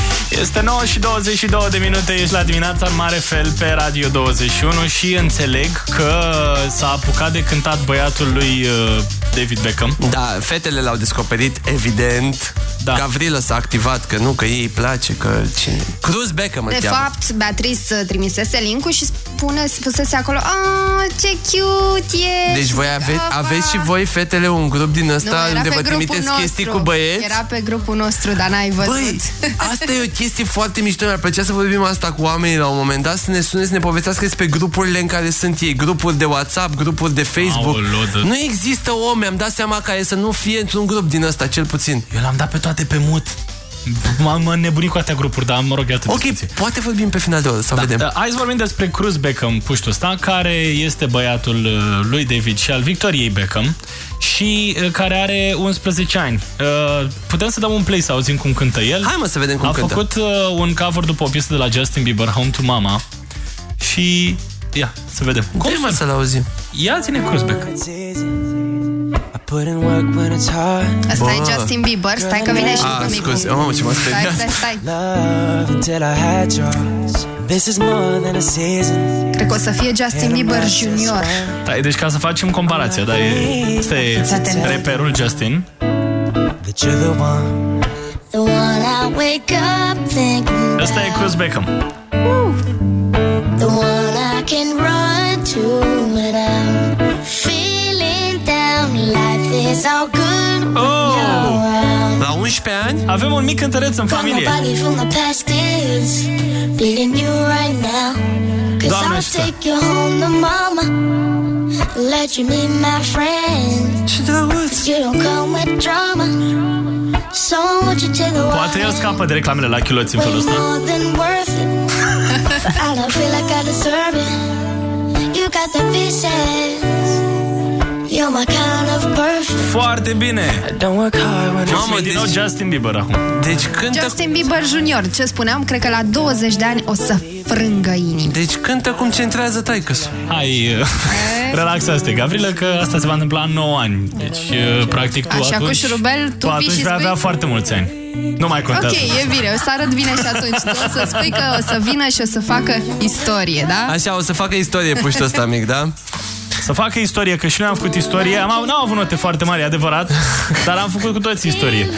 Este 9 și 22 de minute, ești la dimineața în mare fel pe Radio 21 și înțeleg că s-a apucat de cântat băiatul lui uh, David Beckham. Da, fetele l-au descoperit, evident. Da. Gavrilo s-a activat, că nu, că ei îi place, că cine... Cruz Beckham îl De cheamă. fapt, Beatrice trimisese link-ul și spune, spusese acolo Ah, ce cute e Deci voi ave- aveți și voi, fetele, un grup din ăsta nu, era unde pe vă grupul trimiteți nostru. chestii cu băieți? Era pe grupul nostru, dar n-ai văzut Băi, asta e o chestie foarte mișto. Mi-ar plăcea să vorbim asta cu oamenii la un moment dat, să ne sune, să ne povestească despre grupurile în care sunt ei. Grupuri de WhatsApp, grupuri de Facebook. Aoleu, de- Nu există om, mi-am dat seama care să nu fie într-un grup din ăsta, cel puțin. Eu l-am dat pe toate pe mut. M-am nebunit cu atâtea grupuri, dar mă rog, iată Ok, discuție. poate vorbim pe final de oră, să Da, vedem. da, hai să vorbim despre Cruz Beckham, puștul ăsta, care este băiatul uh, lui David și al Victoriei Beckham și uh, care are 11 ani. Uh, Putem să dăm un play să auzim cum cântă el? Hai mă să vedem cum A cântă. făcut uh, un cover după o piesă de la Justin Bieber, Home to Mama și... Ia, să vedem. Cum mă să-l auzim? Ia ține Cruz Beckham. Put in work when it's hard. Asta e Justin Bieber, stai că vine și Ah, cu scuze, oh, ce m-a Stai, speriat. stai, stai Love until I had yours. This is more than a season. Cred că o să fie Justin Bieber Junior Da, deci ca să facem comparația, da, e, asta e reperul Justin. That you're the one. The one I wake up thinking Asta e Cruz Beckham. Life is all good when you're around. La 11 ani? Avem un mic cântăreț în Got familie. nobody from the past is beating you right now. Cause Doamne I'll ajută. take you home to mama. Let you meet my friend. You don't come with drama. So won't you take a Poate el scapă de reclamele la chiloți în felul Way ăsta. more than worth it. but I don't feel like I deserve it. You got the pieces. Foarte bine! Mamă, din nou Justin Bieber acum. Deci cântă... Justin Bieber Junior, ce spuneam, cred că la 20 de ani o să frângă inimi. Deci cântă cum centrează taică Hai, uh, relaxați-te, Gavrilă, că asta se va întâmpla în 9 ani. Deci, uh, practic, tu Așa, cu atunci, șurubel, tu tu vii atunci și vei avea spui- foarte mulți ani. Nu mai contează. Ok, e bine, o să arăt bine și atunci. Tu o să spui că o să vină și o să facă istorie, da? Așa, o să facă istorie puștul ăsta mic, da? Să facă istorie, că și noi am făcut istorie. Am, n-am avut note foarte mari, e adevărat, dar am făcut cu toți istorie.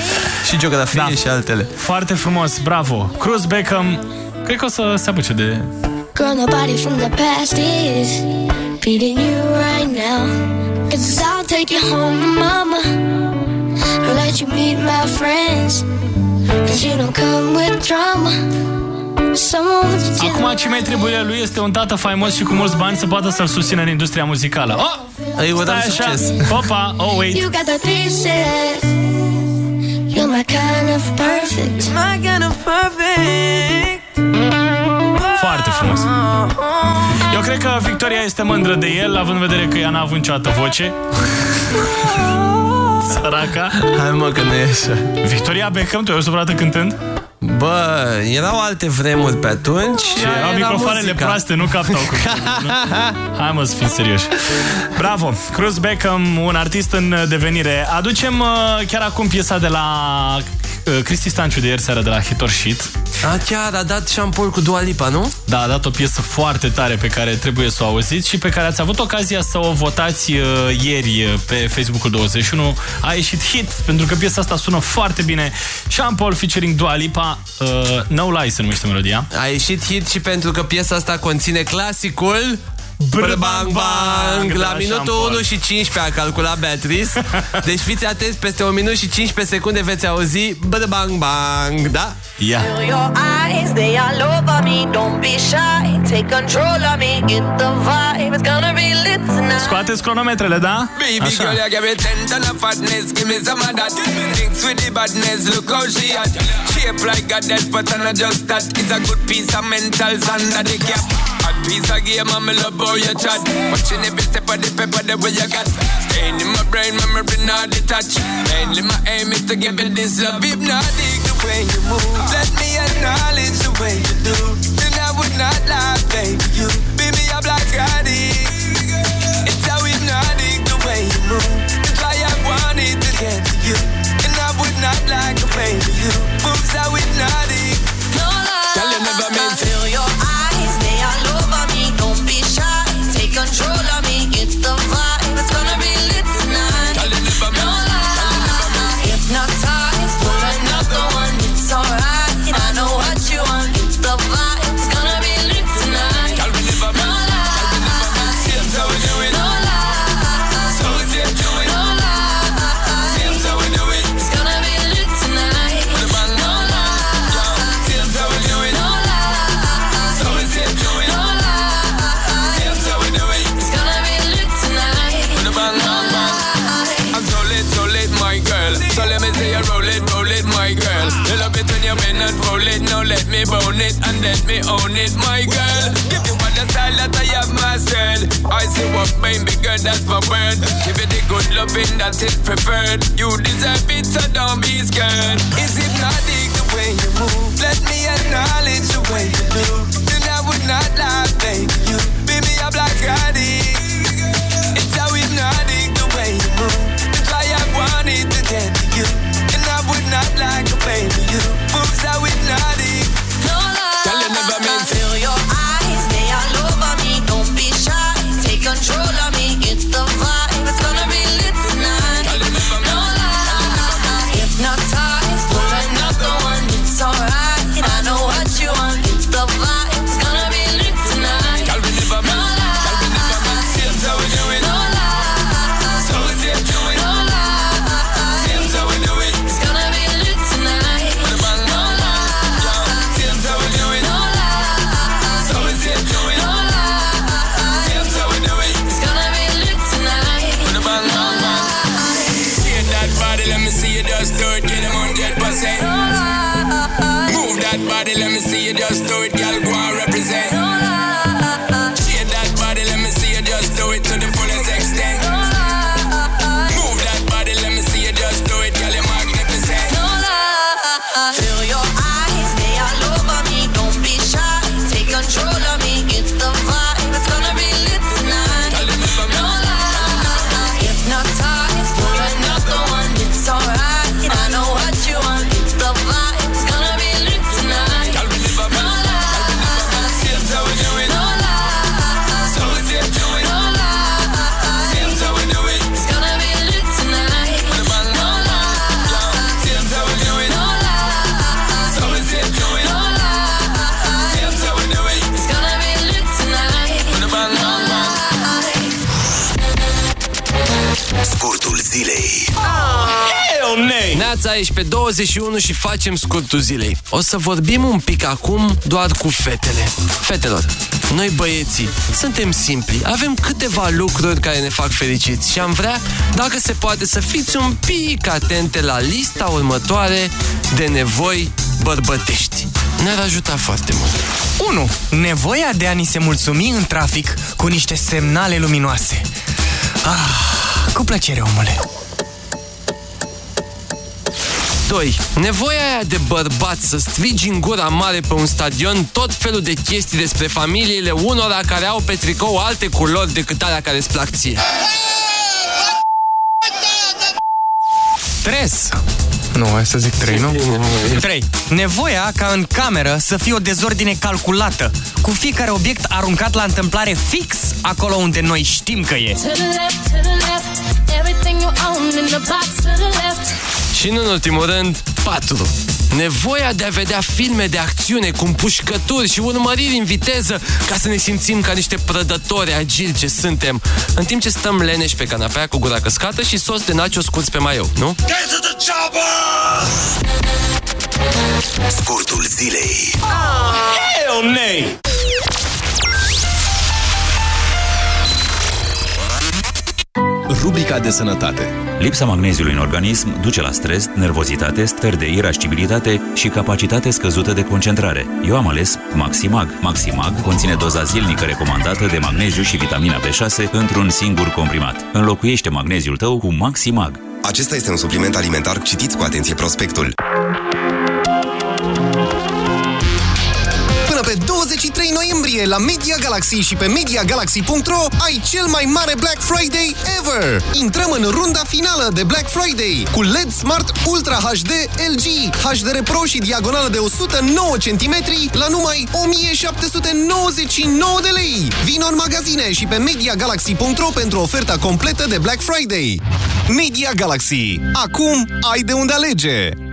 și geografie da. și altele. Foarte frumos, bravo. Cruz Beckham, cred că o să se apuce de... Girl, nobody from the past is beating you right now. Cause I'll take you home to mama. Let you meet my friends. Cause you don't come with drama. Acum ce mai trebuie lui este un tată faimos și cu mulți bani să poată să-l susțină în industria muzicală. Oh! Îi urăm Stai așa. succes. Opa, oh wait. You got the pieces. You're my kind of perfect. My kind of perfect. Foarte frumos. Eu cred că Victoria este mândră de el, având în vedere că ea n-a avut niciodată voce. Săraca. Hai mă, că nu e așa. Victoria Beckham, tu ai o cântând? Bă, erau alte vremuri pe atunci. Și erau era microfoanele muzica. proaste, nu captau cu Hai mă să fim serioși. Bravo, Cruz Beckham, un artist în devenire. Aducem uh, chiar acum piesa de la uh, Cristi Stanciu de ieri seara de la Hit or Shit. A, chiar a dat șampol cu Dua Lipa, nu? Da, a dat o piesă foarte tare pe care trebuie să o auziți și pe care ați avut ocazia să o votați uh, ieri uh, pe Facebook-ul 21. A ieșit hit, pentru că piesa asta sună foarte bine. Sean Paul featuring Dua Lipa, uh, No Lie se numește melodia. A ieșit hit și pentru că piesa asta conține clasicul Bang bang La Așa, minutul Paul. 1 și 15 a calculat Beatrice Deci fiți atenți Peste 1 minut și 15 secunde veți auzi Bang bang Da? Ia Feel your eyes, they all over me. Don't be shy, take control of me. Get the vibe, it's gonna be lit tonight. Scoateți cronometrele, da? Baby Așa. girl, you give me ten ton of fatness, give me some of that. Mix with the badness, look how she at. Shape like a death, but I'm not just that. It's a good piece of mental under the cap. Hot piece of game, I'm love how you chat. Watching every step of the paper, the way you got. Staying in my brain, memory not detached. Mainly my aim is to give you this love. If not, dig the way you move. Let me acknowledge the way you do. Then I would not lie, baby. You be me up like addict. It's how hypnotic the way you move. That's why I wanted to get to you. And I would not like a baby you. Moves how hypnotic. Me bone it and let me own it, my girl. Give you all the style that I have mastered. I see what baby girl, that's my word. Give you the good loving that is preferred. You deserve it, so don't be scared. Is it not the way you move? Let me acknowledge the way you do. Then I would not lie, baby. You be me up like addict. It's how hypnotic the way you move. That's why I wanted to get to you. And I would not like a baby you. Moves how hypnotic. just do it, get them 100%. Move that body, let me see you just do it, girl. Neața, ești pe 21 și facem scurtul zilei. O să vorbim un pic acum doar cu fetele. Fetelor, noi băieții suntem simpli, avem câteva lucruri care ne fac fericiți și am vrea, dacă se poate, să fiți un pic atente la lista următoare de nevoi bărbătești. Ne-ar ajuta foarte mult. 1. Nevoia de a ni se mulțumi în trafic cu niște semnale luminoase. Ah, cu plăcere, omule. 2. Nevoia aia de bărbat să strigi în gura mare pe un stadion tot felul de chestii despre familiile unora care au pe tricou alte culori decât alea care îți plac ție. 3. Nu, hai să zic 3, nu? 3. Nevoia ca în cameră să fie o dezordine calculată, cu fiecare obiect aruncat la întâmplare fix acolo unde noi știm că e. To the left, to the left. Everything you own in the box to the left. Și în ultimul rând, 4. Nevoia de a vedea filme de acțiune cu împușcături și urmăriri în viteză ca să ne simțim ca niște prădători agili ce suntem, în timp ce stăm leneși pe canapea cu gura căscată și sos de nacho scurs pe maiou, nu? Get to the chopper! Scurtul zilei. Hell nay! Rubrica de sănătate. Lipsa magneziului în organism duce la stres, nervozitate, stări de irascibilitate și capacitate scăzută de concentrare. Eu am ales Maximag. Maximag conține doza zilnică recomandată de magneziu și vitamina B6 într-un singur comprimat. Înlocuiește magneziul tău cu Maximag. Acesta este un supliment alimentar. Citiți cu atenție prospectul. 23 noiembrie la Media Galaxy și pe MediaGalaxy.ro ai cel mai mare Black Friday ever! Intrăm în runda finală de Black Friday cu LED Smart Ultra HD LG, HDR Pro și diagonală de 109 cm la numai 1799 de lei! Vino în magazine și pe MediaGalaxy.ro pentru oferta completă de Black Friday. Media Galaxy. Acum ai de unde alege!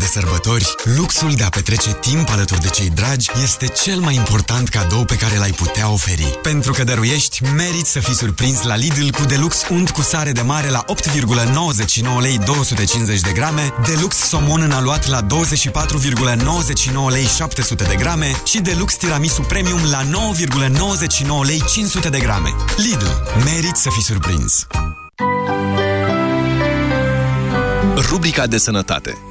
de sărbători, luxul de a petrece timp alături de cei dragi este cel mai important cadou pe care l-ai putea oferi. Pentru că dăruiești, meriți să fii surprins la Lidl cu Deluxe unt cu sare de mare la 8,99 lei 250 de grame, Deluxe somon în aluat la 24,99 lei 700 de grame și Deluxe tiramisu premium la 9,99 lei 500 de grame. Lidl, meriți să fii surprins. Rubrica de sănătate.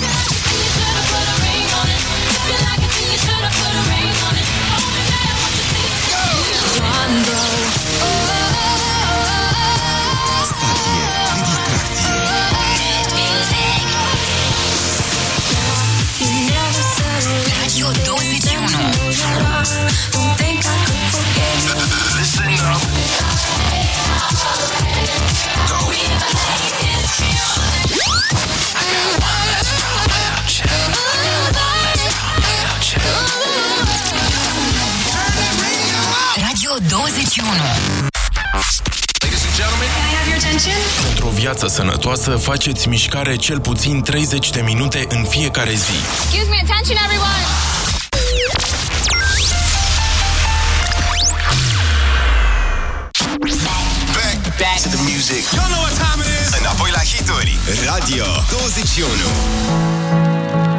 va să faceți mișcare cel puțin 30 de minute în fiecare zi. Excuse me, attention everyone! Back, to the music. Y'all know what time it is. Înapoi la hituri. Radio 21.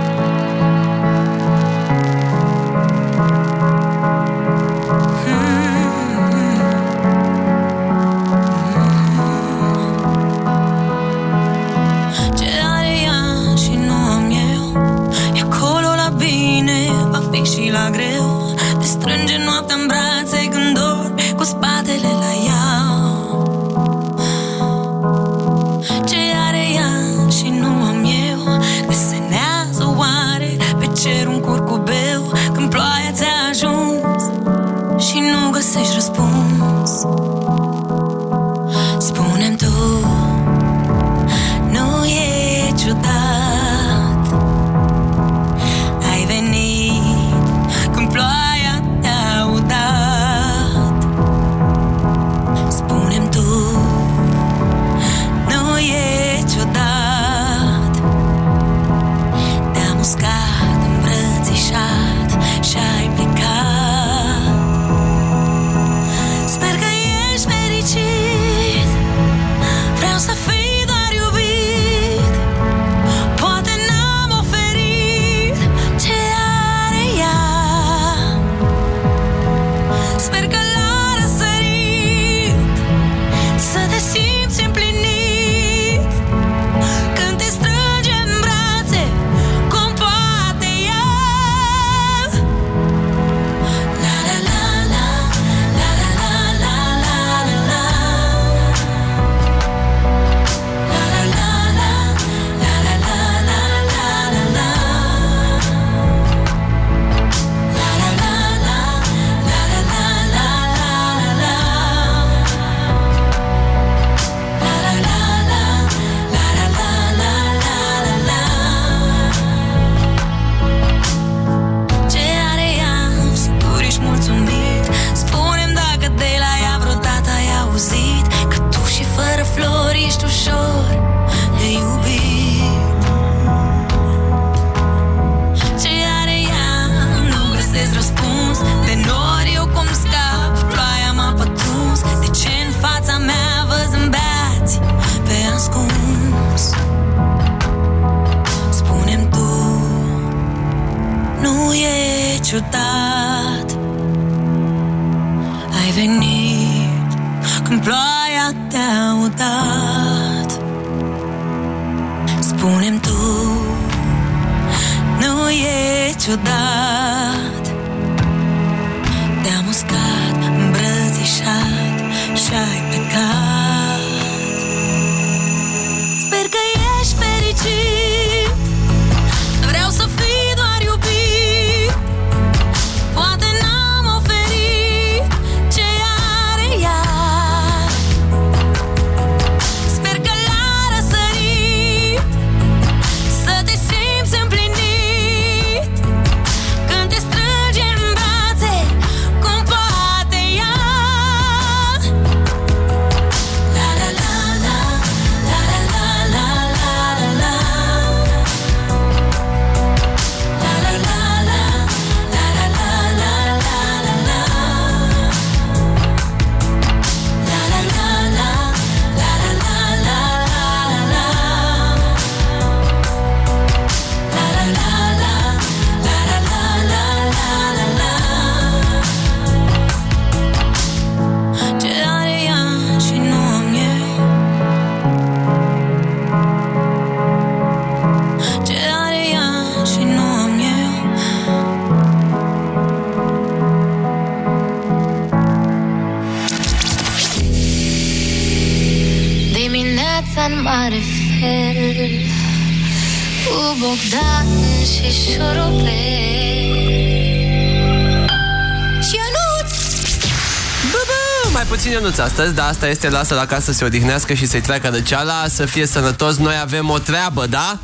astăzi, dar asta este lasă la casă să se odihnească și să-i treacă răceala, să fie sănătos. Noi avem o treabă, da?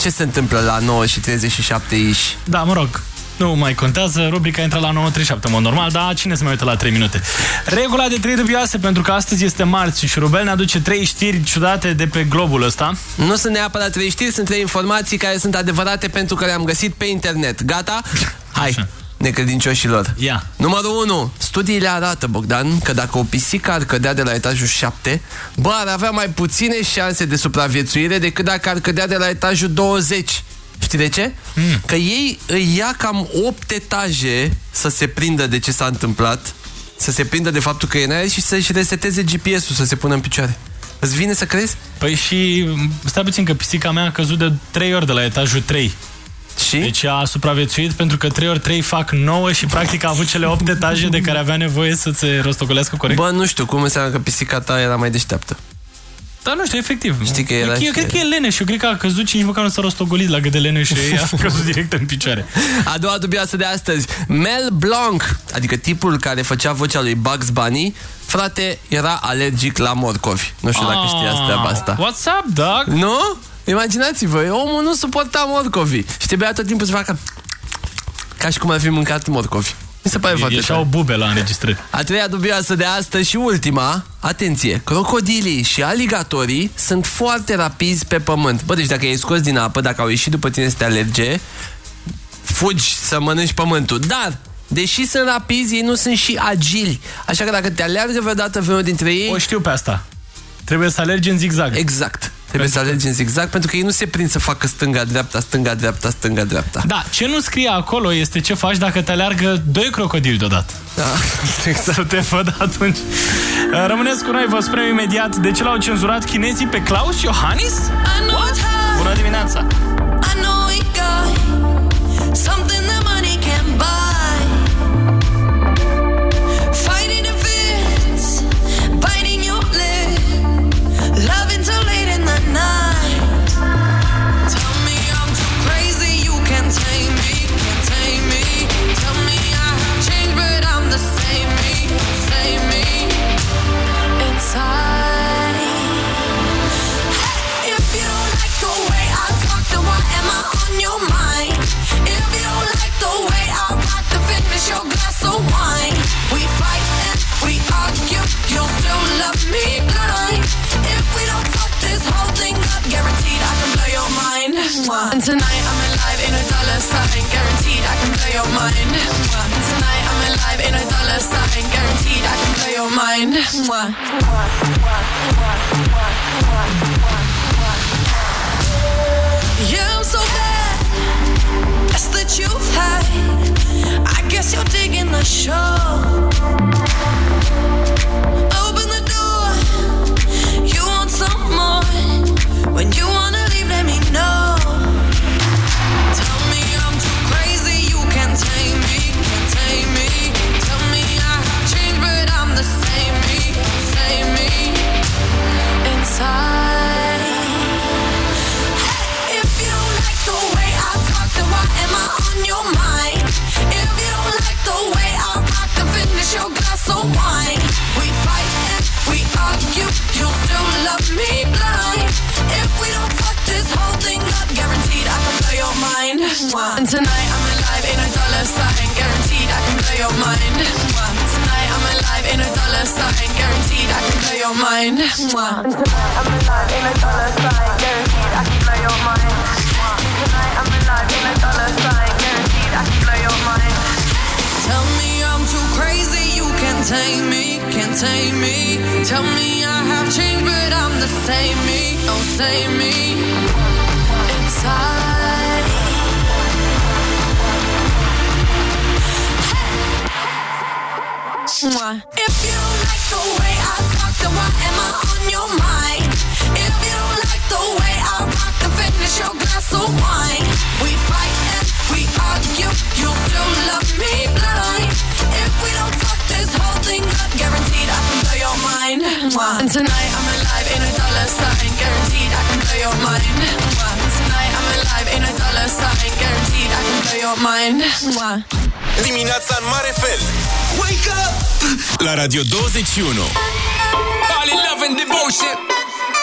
Ce se întâmplă la 9 și 37 iși? Da, mă rog, nu mai contează, rubrica intră la 9.37 mod normal, dar cine se mai uită la 3 minute? Regula de 3 dubioase, pentru că astăzi este marți și Rubel ne aduce 3 știri ciudate de pe globul ăsta. Nu sunt neapărat 3 știri, sunt 3 informații care sunt adevărate pentru că le-am găsit pe internet. Gata? Hai! Așa. Necredincioșilor. Ia. Numărul 1. Studiile arată, Bogdan, că dacă o pisică ar cădea de la etajul 7, bă, ar avea mai puține șanse de supraviețuire decât dacă ar cădea de la etajul 20. Știi de ce? Mm. Că ei îi ia cam 8 etaje să se prindă de ce s-a întâmplat, să se prindă de faptul că e în aer și să-și reseteze GPS-ul să se pună în picioare. Îți vine să crezi? Păi și stai puțin că pisica mea a căzut de 3 ori de la etajul 3. Și? Deci a supraviețuit pentru că 3 ori 3 fac 9 și practic a avut cele 8 etaje de care avea nevoie să se rostogolească corect. Bă, nu știu, cum înseamnă că pisica ta era mai deșteaptă. Dar nu știu, efectiv. Știi că eu, era eu și- cred că e lene și eu cred că a căzut și nici măcar nu s-a rostogolit la gât de lene și a căzut direct în picioare. A doua dubioasă de astăzi. Mel Blanc, adică tipul care făcea vocea lui Bugs Bunny, frate, era alergic la morcovi. Nu știu dacă știați treaba asta. Ah, What's up, dog? Nu? Imaginați-vă, omul nu suporta morcovi și trebuia tot timpul să facă ca și cum ar fi mâncat morcovi. Mi se pare foarte Ieșeau bube la înregistrări. A treia dubioasă de astăzi și ultima, atenție, crocodilii și aligatorii sunt foarte rapizi pe pământ. Bă, deci dacă i-ai scos din apă, dacă au ieșit după tine să te alerge, fugi să mănânci pământul. Dar, deși sunt rapizi, ei nu sunt și agili. Așa că dacă te aleargă vreodată vreunul dintre ei... O știu pe asta. Trebuie să alergi în zigzag. Exact. Trebuie să alergi în zigzag pentru că ei nu se prind să facă stânga-dreapta, stânga-dreapta, stânga-dreapta. Da, ce nu scrie acolo este ce faci dacă te aleargă doi crocodili deodată. Da, exact. Să te văd atunci. Rămâneți cu noi, vă spunem imediat de ce l-au cenzurat chinezii pe Klaus Iohannis? What? Bună dimineața! Still love me blind. If we don't fuck this whole thing up, guaranteed I can blow your mind. And tonight I'm alive in a dollar sign, guaranteed I can blow your mind. Tonight I'm alive in a dollar sign, guaranteed I can blow your mind. Yeah, I'm so bad. The truth. Hey, I guess you're digging the show. Open the door. Your mic If you don't like the way I pack I finish your glass of wine. You'll still love me blind. If we don't fuck this whole thing up, guaranteed I can blow your mind. And tonight I'm alive in a dollar sign, guaranteed I can blow your mind. Tonight I'm alive in a dollar sign, guaranteed I can blow your mind. Tonight I'm alive in a dollar sign, guaranteed I can blow your mind. Tonight I'm alive in a dollar sign, guaranteed I can blow your mind. Tell me I'm too crazy, you can't tame me, can't tame me. Tell me I have changed, but I'm the same me, oh me. If you like the way I talk, then why am I on your mind? If you like the way I rock, then finish your glass of wine. We fight we argue, you'll still love me blind. If we don't fuck this whole thing up, guaranteed I can blow your mind. And tonight I'm alive in a dollar sign, guaranteed I can blow your mind. Tonight I'm alive in a dollar sign, guaranteed I can blow your mind. Dimineața în mare fel Wake up! La Radio 21 Call it love and devotion.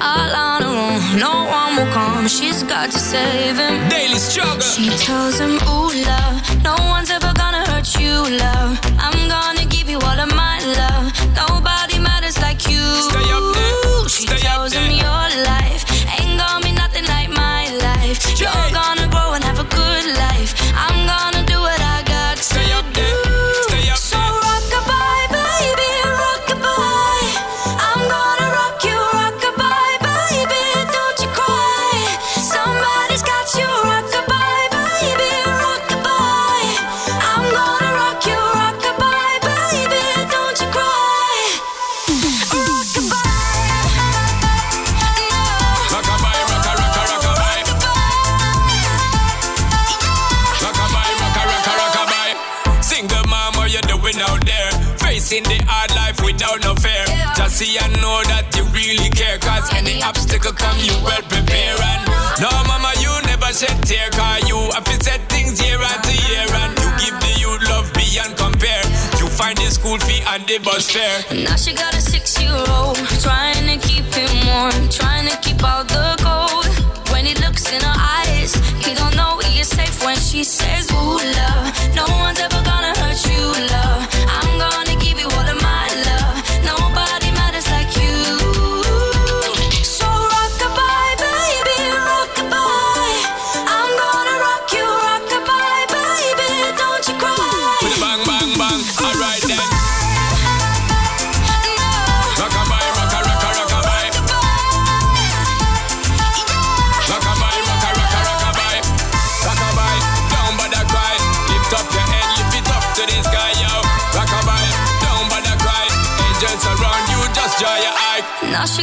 all on her own, no one will come. She's got to save him. Daily struggle. She tells him, Ooh, love, no one's ever gonna hurt you, love. Obstacle come, you well prepare. And no, mama, you never shed tear. Cause you have set things year after year. And you give the youth love beyond compare. You find the school fee and the bus fare. Now she got a six-year-old Trying to keep him warm Trying to keep out the cold When he looks in her eyes He don't know he is safe when she says Ooh, love No one's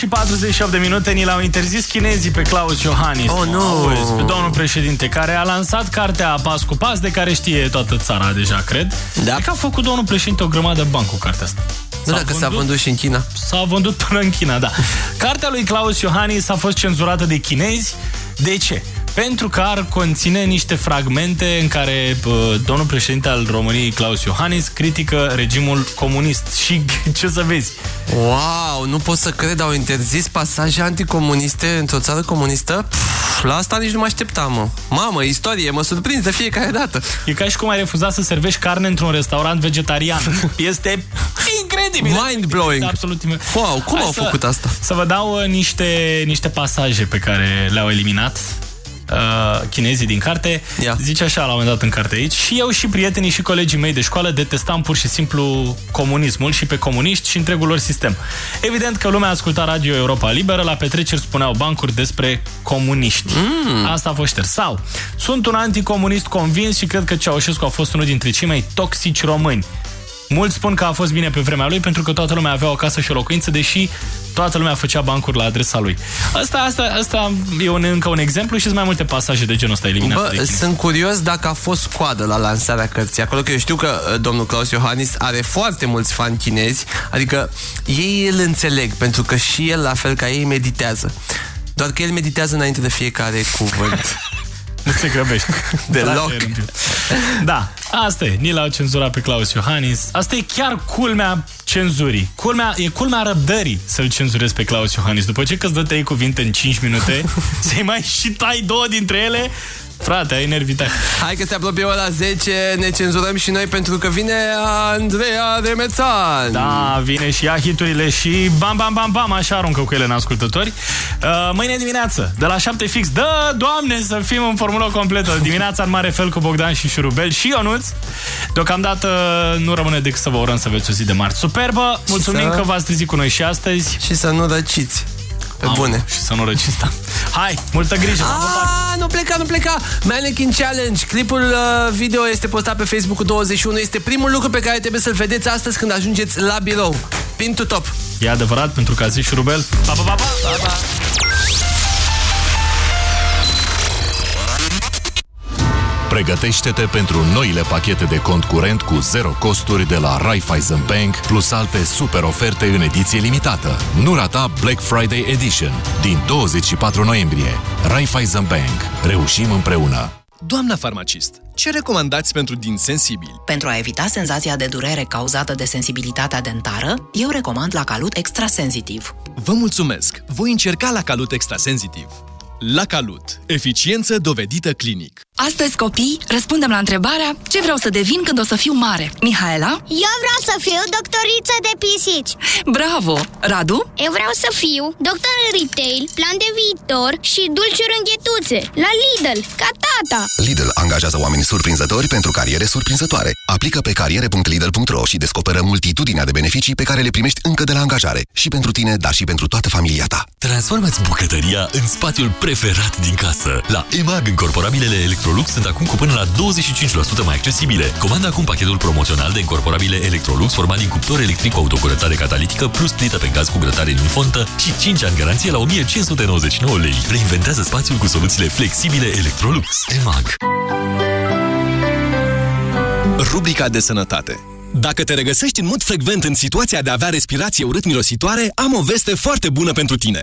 și 48 de minute ni l-au interzis chinezii pe Claus Iohannis. Oh, nu! Auzi, pe domnul președinte, care a lansat cartea Pas cu Pas, de care știe toată țara deja, cred. Da. Cred că a făcut domnul președinte o grămadă de bani cu cartea asta. Nu dacă s-a vândut și în China. S-a vândut până în China, da. Cartea lui Claus Iohannis a fost cenzurată de chinezi. De ce? Pentru că ar conține niște fragmente în care bă, domnul președinte al României, Claus Iohannis, critică regimul comunist. Și ce să vezi? Wow, nu pot să cred, au interzis pasaje anticomuniste într-o țară comunistă? Pff, la asta nici nu mă așteptam, mă. Mamă, istorie, mă surprins de fiecare dată. E ca și cum ai refuza să servești carne într-un restaurant vegetarian. Este incredibil. Mind-blowing. Absolut. Wow, cum Hai au să- făcut asta? Să vă dau uh, niște, niște pasaje pe care le-au eliminat uh, chinezii din carte. Ia. Zice așa la un moment dat în carte aici. Și eu și prietenii și colegii mei de școală detestam pur și simplu comunismul și pe comuniști și întregul lor sistem. Evident că lumea asculta Radio Europa Liberă, la petreceri spuneau bancuri despre comuniști. Mm. Asta a fost șters. Sau, sunt un anticomunist convins și cred că Ceaușescu a fost unul dintre cei mai toxici români. Mulți spun că a fost bine pe vremea lui pentru că toată lumea avea o casă și o locuință, deși toată lumea făcea bancuri la adresa lui. Asta, asta, asta e un, încă un exemplu și sunt mai multe pasaje de genul ăsta eliminate. de Bă, chinezi. sunt curios dacă a fost coadă la lansarea cărții acolo, că eu știu că uh, domnul Claus Iohannis are foarte mulți fani chinezi, adică ei îl înțeleg, pentru că și el, la fel ca ei, meditează. Doar că el meditează înainte de fiecare cuvânt. Nu se grăbești. Deloc. Da, asta e. Ni l-au cenzurat pe Claus Iohannis. Asta e chiar culmea cenzurii. Culmea, e culmea răbdării să-l cenzurezi pe Claus Iohannis. După ce că-ți dă trei cuvinte în 5 minute, să-i mai și tai două dintre ele, Frate, ai nervitat. Hai că se apropie la 10, ne cenzurăm și noi pentru că vine Andreea Remețan. Da, vine și ia hiturile și bam, bam, bam, bam, așa aruncă cu ele în ascultători. Uh, mâine dimineață, de la 7 fix, dă, doamne, să fim în formulă completă. Dimineața în mare fel cu Bogdan și Șurubel și Ionuț. Deocamdată nu rămâne decât să vă urăm să aveți o zi de marți superbă. Mulțumim să... că v-ați trezit cu noi și astăzi. Și să nu răciți. Pe Am, bune. Și să nu răciți, da. Hai, multă grijă. Ah, nu pleca, nu pleca. Mannequin Challenge. Clipul uh, video este postat pe Facebook-ul 21. Este primul lucru pe care trebuie să-l vedeți astăzi când ajungeți la birou. Pin to top. E adevărat, pentru că a zis Șurubel. Pa, pa, pa, pa. pa, pa. Pregătește-te pentru noile pachete de cont curent cu zero costuri de la Raiffeisen Bank, plus alte super oferte în ediție limitată. Nu rata Black Friday Edition din 24 noiembrie. Raiffeisen Bank. Reușim împreună. Doamna farmacist, ce recomandați pentru din sensibili? Pentru a evita senzația de durere cauzată de sensibilitatea dentară, eu recomand la Calut Extra Sensitiv. Vă mulțumesc! Voi încerca la Calut Extra Sensitiv. La Calut. Eficiență dovedită clinic. Astăzi, copii, răspundem la întrebarea ce vreau să devin când o să fiu mare. Mihaela? Eu vreau să fiu doctoriță de pisici. Bravo! Radu? Eu vreau să fiu doctor în retail, plan de viitor și dulciuri înghetuțe. La Lidl, ca tata. Lidl angajează oameni surprinzători pentru cariere surprinzătoare. Aplică pe cariere.lidl.ro și descoperă multitudinea de beneficii pe care le primești încă de la angajare. Și pentru tine, dar și pentru toată familia ta. Transformați bucătăria în spațiul preferat din casă. La EMAG, încorporabilele Electrolux sunt acum cu până la 25% mai accesibile. Comanda acum pachetul promoțional de încorporabile Electrolux format din cuptor electric cu autocurățare catalitică plus plită pe gaz cu grătare din fontă și 5 ani garanție la 1599 lei. Reinventează spațiul cu soluțiile flexibile Electrolux. EMAG. Rubrica de sănătate dacă te regăsești în mod frecvent în situația de a avea respirație urât-mirositoare, am o veste foarte bună pentru tine.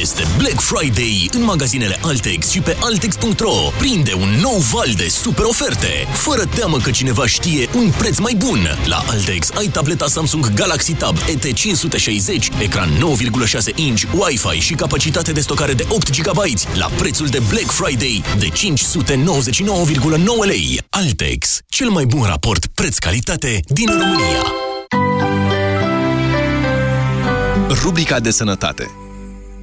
Este Black Friday în magazinele Altex și pe Altex.ro. Prinde un nou val de super oferte. Fără teamă că cineva știe un preț mai bun. La Altex ai tableta Samsung Galaxy Tab ET560, ecran 9,6 inch, Wi-Fi și capacitate de stocare de 8 GB la prețul de Black Friday de 599,9 lei. Altex, cel mai bun raport preț-calitate din România. Rubrica de sănătate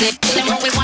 music. Them what we want.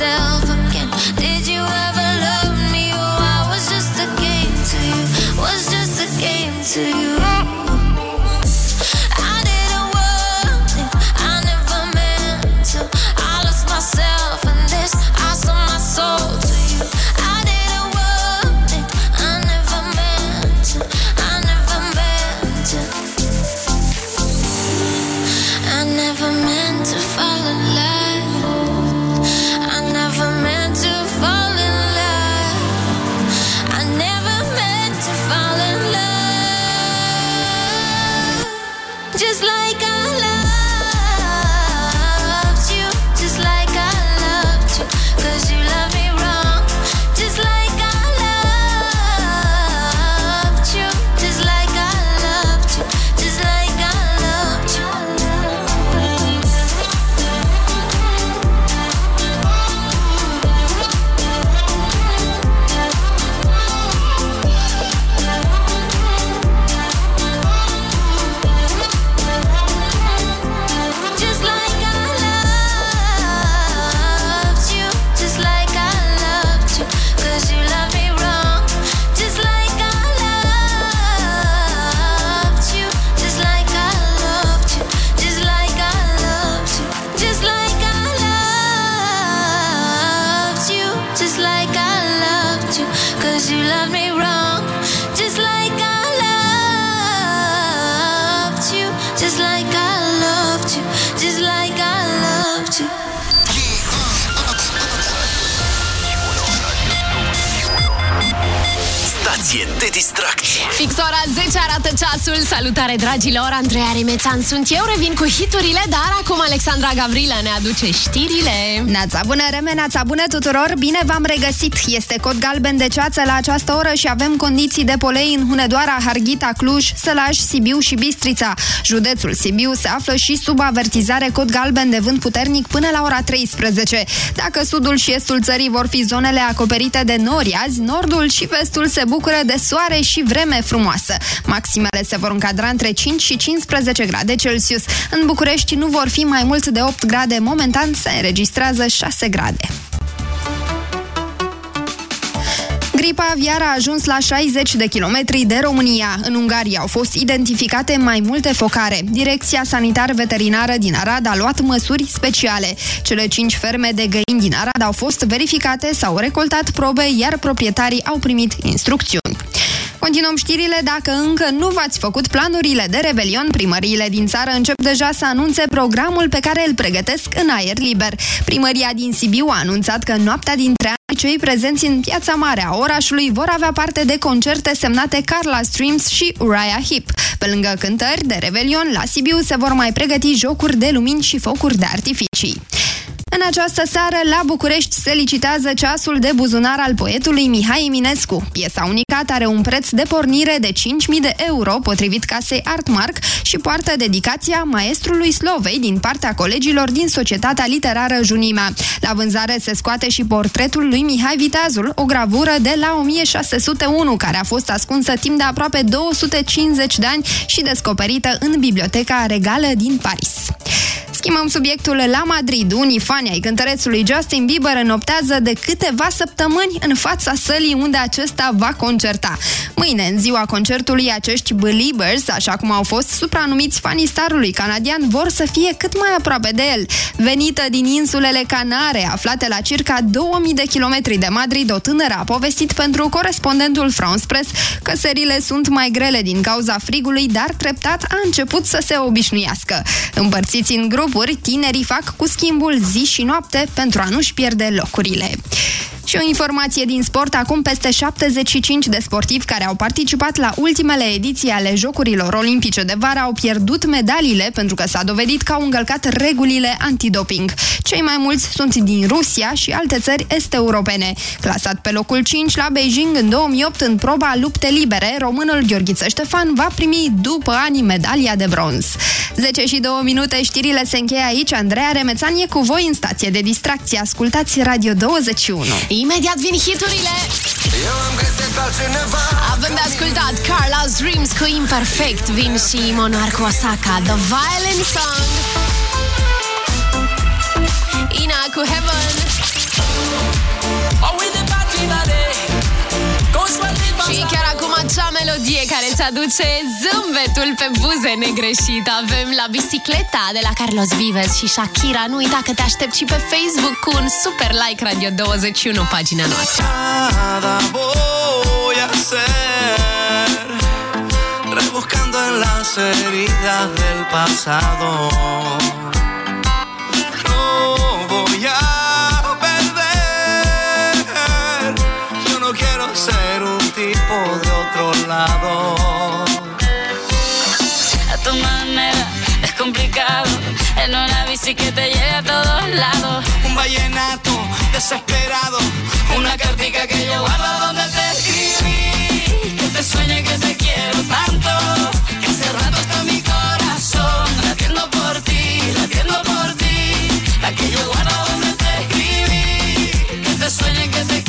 myself sunt eu. Revin cu hiturile, dar acum Alexandra Gavrilă ne aduce știrile. Neața bună, Reme, neața bună tuturor! Bine v-am regăsit! Este cod galben de ceață la această oră și avem condiții de polei în Hunedoara, Harghita, Cluj, Sălaj, Sibiu și Bistrița. Județul Sibiu se află și sub avertizare cod galben de vânt puternic până la ora 13. Dacă sudul și estul țării vor fi zonele acoperite de nori azi, nordul și vestul se bucură de soare și vreme frumoasă. Maximele se vor încadra între 5 și 15 grade Celsius. În București nu vor fi mai mult de 8 grade, momentan se înregistrează 6 grade. Gripa aviară a ajuns la 60 de kilometri de România. În Ungaria au fost identificate mai multe focare. Direcția sanitar-veterinară din Arad a luat măsuri speciale. Cele cinci ferme de găini din Arad au fost verificate, s-au recoltat probe, iar proprietarii au primit instrucțiuni. Continuăm știrile. Dacă încă nu v-ați făcut planurile de revelion, primăriile din țară încep deja să anunțe programul pe care îl pregătesc în aer liber. Primăria din Sibiu a anunțat că noaptea dintre ani cei prezenți în piața mare a orașului vor avea parte de concerte semnate Carla Streams și Uriah Heep. Pe lângă cântări de revelion, la Sibiu se vor mai pregăti jocuri de lumini și focuri de artificii. În această seară, la București se licitează ceasul de buzunar al poetului Mihai Eminescu. Piesa unicată are un preț de pornire de 5.000 de euro, potrivit casei Artmark, și poartă dedicația maestrului Slovei din partea colegilor din Societatea Literară Junimea. La vânzare se scoate și portretul lui Mihai Viteazul, o gravură de la 1601, care a fost ascunsă timp de aproape 250 de ani și descoperită în Biblioteca Regală din Paris. Schimbăm subiectul la Madrid. Unii fani ai cântărețului Justin Bieber înoptează de câteva săptămâni în fața sălii unde acesta va concerta. Mâine, în ziua concertului, acești Beliebers, așa cum au fost supranumiți fanii starului canadian, vor să fie cât mai aproape de el. Venită din insulele Canare, aflate la circa 2000 de kilometri de Madrid, o tânără a povestit pentru corespondentul France Press că serile sunt mai grele din cauza frigului, dar treptat a început să se obișnuiască. Împărțiți în grupuri, tinerii fac cu schimbul zi și noapte pentru a nu-și pierde locurile. Și o informație din sport, acum peste 75 de sportivi care au participat la ultimele ediții ale Jocurilor Olimpice de vară au pierdut medaliile pentru că s-a dovedit că au încălcat regulile antidoping. Cei mai mulți sunt din Rusia și alte țări est-europene. Clasat pe locul 5 la Beijing în 2008 în proba lupte libere, românul Gheorghiță Ștefan va primi după ani medalia de bronz. 10 și 2 minute, știrile se încheie aici. Andreea Remețan e cu voi în stație de distracție. Ascultați Radio 21. Imediat vin hiturile! Eu am găsit pe altcineva Având ascultat Carla's Dreams cu Imperfect, vin și Monarch Osaka, The Violin Song. Ina cu Heaven. Melodie care îți aduce zâmbetul pe buze negreșit. Avem la bicicleta de la Carlos Vives și Shakira. Nu uita că te aștept și pe Facebook cu un super like Radio 21, pagina noastră. Nada voy a hacer Rebuscando en las heridas del pasado tipo de otro lado. A tu manera es complicado, en una bici que te lleve a todos lados. Un vallenato desesperado, una cartica que yo guardo donde te escribí. Que te sueñe que te quiero tanto, que hace rato está mi corazón latiendo por ti, latiendo por ti, la que yo guardo donde